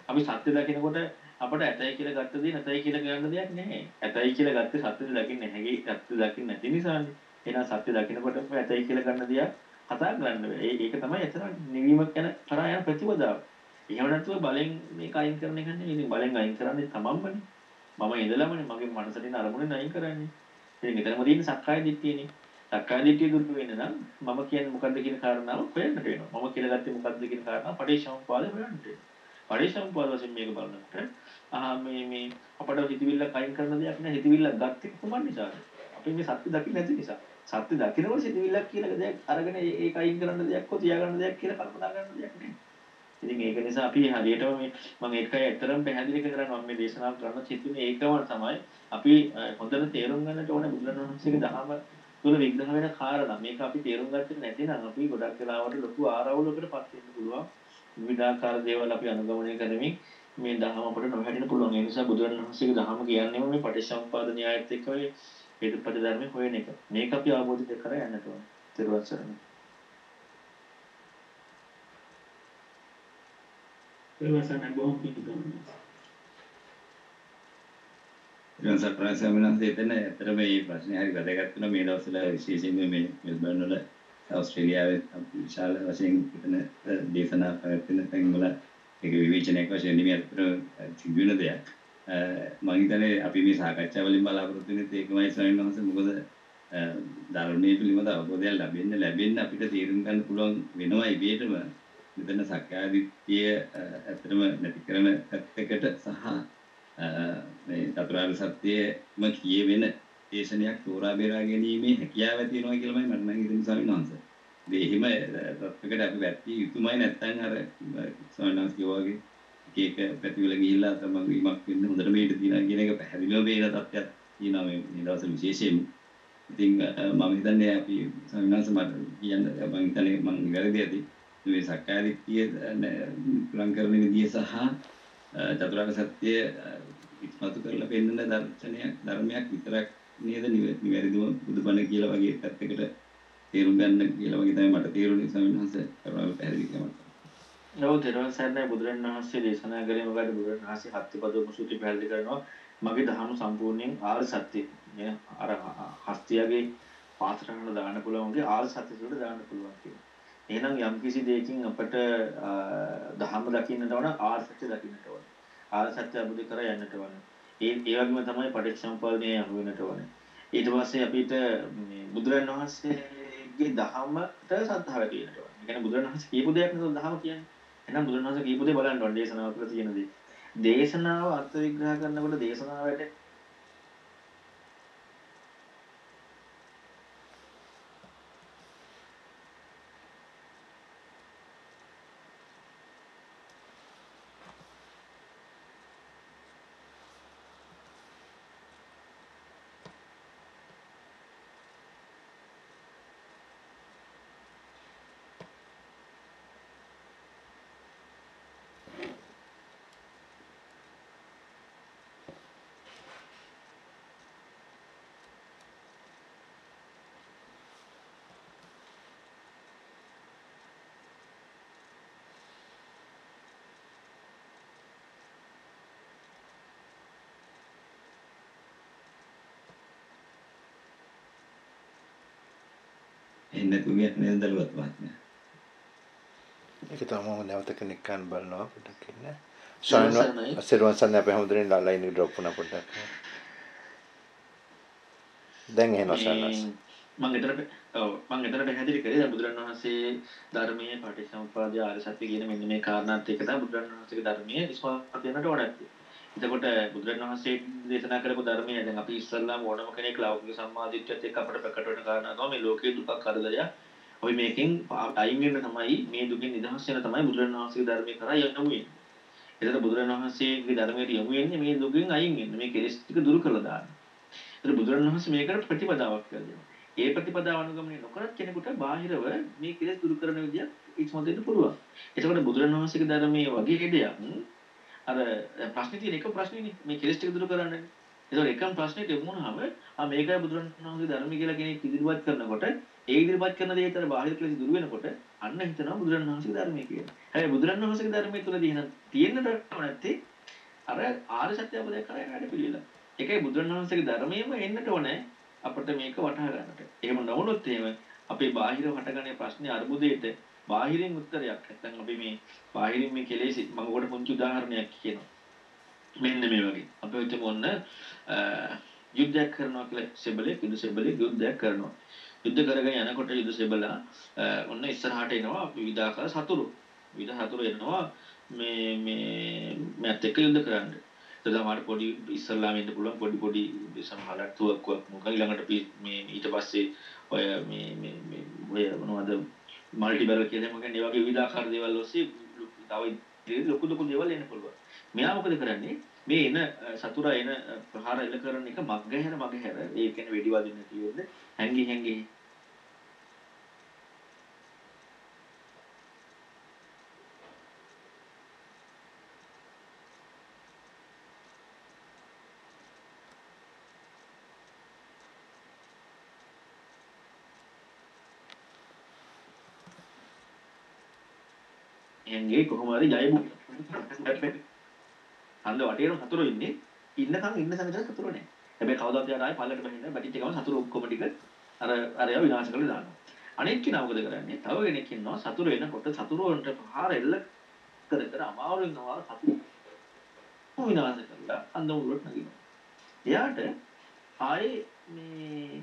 [SPEAKER 1] අපි සත්‍ය දකිනකොට අපට ඇතයි කියලා ගත්ත දේ නැතයි කියලා ගන්න දෙයක් නැහැ. ඇතයි කියලා ගත්තේ සත්‍ය දකින්න නැහැ. සත්‍ය දකින්න නැති නිසානේ. එහෙනම් සත්‍ය දකිනකොට ඇතයි කියලා ගන්න දෙයක් කතා කරන්න බෑ. ඒක තමයි එතන නිවීමක් යන තරහා යන ප්‍රතිපදාව. එහෙම නැතුව බලෙන් මේක අයින් කරන එක නෙවෙයි. ඉතින් බලෙන් අයින් කරන්නේ තමන්මනේ. මම ඉඳලාමනේ මගේ මනසට එන අරමුණෙන් අයින් කරන්නේ. ඉතින් එතනම තියෙන සක්කාය දිට්ඨියනේ. සක්කාය දිට්ඨිය දුරු වෙන්න නම් මම කියන්නේ මොකද්ද කියන කාරණාව හොයන්නට වෙනවා. මම කියලා ගත්තේ මොකද්ද කියන කාරණාව පටිච්චසමුප්පාද හොයන්නට වෙනවා. පටිච්චසමුප්පාද වශයෙන් මේක බලනකොට ආ මේ මේ අපට හිතවිල්ල කයින් කරන දෙයක් නෑ. හිතවිල්ල ගත්තේ කොහොමද නිසාද? අපි මේ සත්‍ය දකින්න නැති නිසා. සත්‍ය දකින්නකොට හිතවිල්ලක් කියලා දෙයක් අරගෙන ඒක අයින් කරන්න දෙයක් හෝ තියාගන්න දෙයක් කියලා කල්පනා කරන්න දෙයක් නෑ. ඉතින් ඒක නිසා අපි හරියටම මේ මම ඒකයි ඇත්තටම පැහැදිලි කරනවා මම මේ දේශනාව කරන්න හිතුනේ ඒකම තමයි අපි හොඳට තේරුම් ගන්නට ඕනේ බුදුරණවහන්සේගේ දහම තුල විග්‍රහ වෙන කාරණා. මේක අපි තේරුම් ගත්තේ නැතිනම් අපි ගොඩක් වෙලාවට ලොකු ආරවුලකට පත් වෙන්න පුළුවන්. විවිධාකාර දේවල් අපි අනුගමනය කරමින් මේ දහම අපට නොහැදෙන්න පුළුවන්. ඒ නිසා බුදුරණවහන්සේගේ දහම කියන්නේම මේ පටිච්චසමුපාද න්‍යායත් එක්ක මේ හේතුපද ධර්ම හොයන එක. මේක අපි අවබෝධ කර යන්නට ඕනේ. ත්‍රිවංශ සරණයි.
[SPEAKER 5] ප්‍රවසන බොහොම පිළිගන්නවා.
[SPEAKER 7] ඊළඟ සර්ප්‍රයිස් සම්මලන දෙතන ඇත්තට මේ ප්‍රශ්නේ හරි වැදගත් වෙනවා මේ දවස්වල විශේෂයෙන්ම මේ මෙල්බර්න් වල ඕස්ට්‍රේලියාවේ විශාල වශයෙන් එතන දේශනා පැවැත්වෙන තැන්වල ඒක විවේචනයක් වශයෙන් නෙමෙයි අතට තිබුණ දෙයක්. මම හිතන්නේ අපි මේ සාකච්ඡා වලින් බලාපොරොත්තු වෙන්නේ ඒකමයි ස්වාමීන් වහන්සේ මොකද ධර්මයේ පිළිබඳ අවබෝධයක් ලැබෙන්න ලැබෙන්න අපිට තේරුම් ගන්න පුළුවන් වෙනවා ඉබේටම මෙතන සක්කාදිට්ඨිය ඇත්තටම නැති කරන පැත්තකට සහ මේ චතුරාර්ය සත්‍යයම කියවෙන දේශනයක් තෝරා බේරා ගැනීමේ හැකියාව තියෙනවා කියලාමයි මට නම් හිතෙන්නේ ස්වාමීන් වහන්සේ. ඉතින් එහෙම තත්ත්වයකට අපි වැටි යුතුමයි නැත්නම් අර ස්වාමීන් වහන්සේ කිව්වා වගේ එක එක පැතිවල ගිහිල්ලා තමයි වීමක් වෙන්න හොඳට මේක තියෙනවා කියන එක පැහැදිලිව බේර තත්ත්වයක් තියෙනවා මේ මේ දවස්වල විශේෂයෙන්ම. ඉතින් මම හිතන්නේ අපි ස්වාමීන් වහන්සේ මට කියන්න මම හිතන්නේ මම වැරදි ඇති. මේ සක්කාය දිට්ඨිය ලං කරන විදිය සහ චතුරාර්ය සත්‍ය ඉස්මතු කරලා පෙන්වන දර්ශනයක් ධර්මයක් විතරක් නේද නිවැරදිව බුදුබණ කියලා වගේ පැත්තකට තේරුම් ගන්න කියලා වගේ තමයි මට තේරුනේ ස්වාමීන් වහන්සේ කරුණාව පැහැදිලි කරනවා.
[SPEAKER 1] ඔව් තෙරුවන් සරණයි බුදුරන් වහන්සේ දේශනා කරේ මොකද බුදුරන් වහන්සේ හත්තිපදෝම සූත්‍රය පැහැදිලි කරනවා මගේ දහම සම්පූර්ණයෙන් ආර්ය සත්‍ය නේ අර හස්තියගේ පාත්‍රකට දාන්න පුළුවන්ගේ ආර්ය සත්‍ය තුළට දාන්න පුළුවන් කියලා. එහෙනම් යම් කිසි දෙයකින් අපට දහම දකින්නට ඕන ආර්ය සත්‍ය දකින්නට ඕන. ආර්ය සත්‍ය අවබෝධ කර යන්නට ඕන. ඒ ඒ වගේම තමයි පටිච්චසමුප්පාදනය යොමු වෙන්නට ඕන. ඊට පස්සේ අපිට බුදුරන් වහන්සේගේ දහමට සද්ධාව තියෙන්නට ඕන. ඒ කියන්නේ බුදුරන් වහන්සේ කියපු දෙයක් නේද දහම කියන්නේ. එහෙනම් බුදුරන් වහන්සේ කියපු දේ බලන්න ඕන දේශනාව තුළ තියෙන දේ. දේශනාව අර්ථ විග්‍රහ කරනකොට දේශනාවට
[SPEAKER 7] එන්න තුගේ නේද දලුවත් මහත්මයා.
[SPEAKER 2] ඒක තමයි මම නැවත කෙනෙක් ගන්න බලනවා පොඩ්ඩක් ඉන්න. ස්වාමීන් වහන්සේ අපේ හැමදෙරින් ලයින් එක ඩ්‍රොප් වුණා පොඩ්ඩක්. දැන් එනවා සරණ.
[SPEAKER 1] මම එතනට ඔව් මම එතනට පැහැදිලි කරේ දැන් බුදුරණවහන්සේ ධර්මයේ පටිච්චසමුප්පාදය ආර්ය සත්‍ය කියන මෙන්න මේ කාරණාත් එක්ක තමයි බුදුරණවහන්සේගේ ධර්මයේ ඉස්මතු වෙනට ඕනත්. එතකොට බුදුරණවහන්සේ දේශනා කරපු ධර්මය දැන් අපි ඉස්සල්ලාම ඕනම කෙනෙක් ලෞකික සම්මාදිට්ඨියත් එක්ක අපිට ප්‍රකට වෙන කාරණා තමයි මේ ලෝකයේ දුකක් කරදරයක්. අපි මේකෙන් අයින් වෙන්න තමයි මේ දුකින් නිදහස් වෙන තමයි බුදුරණවහන්සේගේ ධර්මයේ කරා යොමු වෙන්නේ. එතකොට බුදුරණවහන්සේගේ ධර්මයට යොමු වෙන්නේ මේ දුකින් අයින් වෙන්න මේ කෙලෙස් ටික දුරු කරලා දාන්න. එතකොට බුදුරණවහන්සේ මේකට ප්‍රතිපදාවක් කරනවා. ඒ ප්‍රතිපදාව අනුගමනය නොකරත් කෙනෙකුට බාහිරව මේ කෙලෙස් දුරු කරන විදියක් ඉක්මනට දෙන්න පුළුවන්. එතකොට බුදුරණවහන්සේගේ ධර්මයේ වගේ දෙයක් අර ප්‍රශ්නේ තියෙන එක ප්‍රශ්නේනේ මේ කෙලෙස් ටික දුරු කරන්නේ. ඒතකොට එකම ප්‍රශ්නෙට යොමු වුණාම ආ මේකයි බුදුරණවහන්සේ ධර්මය කියලා කෙනෙක් ඉදිරිපත් කරනකොට ඒ ඉදිරිපත් කරන දේ අතර බාහිර කෙලෙස් දුරු වෙනකොට අන්න හිතනවා බුදුරණවහන්සේගේ ධර්මය කියලා. හැබැයි බුදුරණවහන්සේගේ ධර්මයේ තුලදී එහෙනම් තියෙන්නට නැත්තේ අර ආර්ය සත්‍ය අවබෝධය කරගෙන වැඩ පිළිවෙල. ඒකයි බුදුරණවහන්සේගේ ධර්මයේම එන්නට ඕනේ අපිට මේක වටහා ගන්නට. එහෙම නොවුනොත් එහෙම අපේ බාහිර හටගන්නේ ප්‍රශ්නේ අර්බුදයට බාහිරින් උත්තරයක් නැත්නම් අපි මේ බාහිරින් මේ කෙලෙසි මම ඔකට පුංචි උදාහරණයක් කියනවා. මෙන්න මේ වගේ. අපි හිතමු ඔන්න යුද්ධයක් කරනවා කියලා සෙබලේ යුද්ධ සෙබලේ යුද්ධයක් කරනවා. යුද්ධ කරගෙන යනකොට යුද්ධ සෙබලා ඔන්න ඉස්සරහට එනවා විවිධාකාර සතුරු. විවිධ සතුරු එනවා මේ මේ මැත් එක්ක යුද්ධ කරන්න. සමහර පොඩි ඉස්සල්ලාම ඉන්න පුළුවන් පොඩි පොඩි සමහරක් තුවක්කුවක් මොකක් ඊළඟට මේ ඊට පස්සේ ඔය මේ මේ මේ ඔය මොනවද මල්ටි බැරල් කියලා මොකක්ද ඒ වගේ විවිධාකාර දේවල් ඔස්සේ තව ලොකු ලොකු දේවල් එන්න පුළුවන්. මෙයා මොකද කරන්නේ? මේ එන සතුරා එන ප්‍රහාර එල්ල කරන එක මග්ගහැර මගහැර ඒ කියන්නේ වෙඩි වදින්න නැති වෙන්නේ හැංගි හැංගි හැංගේ කොහොම හරි ජය හන්ද වටේම සතුරු ඉන්නේ ඉන්නකම් ඉන්න සමහර සතුරු නැහැ. හැබැයි කවදාවත් යාට ආයේ පල්ලට බහින්න බැටිච්ච ගමන් සතුරු ඔක්කොම ටික අර අරයා විනාශ කරලා දානවා. අනෙක් කෙනා මොකද කරන්නේ? තව කෙනෙක් ඉන්නවා සතුරු එනකොට සතුරු වලට ප්‍රහාර එල්ල කර කර අමාරුවෙන් අමාරු සතුරු විනාශ කරලා අන්ද උඩට නගිනවා. එයාට ආයේ මේ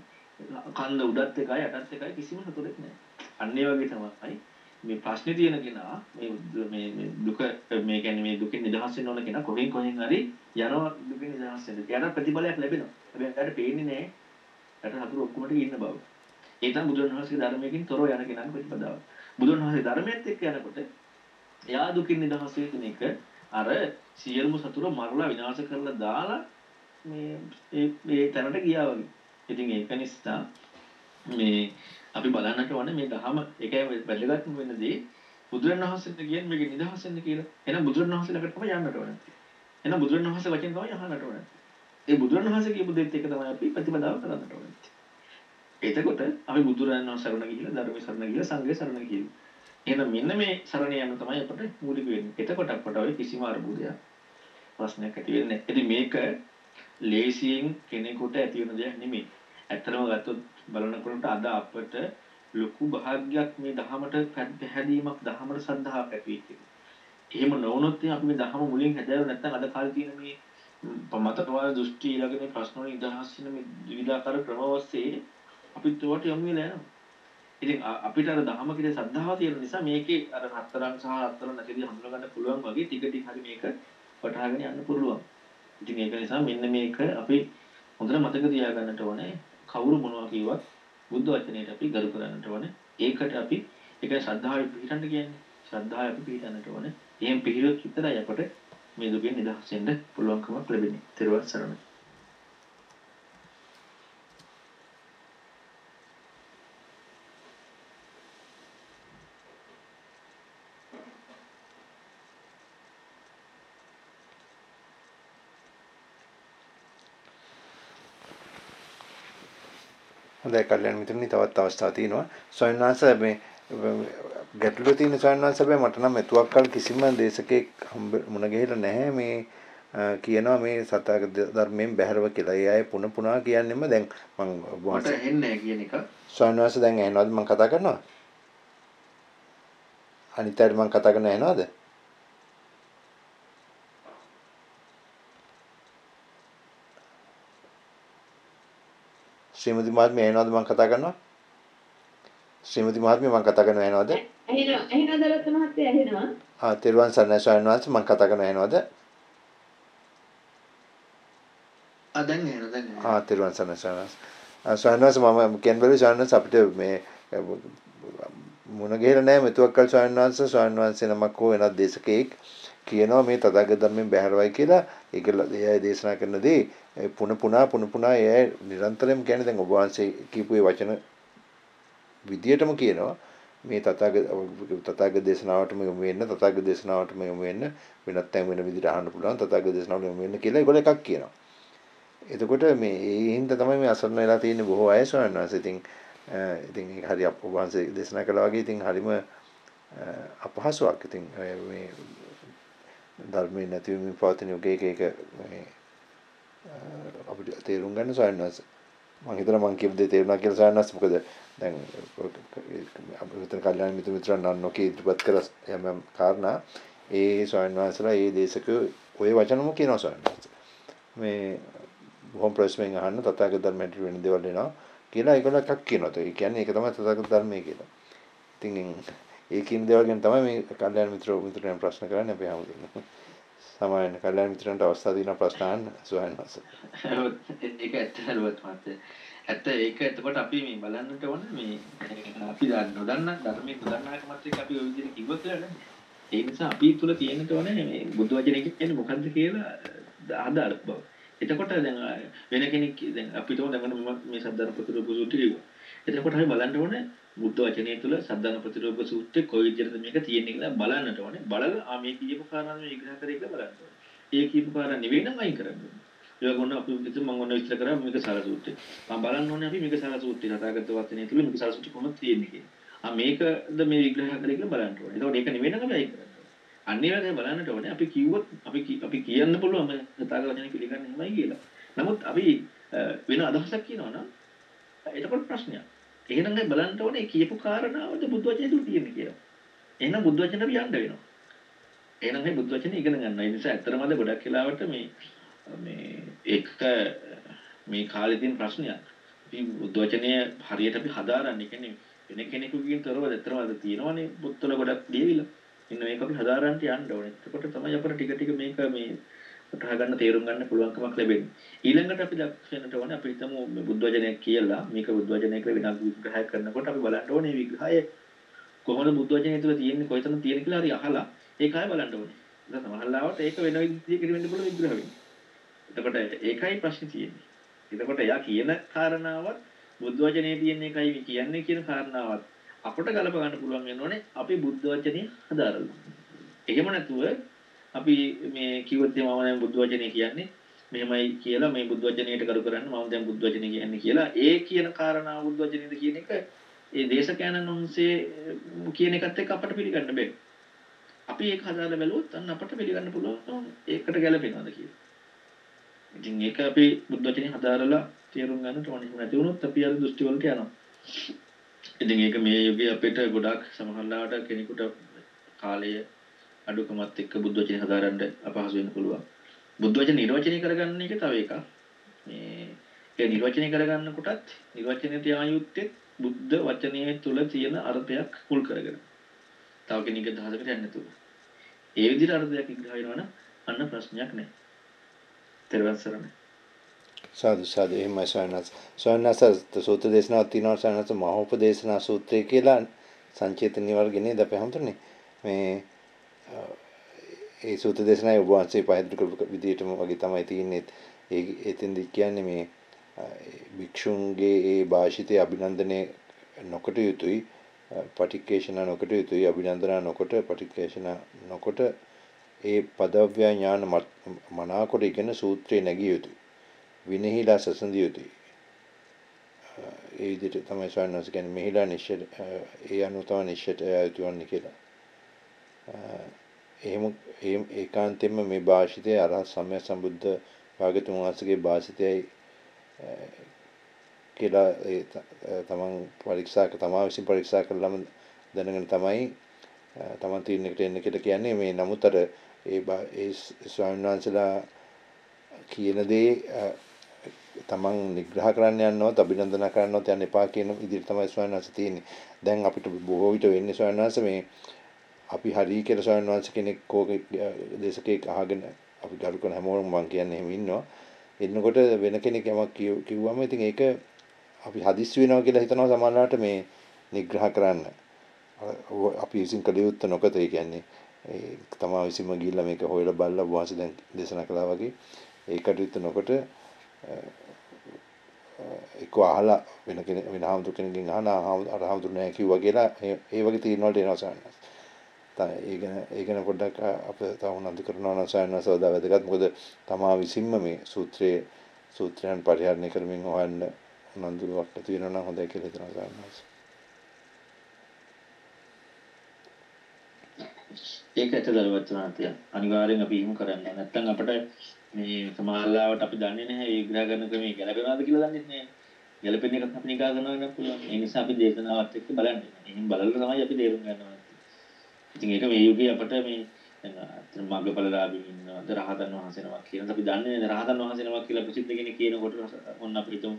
[SPEAKER 1] කන්ද උඩත් එකයි යටත් එකයි කිසිම සතුරෙක් නැහැ. අන්න ඒ වගේ තමයි මේ ප්‍රශ්නේ තියෙන කෙනා මේ මේ මේ දුක මේ කියන්නේ මේ දුකින් නිදහස් වෙන්න ඕන කෙනා කොහෙන් කොහෙන් හරි යනවා දුකින් නිදහස් වෙන්න. එයාට ප්‍රතිඵලයක් ලැබෙනවා. හැබැයි එයාට පේන්නේ නැහැ. එයාට හතුරු ඔක්කොම ටික ඉන්න බව. ඒ තමයි බුදුන් වහන්සේගේ ධර්මයෙන් තොරව යන කෙනාගේ ප්‍රතිපදාව. බුදුන් වහන්සේ ධර්මයේත් එක්ක යනකොට එයා දුකින් නිදහස් වෙන එක අර සියලුම සතුරු මරලා විනාශ කරලා දාලා මේ ඒ මේ තැනට ගියා වගේ. ඉතින් ඒක නිසා මේ අපි බලන්නට ඕනේ මේ දහම ඒකයි වැදගත්ම වෙන දේ බුදුරණවහන්සේට කියන්නේ මේක නිදහස් වෙන්න කියලා. එහෙනම් බුදුරණවහන්සේ ළඟට තමයි යන්නට ඕනේ. එහෙනම් බුදුරණවහන්සේ වචෙන් තමයි අහන්නට ඕනේ. ඒ බුදුරණවහන්සේ කියපු දෙත් එක තමයි අපි ප්‍රතිපදාව කරන්නට ඕනේ. එතකොට අපි බුදුරණවහන්සේ සරණ ගිහිල්ලා ධර්මයේ සරණ ගිහිල්ලා සංඝයේ සරණ ගිහිල්ලා. එහෙනම් මෙන්න මේ සරණ යන තමයි අපිට මූලික වෙන්නේ. එතකොට අපට ඔය කිසිම අරුබුදයක් ප්‍රශ්නයක් ඇති වෙන්නේ නැහැ. ඉතින් මේක ලේසියෙන් කෙනෙකුට ඇති වෙන දෙයක් නෙමෙයි. ඇත්තටම ගත්තොත් බලනකොට අද අපට ලොකු භාග්යක් මේ දහමට පැහැදීමක් දහමට සද්ධාවක් ඇති වෙච්ච එක. එහෙම නොවුනොත් අපි මේ දහම මුලින් හැදෑරුව නැත්නම් අද කාලේ තියෙන මේ මතකවාද දෘෂ්ටි ඊළඟට ප්‍රශ්න වලින් නිදහස් වෙන මේ විවිධාකාර ක්‍රම ඔස්සේ අපිත් ඒවට යොමු වෙලා යනවා. ඉතින් අපිට අර දහම කියන සද්ධාව තියෙන නිසා මේකේ අර හතරන් සහ හතරන් නැතිදී හඳුනා ගන්න පුළුවන් වගේ ටික ටික හරි මේක වටහාගෙන යන්න පුළුවන්. ඉතින් ඒක නිසා මෙන්න මේක අපි හොඳට මතක තියාගන්නට ඕනේ. කවුරු මොනවා කිව්වත් බුද්ධ වචනයට අපි ගරු කරන්නට ඕනේ. ඒකට අපි ඒක ශ්‍රද්ධාවෙ පිළිටන්න කියන්නේ. ශ්‍රද්ධාව අපි පිළිටන්නට ඕනේ. එහෙන් පිළිවෙත් විතරයි අපට මේ දුකෙන් නිදහස් වෙන්න පුළුවන්කමක් ලැබෙන්නේ. ත්‍රිවස් සරණයි.
[SPEAKER 2] හොඳයි කල්යන මිතුරනි තවත් අවස්ථා තියෙනවා ස්වාමීන් වහන්සේ මේ ගැටලුව තියෙන ස්වාමීන් වහන්සේ හැබැයි මට නම් මෙතුවක් කල කිසිම දේශකෙක් මුණ ගැහිලා නැහැ මේ කියනවා මේ සතක ධර්මයෙන් බැහැරව කියලා. ඒ අය පුන පුනා කියන්නෙම දැන් මම
[SPEAKER 1] මට එන්නේ කියන එක.
[SPEAKER 2] ස්වාමීන් වහන්සේ දැන් ඇහෙනවද මම කතා කරනවා? අනිත් අයට මම කතා කරන ඇහෙනවද? ශ්‍රීමති මහත්මිය ඇහෙනවද මම කතා කරනවා? ශ්‍රීමති මහත්මිය මම කතා කරනවා ඇහෙනවද?
[SPEAKER 3] ඇහෙනවා. ඇහෙනවද රත්න මහත්තයා ඇහෙනවා?
[SPEAKER 2] ආ තෙරුවන් සරණයි ස්වාමීන් වහන්සේ මම කතා කරනවා ඇහෙනවද?
[SPEAKER 1] ආ දැන් ඇහෙනවා දැන්.
[SPEAKER 2] ආ තෙරුවන් සරණයි ස්වාමීන් වහන්සේ. ස්වාමීන් වහන්සේ මම කියන බැලුවේ ස්වාමීන් වහන්සේ අපිට මේ මුණ ගැහිලා නැහැ මෙතුවක් කල් ස්වාමීන් වහන්සේ ස්වාමීන් වහන්සේ නමක් හෝ වෙනත් දේශකෙක් කියනවා මේ තථාගත ධර්මයෙන් බැහැරවයි කියලා ඒක ඒ අය දේශනා කරන දේ පුන පුනා පුන පුනා ඒ නිරන්තරයෙන් කියන්නේ දැන් ඔබ වහන්සේ කියපු ඒ වචන විදියටම කියනවා. මේ තථාගත තථාගත දේශනාවටම යොමු වෙන්න තථාගත දේශනාවටම යොමු වෙන්න වෙනත් තැන් වෙන විදිහට අහන්න පුළුවන් තථාගත දේශනාවට යොමු වෙන්න කියලා ඒගොල්ලෝ එකක් කියනවා. එතකොට මේ ඒ හින්දා තමයි මේ අසරණ වෙලා තියෙන බොහෝ අය ස්වාමීන් වහන්සේ. ඉතින් ඉතින් ඒක හරි අප වහන්සේ දේශනා කළා වගේ ඉතින් හරිම අපහසුයක් ඉතින් මේ ධර්මයේ නැතිවීම පවතින යුගයක ඒක මේ අපිට තේරුම් ගන්න සයන්වස් මම හිතනවා මම කියපු දේ තේරුණා කියලා සයන්වස් මොකද දැන් අපිට කල්යාණ මිත්‍ර මිත්‍රයන් නොකී ඉදිරිපත් කළ යම් කාරණා ඒ සයන්වස්ලා ඒ දේශකයෝ ওই වචනම කියනවා සයන්වස් මේ බොහොම ප්‍රශ්නෙන් අහන්න තථාගත ධර්මයට වෙන දේවල් එනවා කියලා ඒගොල්ලෝ එකක් කියනවා. ඒ කියන්නේ ඒක තමයි තථාගත ධර්මය කියලා. ඉතින් ඒ කියන දේවල් ගැන තමයි මේ කල්යාණ මිත්‍ර මිත්‍රයන් ප්‍රශ්න කරන්නේ අපි හැමෝටම. සමායන කල්යාණ මිත්‍රයන්ට අවස්ථාව දෙන ප්‍රශ්න අහන්න සුවයන් වහන්ස.
[SPEAKER 1] ඒක ඇත්ත හරුවත් මාත්. ඇත්ත ඒක එතකොට අපි මේ බලන්නට ඕන මේ අපි නොදන්න ධර්මයේ නොදන්නාකමත් එක්ක අපි ওই විදිහට කිව්වොත් නේද? ඒ නිසා අපි තුල තියෙන්නට ඕනේ මේ බුදු වචනේ කියන්නේ මොකද්ද කියලා අදාළ බව. එතකොට දැන් වෙන කෙනෙක් දැන් අපිට දැන් මේ සද්ධාන ප්‍රතිරූප සූත්‍රය කිව්වා. එතකොට අපි බලන්න ඕනේ බුද්ධ වචනය තුළ සද්ධාන ප්‍රතිරූප සූත්‍රයේ කොයි විදිහටද මේක තියෙන්නේ කියලා බලන්නට ඕනේ. බලලා ආ මේ කියපු කාරණා මේ විග්‍රහ කරේ කියලා බලන්න ඕනේ. ඒ කියපු කාරණා නෙවෙයි නම් අයින් කරන්න ඕනේ. ඒක ගොන්න අපි කිව්තු මම ඔන්න විස්තර කරා මේක සාර සූත්‍රය. මම බලන්න ඕනේ අපි මේක සාර සූත්‍රය තථාගත වචනය තුළ මේක සාර සූත්‍රය කොහොමද තියෙන්නේ කියලා. ආ මේකද මේ විග්‍රහ කරේ කියලා බලන්න ඕනේ. එතකොට ඒක නෙවෙයි නම් අපි අයින් කරන්න ඕනේ. අනිවාර්යයෙන් බලන්නට ඕනේ අපි කිව්වොත් අපි අපි කියන්න පුළුවන් මම තථාගත වචනේ පිළිගන්නේ එහෙමයි කියලා. නමුත් අපි වෙන අදහසක් කියනවා නම් එතකොට ප්‍රශ්නයක්. එහෙනම් අපි බලන්න ඕනේ කියපු කාරණාවද බුද්ධ වචනේ තුල තියෙන්නේ කියලා. එහෙනම් බුද්ධ වචනේ අපි යන්න වෙනවා. එහෙනම් මේ බුද්ධ වචනේ ඉගෙන ගන්න. ඒ නිසා ඇත්තටම අද ගොඩක් වෙලාවට මේ මේ ඒක මේ කාලේ තියෙන ප්‍රශ්නයක්. අපි බුද්ධ වචනය හරියට අපි හදාරන්නේ. කියන්නේ වෙන කෙනෙකුගෙන් තොරව ඇත්තටම අද තියෙනවනේ බුත්තල ගොඩක් දීවිලා. ඉන්න මේක අපි හදාරන්න යන්න ඕනේ. එතකොට තමයි අපිට ටික ටික මේක මේ වටහා ගන්න තේරුම් ගන්න පුළුවන්කමක් ලැබෙන්නේ. ඊළඟට අපි දක්ෂ වෙනට ඕනේ අපි හිතමු මේ බුද්ධ වචනයක් කියලා මේක බුද්ධ වචනයක වෙනත් විග්‍රහයක් කරනකොට අපි බලන්න ඕනේ විග්‍රහය කොහොමද බුද්ධ වචනය තුළ තියෙන්නේ කොයිතන තියෙන කියලා හරි අහලා ඒක ආයෙ බලන්න ඕනේ. ඒක සමහරවිට ඒක වෙන විදිහකට වෙන්න පුළුවන් විග්‍රහ වෙන්නේ. එතකොට ඒකයි ප්‍රශ්නේ තියෙන්නේ. එතකොට එයා කියන කාරණාවත් බුද්ධ වචනේ තියෙන එකයි කියන්නේ කියන කාරණාවත් අපට ගලප ගන්න පුළුවන් වෙනෝනේ අපි බුද්ධ වචනේ හදාරලා. එහෙම නැතුව අපි මේ කිව්වොත් මම දැන් බුද්ධ වචනේ කියන්නේ මෙහෙමයි කියලා මේ බුද්ධ වචනයට කරු කරන්න මම දැන් බුද්ධ වචනේ කියන්නේ කියලා ඒ කියන කාරණා බුද්ධ වචනේද කියන එක ඒ දේශකයන්න් වහන්සේ කියන එකත් එක්ක අපට පිළිගන්න බෑ. අපි ඒක හදාලා බැලුවොත් අන්න අපට පිළිගන්න පුළුවන් ඒකට ගැලපෙනවද කියලා. ඉතින් ඒක අපි බුද්ධ වචනේ හදාරලා තේරුම් ගන්නට ඕනේ. නැති වුණොත් අපි අර දෘෂ්ටි වලට යනවා. ඉතින් ඒක මේ යුගයේ අපිට ගොඩාක් සමහරවිට කෙනෙකුට කාලය අඩුකමත් එක්ක බුද්ධ වචනේ හදාරන්න අපහසු වෙන්න පුළුවන්. බුද්ධ වචනේ නිර්වචනය කරගන්න එක තව එකක්. මේ ඒ නිර්වචනය කරගන්න කොටත් නිර්වචනය තියා යුත්තේ බුද්ධ වචනයේ තුල තියෙන අර්ථයක් මුල් කරගෙන. තව කෙනෙක්ගේ දහසකට යන්නේ නැතුව. ඒ විදිහට අර්ථයක් විග්‍රහ වෙනවනම් අන්න ප්‍රශ්නයක් නැහැ. තෙරුවන් සරණයි.
[SPEAKER 2] සාදු සාදු එහෙමයි ස්වාමීනාස් ස්වාමීනාස් සූත්‍ර දේශනාවක් තියෙනවා ස්වාමීනාස් මහෝපදේශනා සූත්‍රය කියලා සංචේතන වර්ගනේ ද අපි හඳුන්නේ මේ ඒ සූත්‍ර දේශනාවේ ඔබ වහන්සේ පැහැදිලි කරපු විදිහටම වගේ තමයි තියෙන්නේ. ඒ එතෙන්දි කියන්නේ මේ භික්ෂුන්ගේ ඒ භාෂිතය අභිනන්දනය නොකොට යුතුයි. පටික්කේෂණ නොකොට යුතුයි. අභිනන්දනා නොකොට පටික්කේෂණ නොකොට ඒ පදව්‍ය ඥාන මනාකොට ඉගෙන සූත්‍රේ නැගිය යුතුයි. විනහිලා සසඳිය යුතුයි. ඒ විදිහට තමයි ස්වාමීන් වහන්සේ කියන්නේ මෙහිලා නිශ්චය ඒ අනුව තමයි නිශ්චයට යුතු වන්නේ කියලා. එහෙම ඒකාන්තයෙන්ම මේ භාෂිතය අරහත් සම්්‍ය සම්බුද්ධ භාගතුන් වහන්සේගේ භාෂිතයයි කියලා තමන් පරීක්ෂා තමා විසින් පරීක්ෂා කළාම දැනගෙන තමයි තමන් තීරණයකට එන්න කියලා කියන්නේ මේ නමුත් අර ඒ ඒ ස්වාමීන් වහන්සේලා කියන දේ තමන් නිග්‍රහ කරන්න යන්නවත් අභිනන්දනා කරන්නවත් යන්න එපා කියන ඉදිරියට තමයි ස්වාමීන් වහන්සේ තියෙන්නේ. දැන් අපිට බොහෝ විට වෙන්නේ ස්වාමීන් වහන්සේ මේ අපි හරි කියලා ස්වාමීන් වහන්සේ කෙනෙක් කෝක දේශකෙක් අහගෙන අපි ගරු කරන හැමෝම මම කියන්නේ එහෙම ඉන්නවා. එන්නකොට වෙන කෙනෙක් යමක් කිව්වම ඉතින් ඒක අපි හදිස්සි වෙනවා කියලා හිතනවා සමහරවිට මේ නිග්‍රහ කරන්න. අපි විසින් කළ යුත්තේ නොකත ඒ කියන්නේ ඒ තමා විසින්ම ගිහිල්ලා මේක හොයලා බලලා වහන්සේ දැන් දේශනා කළා වගේ ඒ කටයුත්ත නොකොට එක්ක අහලා වෙන කෙනෙක් වෙන හාමුදුර කෙනකින් අහලා අර හාමුදුර නෑ කිව්වා කියලා ඒ වගේ තීරණ වලට එනවා සයන්ස්. ඒ ගැන ඒ ගැන පොඩ්ඩක් අපිට තව උනන්දු කරනවා නම් සයන්ස් සෝදා වැදගත් මොකද තමා විසින්ම මේ සූත්‍රයේ සූත්‍රයන් පරිහරණය කරමින් හොයන්න උනන්දුවක් ඇති වෙනවා නම් හොඳයි කියලා හිතනවා සයන්ස්.
[SPEAKER 1] ඒක ඇත්ත දරුවත් නාතිය. අනිවාර්යෙන් අපි එහෙම කරන්න. නැත්නම් අපිට මේ සමාජලාවට අපි දන්නේ නැහැ විග්‍රහ කරන ක්‍රමයේ ගැලපෙනවද කියලා දන්නේ නැහැ. ගැලපෙන එකත් අපි නිකා කරනවා නම් පුළුවන්. ඒ නිසා අපි දේශනාවත් එක්ක බලන්න. එහෙනම් බලලා තමයි අපි තේරුම් ගන්නවා. ඉතින් ඒක මේ යුගයේ අපිට මේ දැන් අතන මග්ගඵලලාභී ඉන්නවද රහතන් වහන්සේනමක් කියනද අපි දන්නේ නැහැ රහතන් වහන්සේනමක් කියලා ප්‍රසිද්ධ කෙනෙක් කියනකොට ඔන්න අපිට හිතමු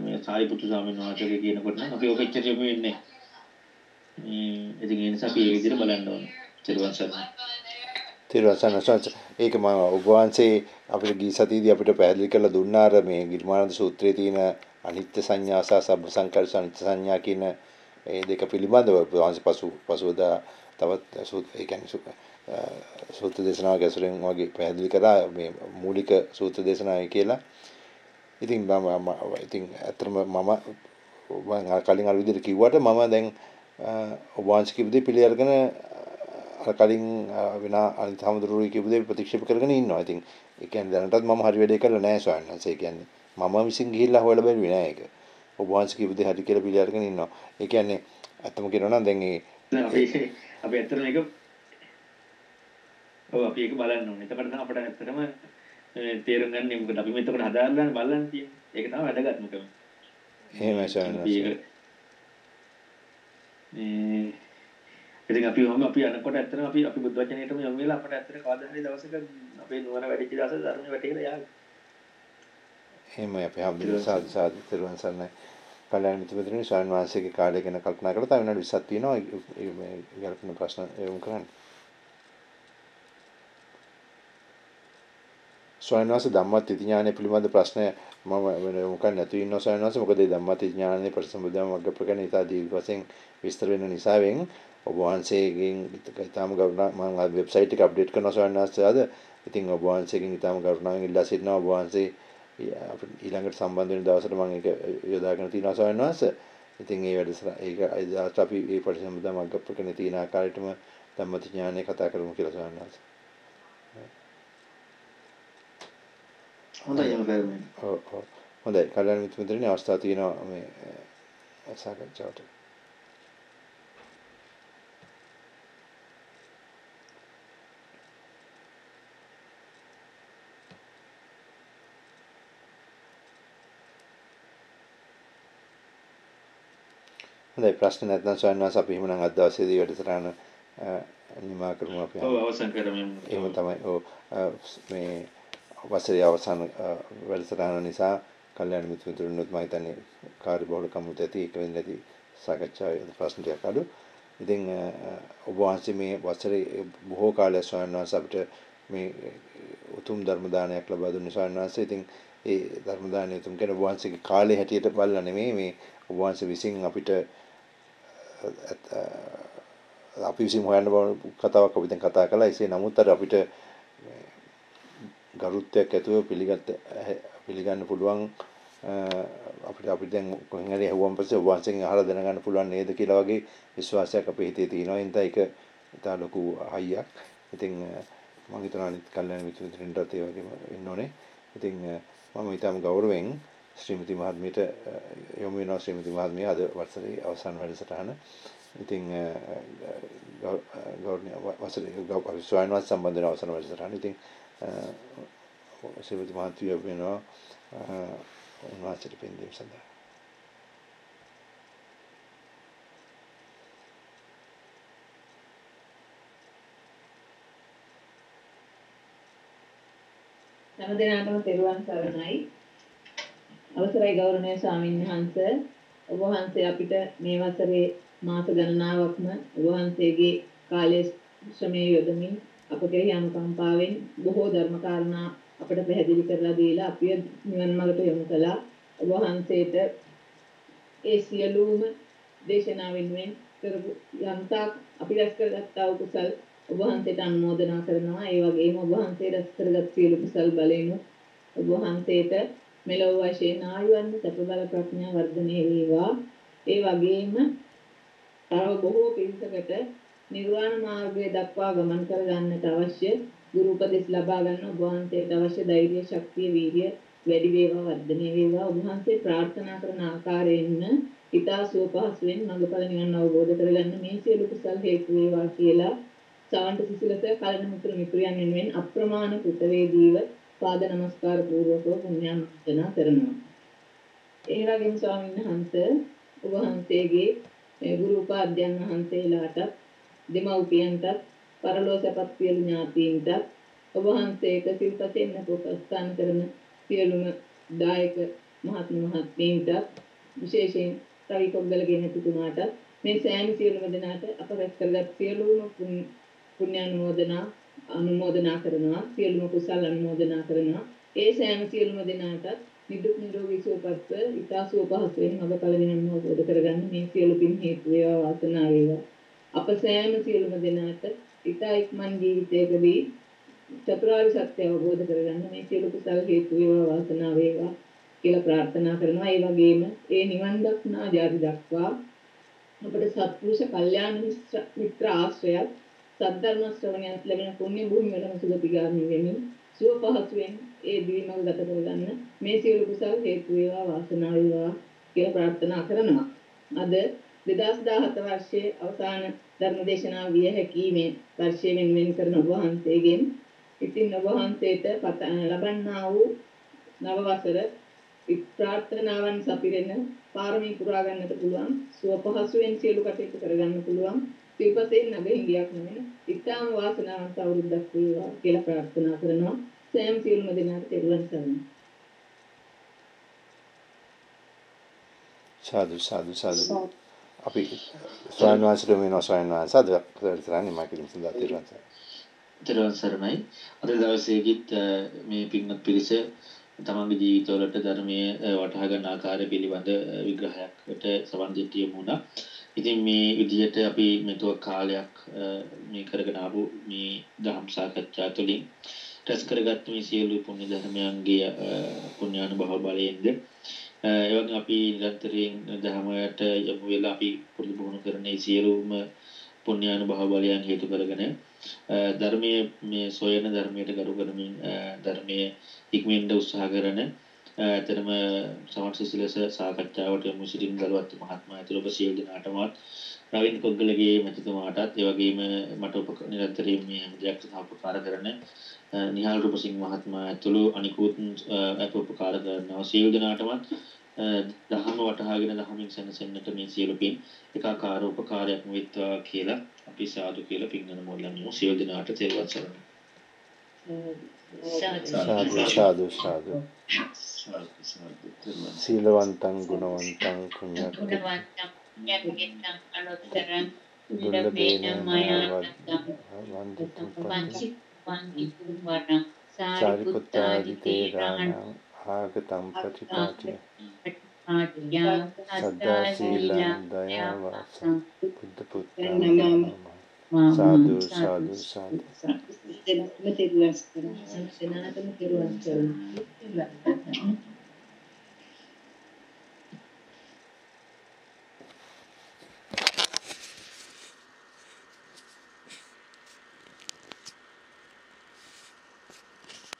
[SPEAKER 1] මේ සාරිපුත්තු ස්වාමීන් වහන්සේ කියනකොට නම් අපි ඔක එච්චර යමු වෙන්නේ. මේ ඉතින් ඒ නිසා අපි ඒ විදිහට බලන්න ඕනේ. චිරුවන් සරණයි.
[SPEAKER 2] තිරුවසන සොන්ස ඒක මම ඔබ වහන්සේ අපිට ගී සතියේදී අපිට පැහැදිලි කරලා දුන්නා අර මේ ගිර්මානන්ද සූත්‍රයේ තියෙන අනිත්‍ය සංඥා සහ සබ්බ සංකල්ප අනිත්‍ය සංඥා කියන ඒ දෙක පිළිබඳව ඔබ වහන්සේ පසු පසුවදා තවත් ඒ කියන්නේ සූත්‍ර දේශනාවක ඇසුරෙන් වගේ පැහැදිලි කරා මේ මූලික සූත්‍ර දේශනාවයි කියලා. ඉතින් මම ඉතින් ඇත්තටම මම කලින් අර විදිහට කිව්වට මම දැන් ඔබ වහන්සේ කිව්ව දේ පිළි අරගෙන අර කලින් වෙන අනිත් හැමදෙරුයි කියපු දේ ප්‍රතික්ෂේප කරගෙන ඉන්නවා. ඉතින් ඒ කියන්නේ දැනටත් මම හරි වැඩේ කරලා නැහැ ස්වාමීන් වහන්සේ. ඒ කියන්නේ මම විසින් ගිහිල්ලා හොයලා බැලුවේ නැහැ ඒක. ඔබ වහන්සේ කියපු දේ හරි කියලා පිළි අරගෙන ඉන්නවා. ඒ කියන්නේ ඇත්තම කියනවා නම් දැන් ඒ
[SPEAKER 1] අපි (laughs) අපි ඇත්තටම ඒක ඔව් අපි ඒක බලන්න ඕනේ. එතකොට තමයි අපිට ඇත්තටම තේරුම් ගන්න මොකද අපි මෙතකොට හදාගන්න බලන්න තියෙන්නේ. ඒක තමයි වැදගත්මකම.
[SPEAKER 2] එහෙමයි වහන්සේ.
[SPEAKER 1] මේ ඉතින් අපි ඔහොම අපි යනකොට ඇත්තටම අපි අපි බුද්ධ වචනයටම යොමු වෙලා අපිට ඇත්තට කවදා හරි දවසක අපේ නුවණ වැඩිච්ච දවසක ධර්ම වැටේලා යාවි.
[SPEAKER 2] එහෙමයි අපි හැමදෙරේ සාදු සාදු තෙරුවන් සරණයි. කල්‍යාණ මිත්‍රතුනි ස්වාමීන් වහන්සේගේ කාලය ගැන කල්පනා කරලා තව විනාඩි 20ක් තියෙනවා මේ ගැලපෙන ප්‍රශ්න යොමු කරන්න. ස්වාමීන් වහන්සේ ධම්මත් ඥානය පිළිබඳ ප්‍රශ්න මම මොකක් නැතු ඉන්නවා ස්වාමීන් වහන්සේ. මොකද ධම්මත් ඥානයේ ප්‍රසම්බුද්ධම වර්ග ප්‍රකරණ ඉතා දීර්ඝ වශයෙන් විස්තර වෙන නිසාවෙන් ඔබ වහන්සේගෙන් ඉතාම කරුණා මම වෙබ්සයිට් එක අප්ඩේට් කරනවා ස්වාමීන් වහන්සේ. අද ඉතින් ඔබ වහන්සේගෙන් ඉතාම කරුණාවෙන් ඉල්ලා සිටිනවා. ඔබ වහන්සේ ඊළඟට සම්බන්ධ වෙන දවසට මම ඒක යොදාගෙන තියෙනවා ස්වාමීන් වහන්සේ ඉතින් ඒ වැඩසටහන ඒක අද අපි මේ පරිසම්බුද්ධම වර්ග ප්‍රකරණ තියෙන ආකාරයටම ධම්මත් ඥානය කතා කරමු කියලා ස්වාමීන් වහන්සේ
[SPEAKER 1] හොඳයි යමු.
[SPEAKER 2] හොඳයි. කල්‍යාණ මිත්‍රතුනි අවස්ථාව තියෙනවා මේ සාකච්ඡාවට. හොඳයි ප්‍රශ්න නැත්නම් ස්වාමීන් වහන්සේ අපි එහෙමනම් අද දවසේදී වැඩසටහන නිමා කරමු අපි.
[SPEAKER 1] ඔව් අවසන් කරමු.
[SPEAKER 2] එහෙම තමයි. ඔව් මේ වසරේ අවසාන වැඩසටහන නිසා කල්යාණ මිත්‍රතුන්වත් මම හිතන්නේ කාර්යබහුලකම් ඇති ඒක වෙන්නේ නැති සාකච්ඡාවේ ප්‍රශ්න ටිකක් අඩු. ඉතින් ඔබ වහන්සේ මේ වසරේ බොහෝ කාලයක් ස්වාමීන් වහන්සේ අපිට මේ උතුම් ධර්ම දානයක් ලබා දුන්නේ ස්වාමීන් වහන්සේ. ඉතින් ඒ ධර්ම දානය උතුම් කියන ඔබ වහන්සේගේ කාලේ හැටියට බලලා නෙමෙයි මේ ඔබ වහන්සේ විසින් අපිට අපි විසින් හොයන්න බව කතාවක් අපි දැන් කතා කළා. එසේ නමුත් අර අපිට ගරුත්වයක් ඇතුව පිළිගත් පිළිගන්න පුළුවන් අපිට අපිට දැන් කොහෙන් හරි ඇහුවම් පස්සේ ඔබ වහන්සේගෙන් අහලා දැනගන්න පුළුවන් නේද කියලා වගේ විශ්වාසයක් අපේ හිතේ තියෙනවා. එතන ඒක ඉතා ලොකු හයියක්. ඉතින් මම හිතනවා අනිත් කල්යනා මිත්‍රතුන්ටත් ඒ වගේම ඉන්න ඕනේ. ඉතින් මම ඊටම ගෞරවයෙන් ශ්‍රීමති මහත්මියට යොමු වෙනවා ශ්‍රීමති මහත්මිය අද වසරේ අවසාන වැඩසටහන. ඉතින් ගෞරවනීය වසරේ ස්වාමීන් වහන්සේ සම්බන්ධ වෙන අවසාන වැඩසටහන. ඉතින් ශ්‍රීමති මහත්මිය වෙනවා උන්වහන්සේට පින් දීම සඳහා.
[SPEAKER 3] හැම දිනකටම තෙරුවන් සරණයි. අවසරයි ගෞරවනීය ස්වාමීන් වහන්ස ඔබ වහන්සේ අපිට මේ වසරේ මාස ගණනාවක්ම ඔබ වහන්සේගේ කාලයේ ශ්‍රමයේ යොදමින් අප කෙරෙහි අනුකම්පාවෙන් බොහෝ ධර්ම කාරණා අපට පැහැදිලි කරලා දීලා අපිව නිවන් මාර්ගට යොමු කළා. ඔබ වහන්සේට ඒ සියලුම දේශනා වෙනුවෙන් කරපු යම්තාක් අපි රැස් කරගත්තා වූ කුසල් ඔබ වහන්සේට අනුමෝදනා කරනවා. ඒ වගේම ඔබ වහන්සේ රැස් කරගත් සියලු කුසල් බලයෙන් ඔබ වහන්සේට මෙලොව වශයෙන් ආයුවන් සැප බල ප්‍රඥා වර්ධනය වේවා. ඒ වගේම තව බොහෝ පිරිසකට නිර්වාණ මාර්ගය දක්වා ගමන් කර ගන්නට අවශ්‍ය ගුරු උපදෙස් ලබා ගන්න ඔබ වහන්සේට අවශ්‍ය ධෛර්ය ශක්තිය වීර්ය වැඩි වේවා වර්ධනය වේවා ඔබ වහන්සේ ප්‍රාර්ථනා කරන ආකාරයෙන්ම ඊතා සුව පහසුවෙන් මඟඵල නිවන් අවබෝධ කරගන්න මේ සියලු කුසල් හේතු වේවා කියලා සවන්ත සිසිලස කලන මිතුරු මිතුරියන් වෙනුවෙන් අප්‍රමාණ කෘතවේදීව පාද නමස්කාර පූර්වකව පුණ්‍යානුමෝදනා කරනවා. ඒ වගේම ස්වාමීන් වහන්සේ ඔබ වහන්සේගේ ගුරු උපාධ්‍යයන් වහන්සේලාට දෙමව්පියන්ට පරලෝසපත් සියලු ඥාතීන්ට ඔබ වහන්සේට සිල්පතෙන් උපස්ථාන කරන සියලුම දායක මහත්ම මහත්මීන්ට විශේෂයෙන් රවි කොග්ගලගේ නැතිතුමාට මේ සෑම සියලුම දෙනාට අප රැස් කරගත් සියලුම පුණ්‍යානුමෝදනා අනුමෝදනා කරනවා සියලුම කුසල් අනුමෝදනා කරනවා. ඒ සෑම සියලුම දෙනාට නිදුක් නිරෝගී සුවපත්ව ඊතා සුව පහසුවෙන් මඟ ඵල විනම අවබෝධ කරගන්න මේ සියලු පින් හේතු වේවා වාසනාව වේවා. අප සෑම සියලුම දෙනාට ඊතා ඉක්මන් ජීවිතයකදී චතුරාර්ය සත්‍ය අවබෝධ කරගන්න මේ සියලු කුසල් හේතු වේවා වාසනාව වේවා කියලා ප්‍රාර්ථනා කරනවා. ඒ වගේම ඒ නිවන් දක්නා ජාති දක්වා අපට සත්පුරුෂ කල්යාණ මිත්‍ර ආශ්‍රයත් සද්ධර්ම ශ්‍රවණයත් ලැබෙන පුණ්‍ය භූමිය වෙනම සුගතිගාමී වෙමින් සුව පහසුවෙන් ඒ දිවිමඟ ගත කරගන්න මේ සියලු කුසල් හේතු වේවා වාසනාව වේවා කියලා ප්‍රාර්ථනා කරනවා. අද 2017 වර්ෂයේ අවසාන ධර්මදේශනා විය හැකි මේ වර්ෂයෙන් වෙන් කරන ඔබ වහන්සේගෙන් ඉතින් ඔබ වහන්සේට ලබන්නා වූ නව වසර ප්‍රාර්ථනාවන් සපිරෙන පාරමී පුරා ගන්නට පුළුවන් සුව පහසුවෙන් සියලු කටයුතු කරගන්න පුළුවන් සිල්පතෙන් නැගෙහිඟයක් නෙමෙයි. ඉතාම වාසනාවන්ත අවුරුද්දක් වේවා කියලා ප්‍රාර්ථනා කරනවා. සෑම සියලුම දෙනාට තෙරුවන් සරණයි.
[SPEAKER 2] සාදු සාදු සාදු. අපි ස්වාමීන් වහන්සේට වෙනවා. ස්වාමීන් වහන්සේ අද කරතරන්නේ මා කිලින් සඳහා තෙරුවන් සරණයි.
[SPEAKER 1] තෙරුවන් සරණයි. අද දවසේදීත් මේ පින්වත් පිරිස තමන්ගේ ජීවිතවලට ධර්මයේ වටහා ගන්න ආකාරය පිළිබඳ විග්‍රහයකට දෙට්ටිය වුණා. ඉතින් මේ විදිහට අපි මෙතුව කාලයක් මේ කරගෙන ආපු මේ දහම් සාකච්ඡා තුළින් රැස් කරගත් මේ සියලු පුණ්‍ය ධර්මයන්ගේ පුණ්‍යානුභව බලයෙන්ද ඒ වගේ අපි නිරන්තරයෙන් ධර්මයට යොමු වෙලා අපි පුරුදු පුහුණු කරන සියලුම පුණ්‍යානුභව බලයන් හේතු කරගෙන ධර්මයේ මේ සොයන ධර්මයට ගරු කරමින් ධර්මයේ ඉක්මෙන්ට උත්සාහ කරන ඇතරම සමර්සිසිලස සාකච්ඡාවට යොමු සිටින් දරුවත් මහත්මයා ඇතුළු ඔබ සියලු දෙනාටමත් රවින් කොග්ගලගේ මැතිතුමාටත් ඒ වගේම මට උප නිරන්තරයෙන් මේ හැම දෙයක් සඳහා උපකාර කරන නිහාල් රූපසිංහ මහත්මයා ඇතුළු අනිකුත් අප උපකාර කරනවා. සියලු දෙනාටමත් දහම වටහාගෙන දහමින් සැනසෙන්නට මේ සියලු පින් එකාකාර උපකාරයක් වෙත්වා කියලා අපි සාදු කියලා පින්නන මොල්ලමු සියලු දෙනාට තෙරුවන් සරණයි.
[SPEAKER 2] සාදු සාදු සාදු සීලවන්තං ගුණවන්තං පුඤ්ඤක්
[SPEAKER 8] ගුණවන්තං යක්කිතං අනුත්තරං
[SPEAKER 2] දුර්ලභේන
[SPEAKER 8] දුර්ලභේන
[SPEAKER 2] මයාවත්තං
[SPEAKER 8] මයානත්තං
[SPEAKER 2] වන්දිතු
[SPEAKER 8] වංචි වංචිතු වරං
[SPEAKER 2] සාරිපුත්තාදි
[SPEAKER 8] සාරිපුත්තාදි
[SPEAKER 2] තේරාණං
[SPEAKER 8] තේරාණං
[SPEAKER 2] ආගතම් ප්‍රතිපාටිය
[SPEAKER 8] ආදියා
[SPEAKER 2] සද්දා සීලං
[SPEAKER 8] සීලං
[SPEAKER 2] දයාවාසං බුද්ධ පුත්‍රං
[SPEAKER 9] නමෝ.
[SPEAKER 2] නමෝ. සාදු සාදු සාදු
[SPEAKER 9] දෙන්නම තෙරුවන් සරණයි.
[SPEAKER 3] සෙනනතම කෙරුවන් සරණයි